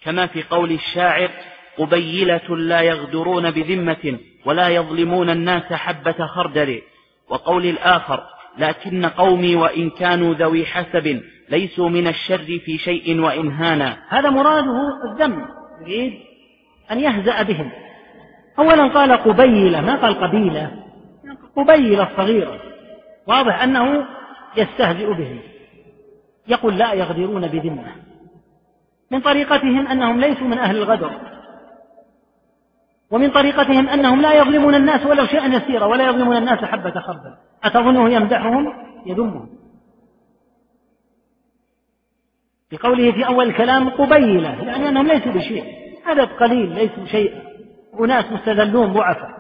كما في قول الشاعر قبيلة لا يغدرون بذمة ولا يظلمون الناس حبة خردل. وقول الآخر لكن قومي وإن كانوا ذوي حسب ليسوا من الشر في شيء وإن هانا. هذا مراده الذم يريد أن يهزأ بهم. أولا قال قبيلة ما قال قبيلة؟ قبيلة صغيرة واضح أنه يستهزئ بهم. يقول لا يغدرون بذمة. من طريقتهم أنهم ليسوا من أهل الغدر. ومن طريقتهم أنهم لا يظلمون الناس ولو شيئا يسيرا ولا يظلمون الناس حبة خردل. أتظنه يمدحهم؟ يذمهم. بقوله في أول الكلام قبيلة يعني أنهم ليسوا بشيء. عدد قليل ليسوا شيء أناس مستذلون ضعفاء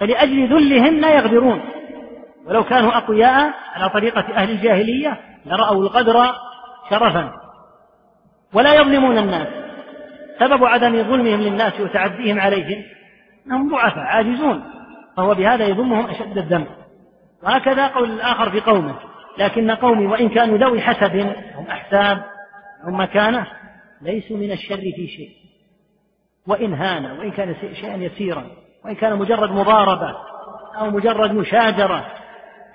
فلأجل ذلهم لا يغدرون. ولو كانوا أقوياء على طريقة أهل الجاهلية لرأوا القدر شرفا. ولا يظلمون الناس. سبب عدم ظلمهم للناس وتعديهم عليهم أنهم ضعفاء عاجزون. فهو بهذا يذمهم أشد الذنب. وهكذا قول الآخر في قومه. لكن قومي وإن كانوا ذوي حسب هم أحساب هم مكانة ليسوا من الشر في شيء. وإن هان وإن كان شيئا يسيرا وإن كان مجرد مضاربة أو مجرد مشاجرة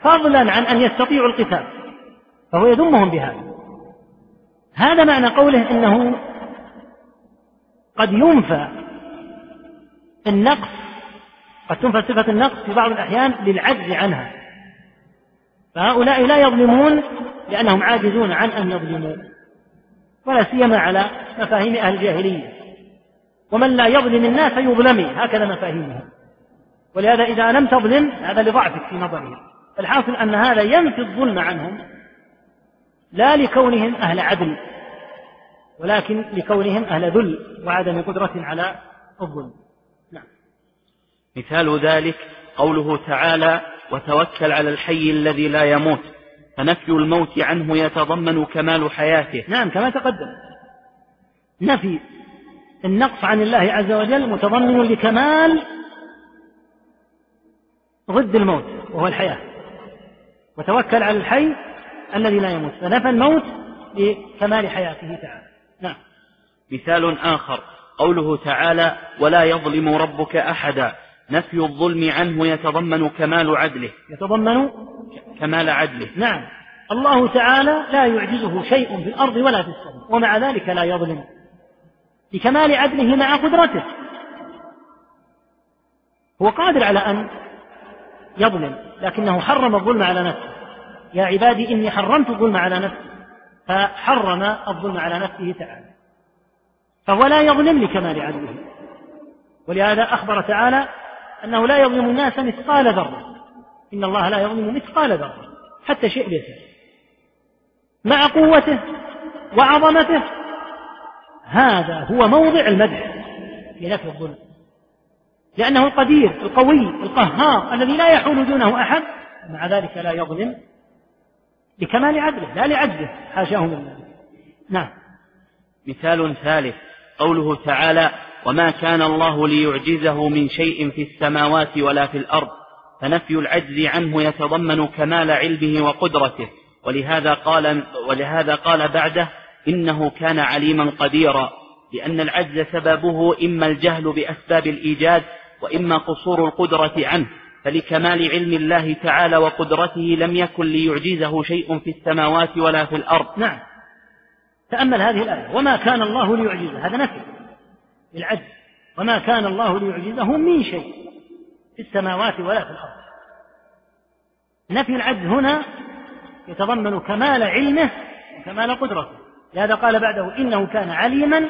فضلا عن أن يستطيعوا القتال فهو يذمهم بهذا. هذا معنى قوله إنه قد ينفى النقص قد تنفى صفة النقص في بعض الأحيان للعجز عنها. فهؤلاء لا يظلمون لأنهم عاجزون عن أن يظلموا ولا سيما على مفاهيم أهل الجاهلية. ومن لا يظلم الناس يظلمي هكذا مفاهيمهم. ولهذا إذا لم تظلم هذا لضعفك في نظرهم. الحاصل أن هذا ينفي الظلم عنهم لا لكونهم أهل عدل ولكن لكونهم أهل ذل وعدم قدرة على الظلم. نعم. مثال ذلك قوله تعالى وتوكل على الحي الذي لا يموت فنفي الموت عنه يتضمن كمال حياته. نعم كما تقدم. نفي النقص عن الله عز وجل متضمن لكمال ضد الموت وهو الحياة. وتوكل على الحي الذي لا يموت فنفى الموت لكمال حياته تعالى. نعم. مثال آخر قوله تعالى ولا يظلم ربك أحدا. نفي الظلم عنه يتضمن كمال عدله. يتضمن كمال عدله. نعم. الله تعالى لا يعجزه شيء في الأرض ولا في السماء ومع ذلك لا يظلم. لكمال عدله مع قدرته. هو قادر على أن يظلم لكنه حرم الظلم على نفسه. يا عبادي إني حرمت الظلم على نفسي. فحرم الظلم على نفسه تعالى. فهو لا يظلم لكمال عدله ولهذا أخبر تعالى أنه لا يظلم الناس مثقال ذرة. إن الله لا يظلم مثقال ذرة. حتى شيء يسير مع قوته وعظمته. هذا هو موضع المدح في نفي الظلم. لأنه القدير القوي القهار الذي لا يحول دونه أحد. مع ذلك لا يظلم لكمال عدله لا لعجزه حاشاه من ذلك نعم. مثال ثالث قوله تعالى وما كان الله ليعجزه من شيء في السماوات ولا في الأرض فنفي العجز عنه يتضمن كمال علمه وقدرته. ولهذا قال ولهذا قال بعده إنه كان عليما قديرا لأن العجز سببه إما الجهل بأسباب الإيجاد وإما قصور القدرة عنه. فلكمال علم الله تعالى وقدرته لم يكن ليعجزه شيء في السماوات ولا في الأرض. نعم. تأمل هذه الآية. وما كان الله ليعجزه؟ هذا نفي. للعجز. وما كان الله ليعجزه من شيء في السماوات ولا في الأرض. نفي العجز هنا يتضمن كمال علمه وكمال قدرته. لهذا قال بعده إنه كان عليما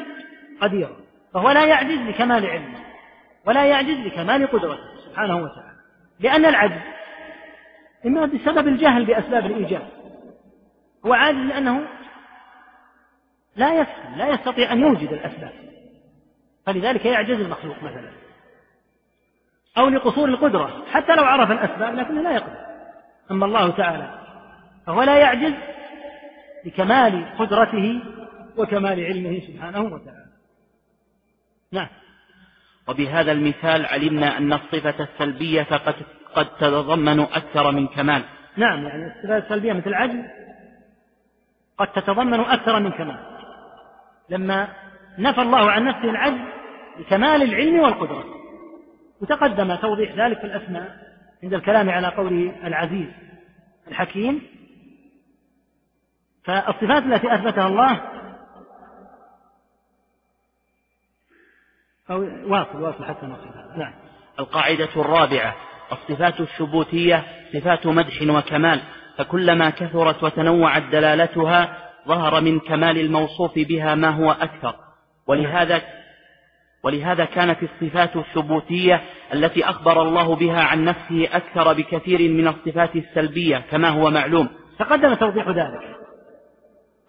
قديرا. فهو لا يعجز لكمال علمه ولا يعجز لكمال قدرته سبحانه وتعالى. لأن العجز إما بسبب الجهل بأسباب الإيجاد هو عاجز لأنه لا يفهم لا يستطيع أن يوجد الأسباب فلذلك يعجز المخلوق مثلا أو لقصور القدرة حتى لو عرف الأسباب لكنه لا يقدر. أما الله تعالى فهو لا يعجز لكمال قدرته وكمال علمه سبحانه وتعالى. نعم. وبهذا المثال علمنا أن الصفة السلبية قد قد تتضمن أكثر من كمال. نعم يعني الصفات السلبية مثل العجز قد تتضمن أكثر من كمال. لما نفى الله عن نفسه العجز لكمال العلم والقدرة وتقدم توضيح ذلك في الأسماء عند الكلام على قوله العزيز الحكيم فالصفات التي أثبتها الله أو واصل واصل حتى نصل نعم. القاعدة الرابعة الصفات الثبوتية صفات مدح وكمال فكلما كثرت وتنوعت دلالتها ظهر من كمال الموصوف بها ما هو أكثر. ولهذا ولهذا كانت الصفات الثبوتية التي أخبر الله بها عن نفسه أكثر بكثير من الصفات السلبية كما هو معلوم. تقدم توضيح ذلك.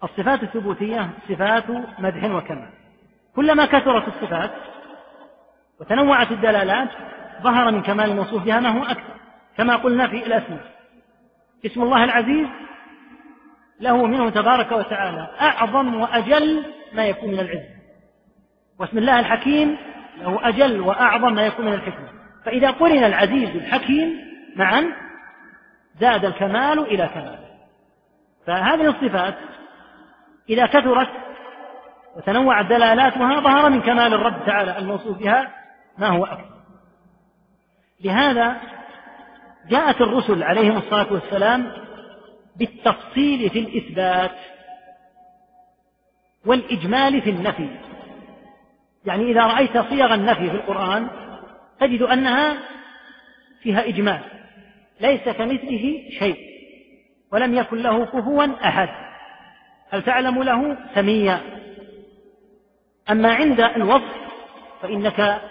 الصفات الثبوتية صفات مدح وكمال. كلما كثرت الصفات وتنوعت الدلالات ظهر من كمال الموصوف بها ما هو أكثر. كما قلنا في الأسماء. اسم الله العزيز له منه تبارك وتعالى أعظم وأجل ما يكون من العز واسم الله الحكيم له أجل وأعظم ما يكون من الحكمة. فإذا قرن العزيز الحكيم معا زاد الكمال إلى كمال فهذه الصفات إذا كثرت وتنوعت دلالاتها ظهر من كمال الرب تعالى الموصوف بها ما هو أكثر. لهذا جاءت الرسل عليهم الصلاة والسلام بالتفصيل في الإثبات والإجمال في النفي. يعني إذا رأيت صيغ النفي في القرآن تجد أنها فيها إجمال ليس كمثله شيء ولم يكن له كفوا أحد. هل تعلم له سميا؟ أما عند الوصف فإنك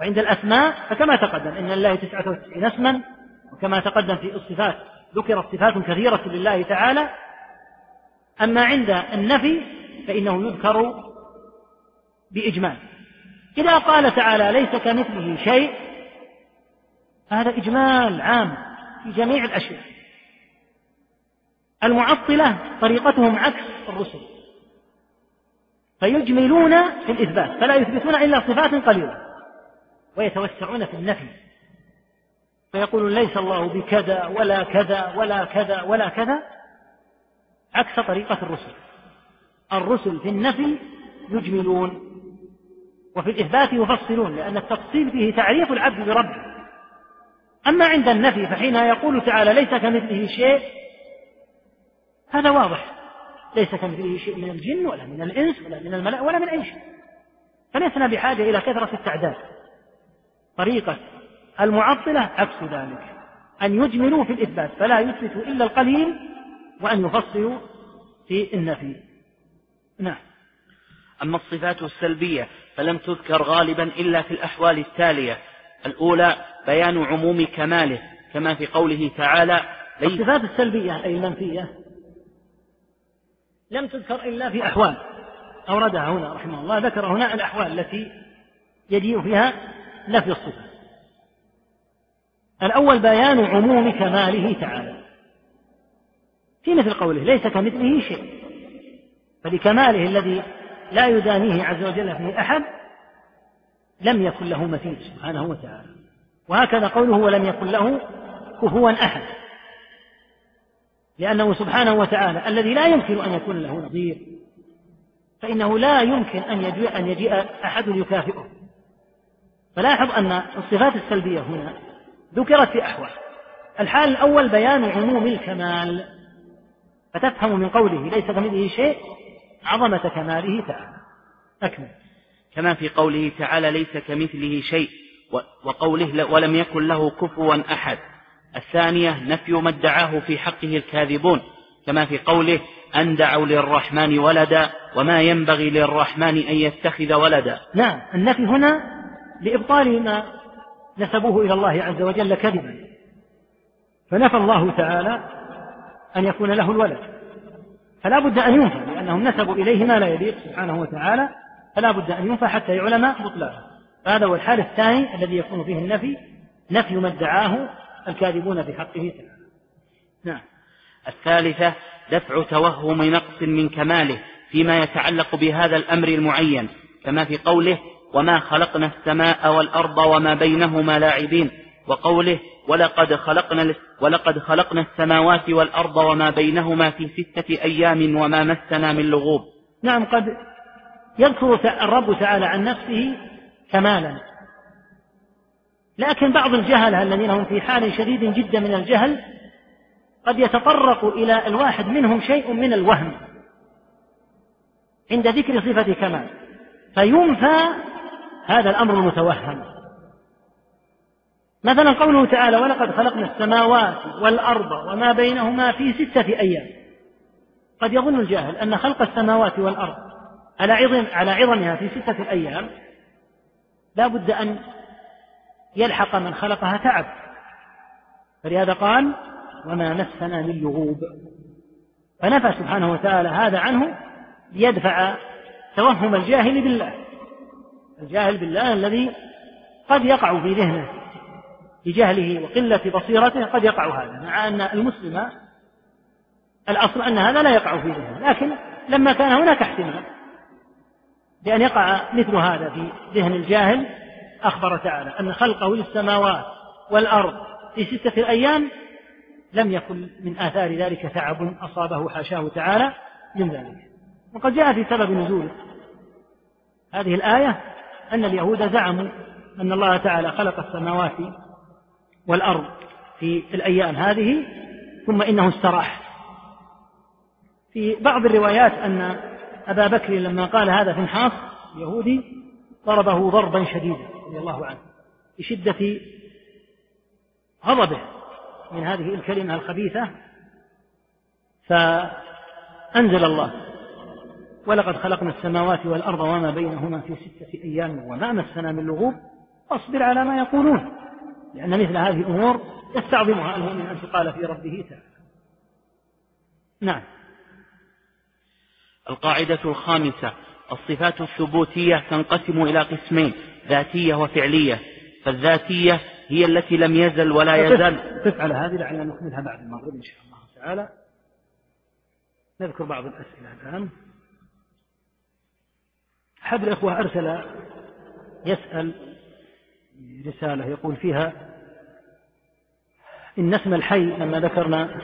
وعند الأسماء فكما تقدم إن لله تسعة وتسعين اسما وكما تقدم في الصفات ذكرت صفات كثيرة لله تعالى. أما عند النفي فإنه يذكر بإجمال. إذا قال تعالى ليس كمثله شيء هذا إجمال عام في جميع الأشياء. المعطلة طريقتهم عكس الرسل. فيجملون في الإثبات فلا يثبتون إلا صفات قليلة. ويتوسعون في النفي. فيقول ليس الله بكذا ولا كذا ولا كذا ولا كذا عكس طريقة الرسل. الرسل في النفي يجملون وفي الإثبات يفصلون لأن التفصيل فيه تعريف العبد بربه. أما عند النفي فحين يقول تعالى ليس كمثله شيء هذا واضح. ليس كمثله شيء من الجن ولا من الإنس ولا من الملأ ولا من أي شيء. فلسنا بحاجة إلى كثرة التعداد. طريقة المعطلة عكس ذلك. أن يجملوا في الإثبات فلا يثبتوا إلا القليل وأن يفصلوا في النفي. نعم. أما الصفات السلبية فلم تذكر غالبا إلا في الأحوال التالية. الأولى بيان عموم كماله كما في قوله تعالى الصفات السلبية أي المنفية لم تذكر إلا في أحوال. أوردها هنا رحمه الله ذكر هنا الأحوال التي يجيء فيها نفي الصفة. الأول بيان عموم كماله تعالى. في مثل قوله ليس كمثله شيء. فلكماله الذي لا يدانيه عز وجل فيه أحد لم يكن له مثيل سبحانه وتعالى. وهكذا قوله ولم يكن له كفوا أحد. لأنه سبحانه وتعالى الذي لا يمكن أن يكون له نظير فإنه لا يمكن أن يجيء, أن يجيء أحد يكافئه. فلاحظ أن الصفات السلبية هنا ذكرت في أحوال. الحال الأول بيان عموم الكمال فتفهم من قوله ليس كمثله شيء عظمة كماله تعالى. أكمل. كما في قوله تعالى ليس كمثله شيء وقوله ولم يكن له كفوا أحد. الثانية نفي ما ادعاه في حقه الكاذبون كما في قوله أن دعوا للرحمن ولدا وما ينبغي للرحمن أن يتخذ ولدا. نعم النفي هنا لإبطال ما نسبوه إلى الله عز وجل كذبا. فنفى الله تعالى أن يكون له الولد. فلا بد أن ينفى لأنهم نسبوا إليه ما لا يليق سبحانه وتعالى. فلا بد أن ينفى حتى يعلم بطلانه هذا هو الحال الثاني الذي يكون فيه النفي نفي ما ادعاه الكاذبون في حقه تعالى. نعم. الثالثة دفع توهم نقص من كماله فيما يتعلق بهذا الأمر المعين. كما في قوله وما خلقنا السماء والأرض وما بينهما لاعبين. وقوله ولقد خلقنا ولقد خلقنا السماوات والأرض وما بينهما في ستة أيام وما مسنا من لغوب. نعم قد يذكر الرب تعالى عن نفسه كمالا. لكن بعض الجهلة الذين هم في حال شديد جدا من الجهل قد يتطرق إلى الواحد منهم شيء من الوهم عند ذكر صفة كمال. فينفى هذا الأمر المتوهم. مثلا قوله تعالى ولقد خلقنا السماوات والأرض وما بينهما في ستة أيام. قد يظن الجاهل أن خلق السماوات والأرض على عظم على عظمها في ستة أيام لا بد أن يلحق من خلقها تعب. فلهذا قال وما مسنا من لغوب. فنفى سبحانه وتعالى هذا عنه ليدفع توهم الجاهل بالله. الجاهل بالله الذي قد يقع في ذهنه بجهله وقلة بصيرته قد يقع هذا مع أن المسلم الأصل أن هذا لا يقع في ذهنه لكن لما كان هناك احتمال بأن يقع مثل هذا في ذهن الجاهل أخبر تعالى أن خلقه للسماوات والأرض في ستة أيام لم يكن من آثار ذلك تعب أصابه حاشاه تعالى من ذلك. وقد جاء في سبب نزول هذه الآية أن اليهود زعموا أن الله تعالى خلق السماوات والأرض في الأيام هذه ثم إنه استراح. في بعض الروايات أن أبا بكر لما قال هذا في الحاص يهودي ضربه ضربا شديدا رضي الله عنه بشدة غضبه من هذه الكلمة الخبيثة. فأنزل الله ولقد خلقنا السماوات والأرض وما بينهما في ستة أيام وما مسنا من لغوب. واصبر على ما يقولون لأن مثل هذه الأمور يستعظمها المؤمن أن تقال في ربه تعالى. نعم. القاعدة الخامسة الصفات الثبوتية تنقسم إلى قسمين ذاتية وفعلية. فالذاتية هي التي لم يزل ولا يزال. قف على هذه لعلنا نكملها بعد المغرب إن شاء الله تعالى. نذكر بعض الأسئلة الآن. أحد الإخوة أرسل يسأل رسالة يقول فيها إن اسم الحي لما ذكرنا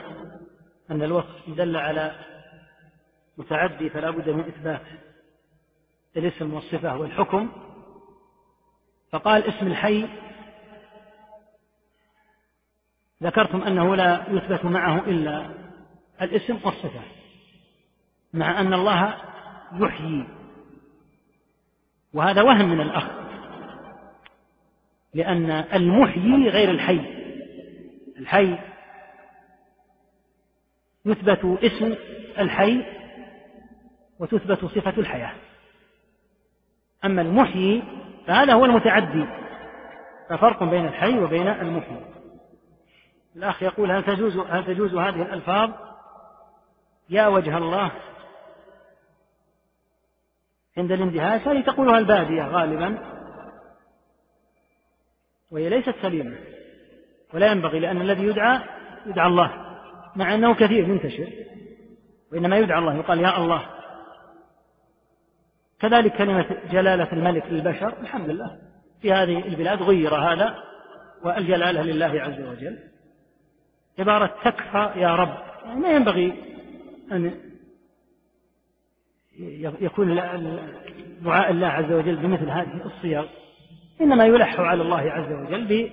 أن الوصف دل على متعدي فلا بد من إثبات الاسم والصفة والحكم فقال اسم الحي ذكرتم أنه لا يثبت معه إلا الاسم والصفة مع أن الله يحيي. وهذا وهم من الأخ لأن المحيي غير الحي الحي يثبت اسم الحي وتثبت صفة الحياة. أما المحيي فهذا هو المتعدي ففرق بين الحي وبين المحيي. الأخ يقول هل تجوز هل تجوز هذه الألفاظ؟ يا وجه الله عند الاندهاش هذه تقولها البادية غالبا. وهي ليست سليمة ولا ينبغي لأن الذي يدعى يدعى الله مع أنه كثير منتشر وإنما يدعى الله يقال يا الله. كذلك كلمة جلالة الملك للبشر الحمد لله. في هذه البلاد غير هذا والجلالة لله عز وجل. عبارة تكفى يا رب يعني ما ينبغي أن يكون دعاء الله عز وجل بمثل هذه الصيغ. إنما يلح على الله عز وجل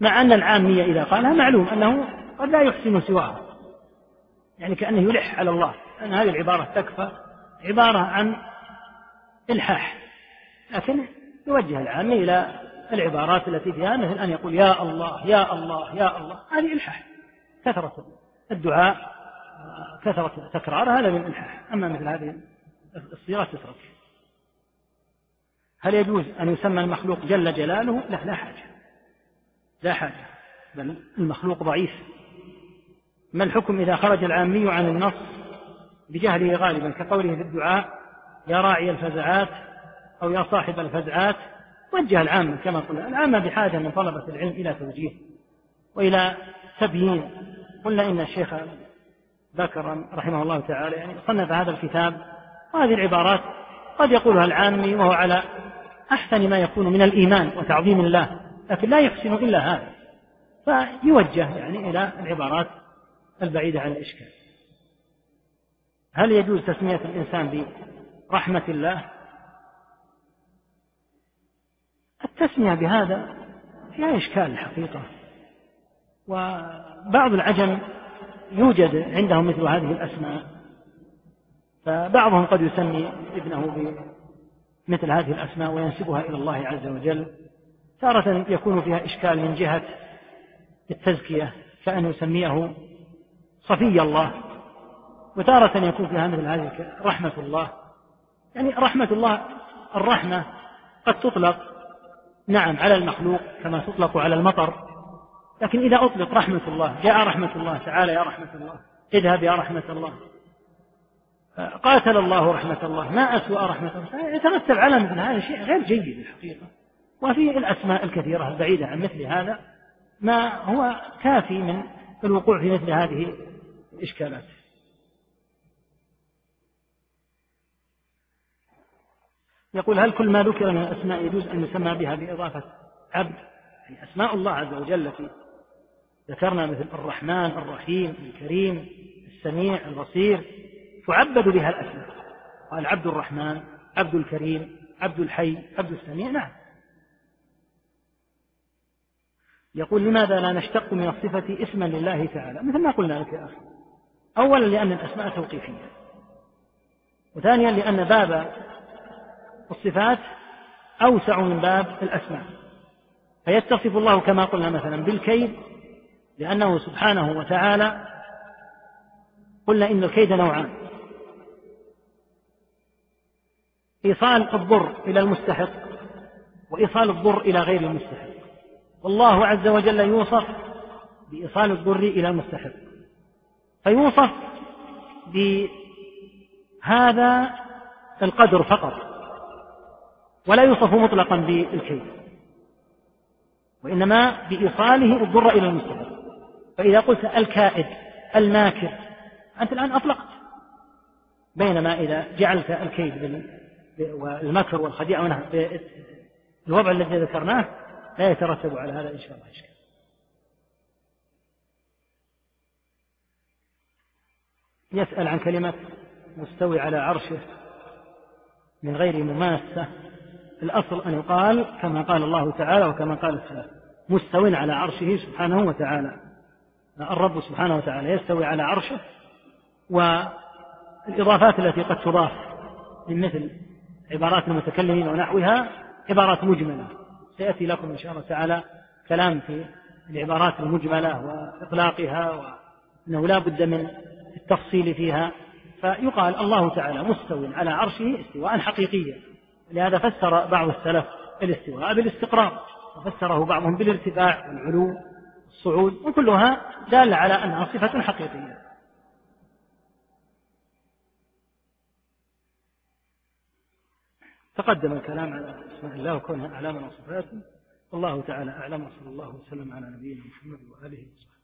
مع أن العامية إذا قالها معلوم أنه قد لا يحسن سواها. يعني كأنه يلح على الله. أن هذه العبارة تكفى عبارة عن إلحاح. لكن يوجه العامة إلى العبارات التي فيها مثل أن يقول يا الله يا الله يا الله. هذه إلحاح. كثرة الدعاء كثرة تكرار هذا من إلحاح أما مثل هذه الصيغة تترك. هل يجوز أن يسمى المخلوق جل جلاله؟ لا لا حاجة. لا حاجة. بل المخلوق ضعيف. ما الحكم إذا خرج العامي عن النص بجهله غالبا كقوله في الدعاء يا راعي الفزعات أو يا صاحب الفزعات؟ وجه العامة كما قلنا. العامة بحاجة من طلبة العلم إلى توجيه وإلى تبيين. قلنا إن الشيخ بكر رحمه الله تعالى يعني صنف هذا الكتاب وهذه العبارات قد يقولها العامي وهو على أحسن ما يكون من الإيمان وتعظيم الله لكن لا يحسن إلا هذا. فيوجه يعني إلى العبارات البعيدة عن الإشكال. هل يجوز تسمية الإنسان برحمة الله؟ التسمية بهذا فيها إشكال الحقيقة وبعض العجم يوجد عندهم مثل هذه الأسماء فبعضهم قد يسمي ابنه بمثل هذه الأسماء وينسبها إلى الله عز وجل تارة يكون فيها إشكال من جهة التزكية كأن يسميه صفي الله وتارة يكون فيها مثل هذه رحمة الله. يعني رحمة الله الرحمة قد تطلق نعم على المخلوق كما تطلق على المطر. لكن إذا أطلق رحمة الله جاء رحمة الله تعالى يا رحمة الله اذهب يا رحمة الله. قاتل الله رحمة الله ما أسوأ رحمة الله. يترتب على مثل هذا شيء غير جيد الحقيقة. وفي الأسماء الكثيرة البعيدة عن مثل هذا ما هو كافي من الوقوع في مثل هذه الإشكالات. يقول هل كل ما ذكر من الأسماء يجوز أن يسمى بها بإضافة عبد؟ يعني أسماء الله عز وجل التي ذكرنا مثل الرحمن الرحيم الكريم السميع البصير تعبد بها الأسماء. قال عبد الرحمن عبد الكريم عبد الحي عبد السميع نعم. يقول لماذا لا نشتق من الصفة اسما لله تعالى؟ مثل ما قلنا لك يا أخي. أولا لأن الأسماء توقيفية. وثانيا لأن باب الصفات أوسع من باب الأسماء. فيتصف الله كما قلنا مثلا بالكيد لأنه سبحانه وتعالى قلنا إن الكيد نوعان. إيصال الضر إلى المستحق وإيصال الضر إلى غير المستحق. والله عز وجل يوصف بإيصال الضر إلى المستحق. فيوصف بهذا القدر فقط. ولا يوصف مطلقا بالكيد. وإنما بإيصاله الضر إلى المستحق. فإذا قلت الكائد الماكر أنت الآن أطلقت. بينما إذا جعلت الكيد والمكر والخديعة ونحو الوضع الذي ذكرناه لا يترتب على هذا إن شاء الله إشكال. يسأل عن كلمة مستوي على عرشه من غير مماسة. الأصل أن يقال كما قال الله تعالى وكما قال السلام مستو على عرشه سبحانه وتعالى. الرب سبحانه وتعالى يستوي على عرشه والإضافات التي قد تضاف من مثل عبارات المتكلمين ونحوها عبارات مجملة. سيأتي لكم إن شاء الله تعالى كلام في العبارات المجملة وإطلاقها وأنه لا بد من التفصيل فيها. فيقال الله تعالى مستو على عرشه استواء حقيقيا لهذا فسر بعض السلف الاستواء بالاستقرار وفسره بعضهم بالارتفاع والعلو والصعود وكلها دالة على أنها صفة حقيقية. تقدم الكلام على اسماء الله وكونها أعلاما وصفاته والله تعالى أعلم وصلى الله وسلم على نبينا محمد وآله وصحبه.